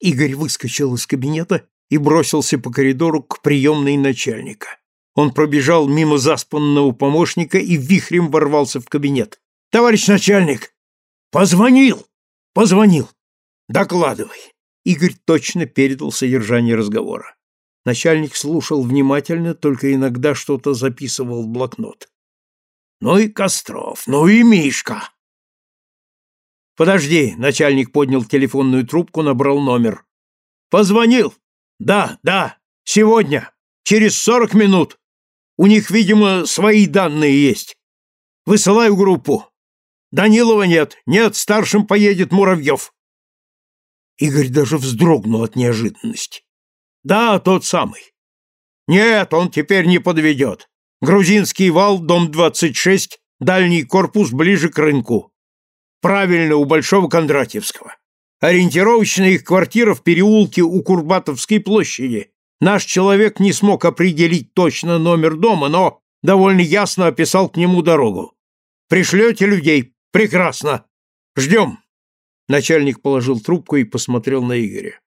[SPEAKER 1] Игорь выскочил из кабинета и бросился по коридору к приемной начальника. Он пробежал мимо заспанного помощника и вихрем ворвался в кабинет. «Товарищ начальник!» «Позвонил!» «Позвонил!» «Докладывай!» Игорь точно передал содержание разговора. Начальник слушал внимательно, только иногда что-то записывал в блокнот. «Ну и Костров, ну и Мишка!» «Подожди!» — начальник поднял телефонную трубку, набрал номер. «Позвонил!» «Да, да, сегодня, через сорок минут. У них, видимо, свои данные есть. Высылаю группу. Данилова нет, нет, старшим поедет Муравьев». Игорь даже вздрогнул от неожиданности. «Да, тот самый. Нет, он теперь не подведет. Грузинский вал, дом 26, дальний корпус ближе к рынку. Правильно, у Большого Кондратьевского. Ориентировочная их квартира в переулке у Курбатовской площади. Наш человек не смог определить точно номер дома, но довольно ясно описал к нему дорогу. Пришлете людей? Прекрасно. Ждем. Начальник положил трубку и посмотрел на Игоря.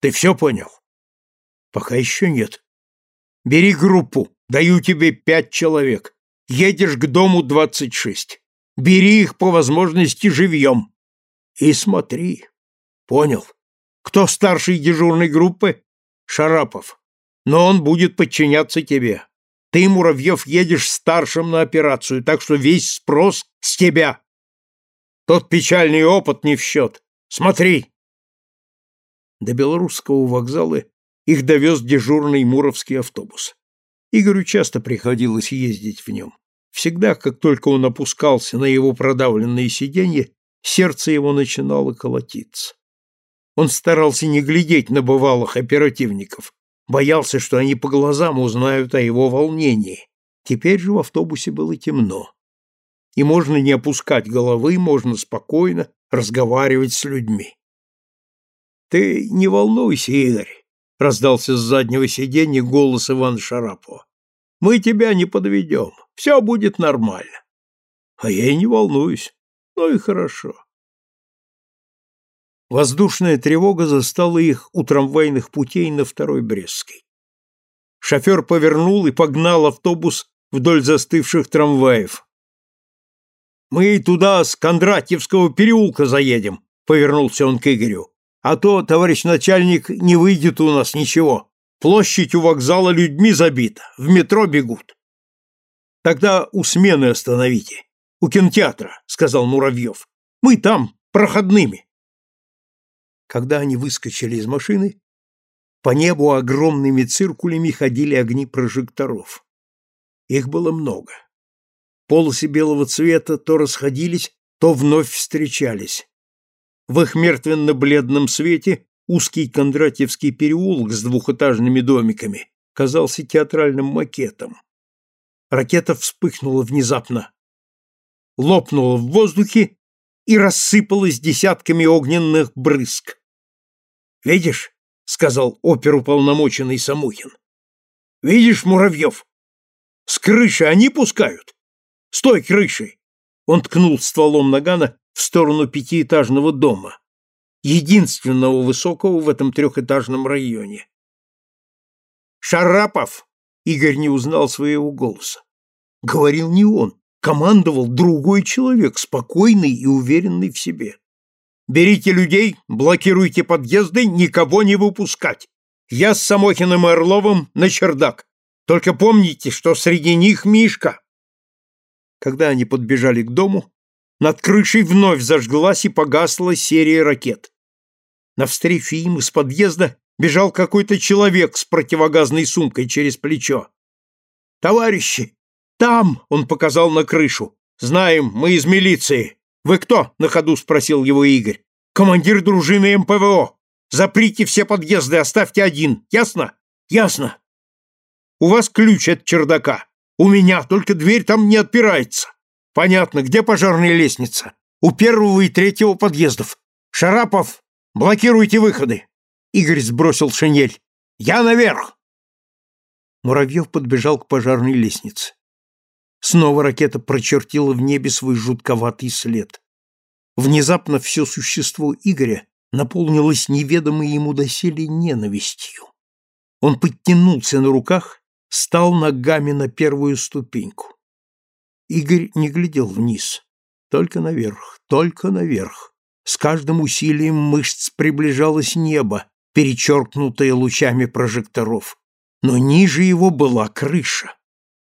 [SPEAKER 1] Ты все понял? Пока еще нет. Бери группу. Даю тебе пять человек. Едешь к дому двадцать шесть. Бери их по возможности живьем. И смотри. Понял. Кто старший дежурной группы? Шарапов. Но он будет подчиняться тебе. Ты, Муравьев, едешь старшим на операцию, так что весь спрос с тебя. Тот печальный опыт не в счет. Смотри. До Белорусского вокзала их довез дежурный муровский автобус. Игорю часто приходилось ездить в нем. Всегда, как только он опускался на его продавленные сиденья, сердце его начинало колотиться. Он старался не глядеть на бывалых оперативников, боялся, что они по глазам узнают о его волнении. Теперь же в автобусе было темно. И можно не опускать головы, можно спокойно разговаривать с людьми. «Ты не волнуйся, Игорь», — раздался с заднего сиденья голос Ивана Шарапова. «Мы тебя не подведем, все будет нормально». «А я и не волнуюсь. Ну и хорошо. Воздушная тревога застала их у трамвайных путей на Второй Брестской. Шофер повернул и погнал автобус вдоль застывших трамваев. «Мы туда с Кондратьевского переулка заедем», — повернулся он к Игорю. «А то, товарищ начальник, не выйдет у нас ничего. Площадь у вокзала людьми забита, в метро бегут». «Тогда у смены остановите, у кинотеатра», — сказал Муравьев. «Мы там, проходными». Когда они выскочили из машины, по небу огромными циркулями ходили огни прожекторов. Их было много. Полосы белого цвета то расходились, то вновь встречались. В их мертвенно-бледном свете узкий Кондратьевский переулок с двухэтажными домиками казался театральным макетом. Ракета вспыхнула внезапно, лопнула в воздухе и рассыпалась десятками огненных брызг. «Видишь?» — сказал оперуполномоченный Самухин. «Видишь, Муравьев? С крыши они пускают? Стой крышей!» Он ткнул стволом нагана в сторону пятиэтажного дома, единственного высокого в этом трехэтажном районе. «Шарапов!» — Игорь не узнал своего голоса. Говорил не он, командовал другой человек, спокойный и уверенный в себе. «Берите людей, блокируйте подъезды, никого не выпускать. Я с Самохиным и Орловым на чердак. Только помните, что среди них Мишка». Когда они подбежали к дому, над крышей вновь зажглась и погасла серия ракет. Навстречу им из подъезда бежал какой-то человек с противогазной сумкой через плечо. «Товарищи, «Там!» — он показал на крышу. «Знаем, мы из милиции. Вы кто?» — на ходу спросил его Игорь. «Командир дружины МПВО. Заприте все подъезды, оставьте один. Ясно?» «Ясно». «У вас ключ от чердака. У меня, только дверь там не отпирается». «Понятно. Где пожарная лестница?» У первого и третьего подъездов. Шарапов, блокируйте выходы. Игорь сбросил шинель. Я наверх. Муравьев подбежал к пожарной лестнице. Снова ракета прочертила в небе свой жутковатый след. Внезапно все существо Игоря наполнилось неведомой ему доселе ненавистью. Он подтянулся на руках, стал ногами на первую ступеньку. Игорь не глядел вниз, только наверх, только наверх. С каждым усилием мышц приближалось небо, перечеркнутое лучами прожекторов. Но ниже его была крыша.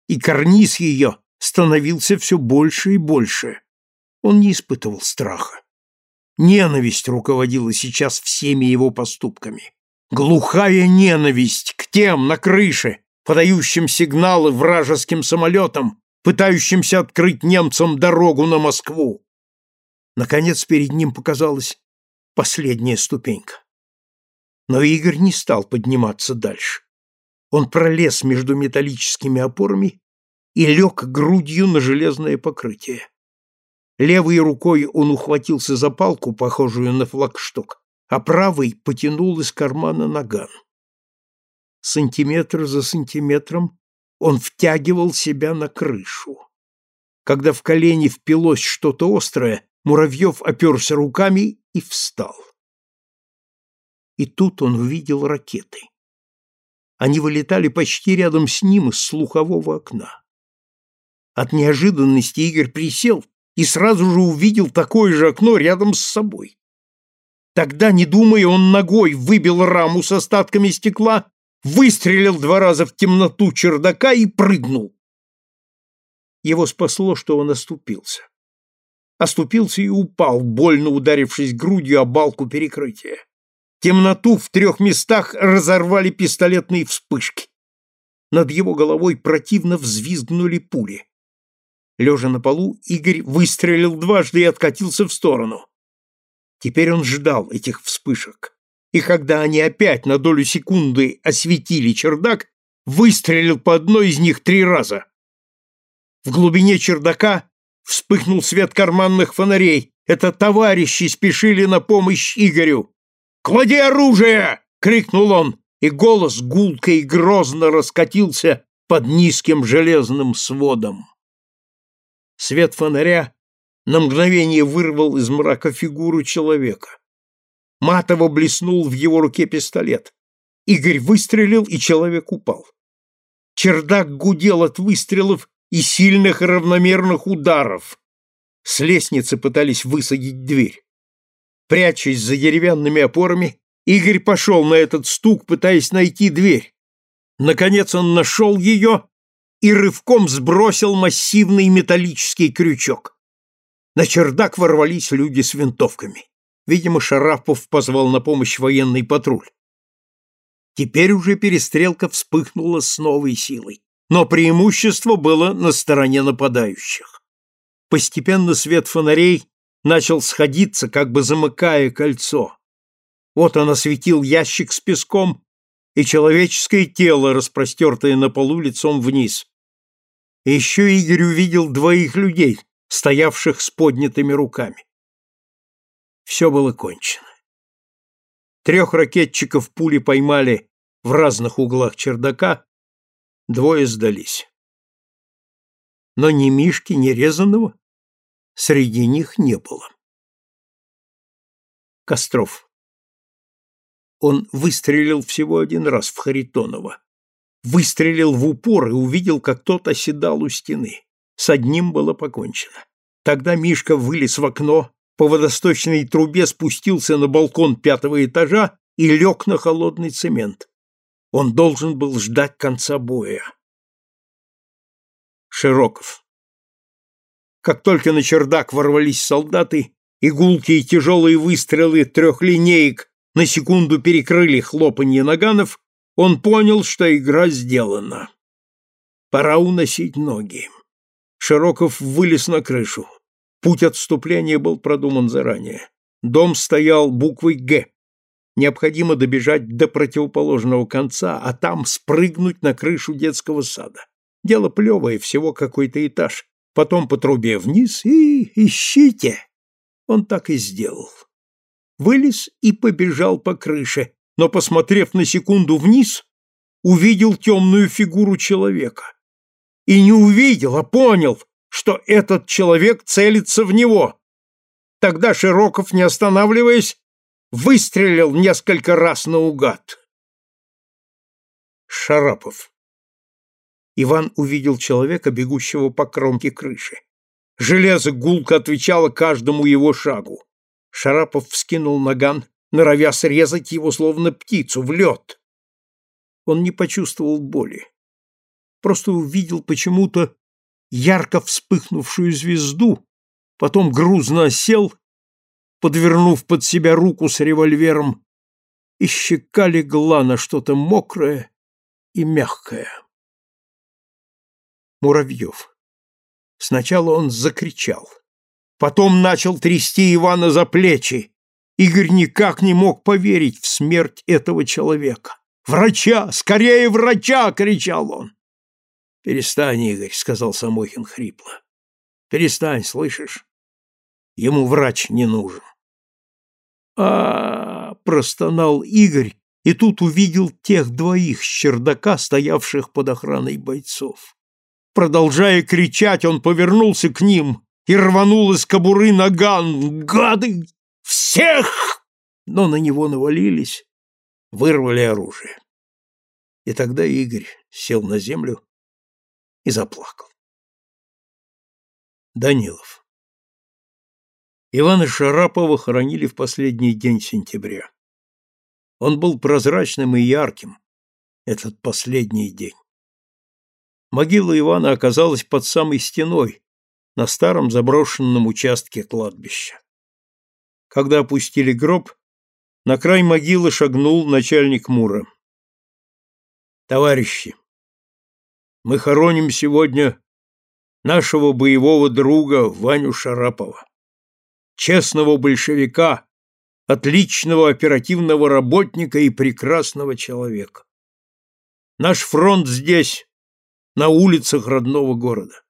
[SPEAKER 1] И карниз ее становился все больше и больше. Он не испытывал страха. Ненависть руководила сейчас всеми его поступками. Глухая ненависть к тем на крыше, подающим сигналы вражеским самолетам, пытающимся открыть немцам дорогу на Москву. Наконец перед ним показалась последняя ступенька. Но Игорь не стал подниматься дальше. Он пролез между металлическими опорами и лег грудью на железное покрытие. Левой рукой он ухватился за палку, похожую на флагшток, а правой потянул из кармана наган. Сантиметр за сантиметром он втягивал себя на крышу. Когда в колени впилось что-то острое, Муравьев оперся руками и встал. И тут он увидел ракеты. Они вылетали почти рядом с ним из слухового окна. От неожиданности Игорь присел и сразу же увидел такое же окно рядом с собой. Тогда, не думая, он ногой выбил раму с остатками стекла, выстрелил два раза в темноту чердака и прыгнул. Его спасло, что он оступился. Оступился и упал, больно ударившись грудью о балку перекрытия. Темноту в трех местах разорвали пистолетные вспышки. Над его головой противно взвизгнули пули. Лежа на полу, Игорь выстрелил дважды и откатился в сторону. Теперь он ждал этих вспышек. И когда они опять на долю секунды осветили чердак, выстрелил по одной из них три раза. В глубине чердака вспыхнул свет карманных фонарей. Это товарищи спешили на помощь Игорю. «Клади оружие!» — крикнул он, и голос гулко и грозно раскатился под низким железным сводом. Свет фонаря на мгновение вырвал из мрака фигуру человека. Матово блеснул в его руке пистолет. Игорь выстрелил, и человек упал. Чердак гудел от выстрелов и сильных равномерных ударов. С лестницы пытались высадить дверь. Прячась за деревянными опорами, Игорь пошел на этот стук, пытаясь найти дверь. Наконец он нашел ее и рывком сбросил массивный металлический крючок. На чердак ворвались люди с винтовками. Видимо, Шарапов позвал на помощь военный патруль. Теперь уже перестрелка вспыхнула с новой силой, но преимущество было на стороне нападающих. Постепенно свет фонарей начал сходиться, как бы замыкая кольцо. Вот он осветил ящик с песком и человеческое тело, распростертое на полу лицом вниз. Еще Игорь увидел двоих людей, стоявших с поднятыми руками. Все было кончено. Трех ракетчиков пули поймали в разных углах чердака, двое сдались. Но ни Мишки, ни Резаного среди них не было. Костров. Он выстрелил всего один раз в Харитонова. Выстрелил в упор и увидел, как тот оседал у стены. С одним было покончено. Тогда Мишка вылез в окно, по водосточной трубе спустился на балкон пятого этажа и лег на холодный цемент. Он должен был ждать конца боя. Широков. Как только на чердак ворвались солдаты, игулки и тяжелые выстрелы трехлинеек на секунду перекрыли хлопанье наганов, он понял, что игра сделана. Пора уносить ноги. Широков вылез на крышу. Путь отступления был продуман заранее. Дом стоял буквой «Г». Необходимо добежать до противоположного конца, а там спрыгнуть на крышу детского сада. Дело плевое, всего какой-то этаж. Потом по трубе вниз и ищите. Он так и сделал. Вылез и побежал по крыше, но, посмотрев на секунду вниз, увидел темную фигуру человека. И не увидел, а понял, что этот человек целится в него. Тогда Широков, не останавливаясь, выстрелил несколько раз наугад. Шарапов. Иван увидел человека, бегущего по кромке крыши. Железо гулко отвечало каждому его шагу. Шарапов вскинул наган, норовя срезать его, словно птицу, в лед. Он не почувствовал боли. Просто увидел почему-то ярко вспыхнувшую звезду, потом грузно сел, подвернув под себя руку с револьвером, и щека легла на что-то мокрое и мягкое. Муравьев. Сначала он закричал. Потом начал трясти Ивана за плечи. Игорь никак не мог поверить в смерть этого человека. «Врача! Скорее врача!» — кричал он. «Перестань, Игорь», — сказал Самохин хрипло. «Перестань, слышишь? Ему врач не нужен». А, -а, -а простонал Игорь и тут увидел тех двоих с чердака, стоявших под охраной бойцов. Продолжая кричать, он повернулся к ним и рванул из кобуры наган. «Гады! Всех!» Но на него навалились, вырвали оружие. И тогда Игорь сел на землю и заплакал. Данилов Ивана Шарапова хоронили в последний день сентября. Он был прозрачным и ярким, этот последний день. Могила Ивана оказалась под самой стеной, на старом заброшенном участке кладбища. Когда опустили гроб, на край могилы шагнул начальник Мура. «Товарищи, мы хороним сегодня нашего боевого друга Ваню Шарапова, честного большевика, отличного оперативного работника и прекрасного человека. Наш фронт здесь, на улицах родного города.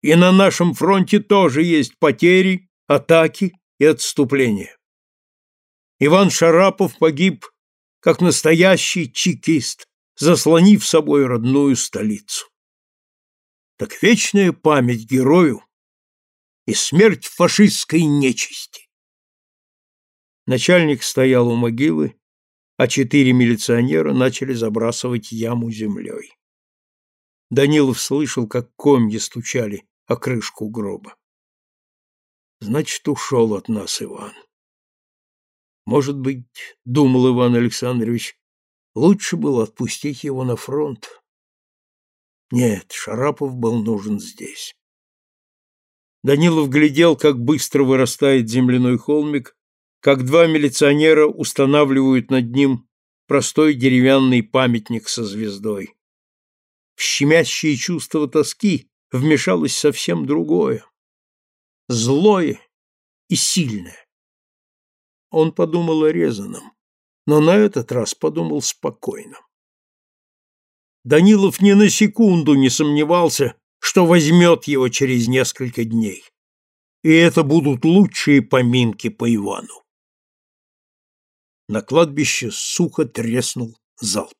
[SPEAKER 1] И на нашем фронте тоже есть потери, атаки и отступления. Иван Шарапов погиб как настоящий чекист, заслонив собой родную столицу. Так вечная память герою и смерть фашистской нечисти. Начальник стоял у могилы, а четыре милиционера начали забрасывать яму землей. Данилов слышал, как комья стучали о крышку гроба. Значит, ушел от нас Иван. Может быть, думал Иван Александрович, лучше было отпустить его на фронт. Нет, Шарапов был нужен здесь. Данилов глядел, как быстро вырастает земляной холмик, как два милиционера устанавливают над ним простой деревянный памятник со звездой. В щемящее чувство тоски вмешалось совсем другое, злое и сильное. Он подумал о резаном, но на этот раз подумал спокойно. Данилов ни на секунду не сомневался, что возьмет его через несколько дней. И это будут лучшие поминки по Ивану. На кладбище сухо треснул залп.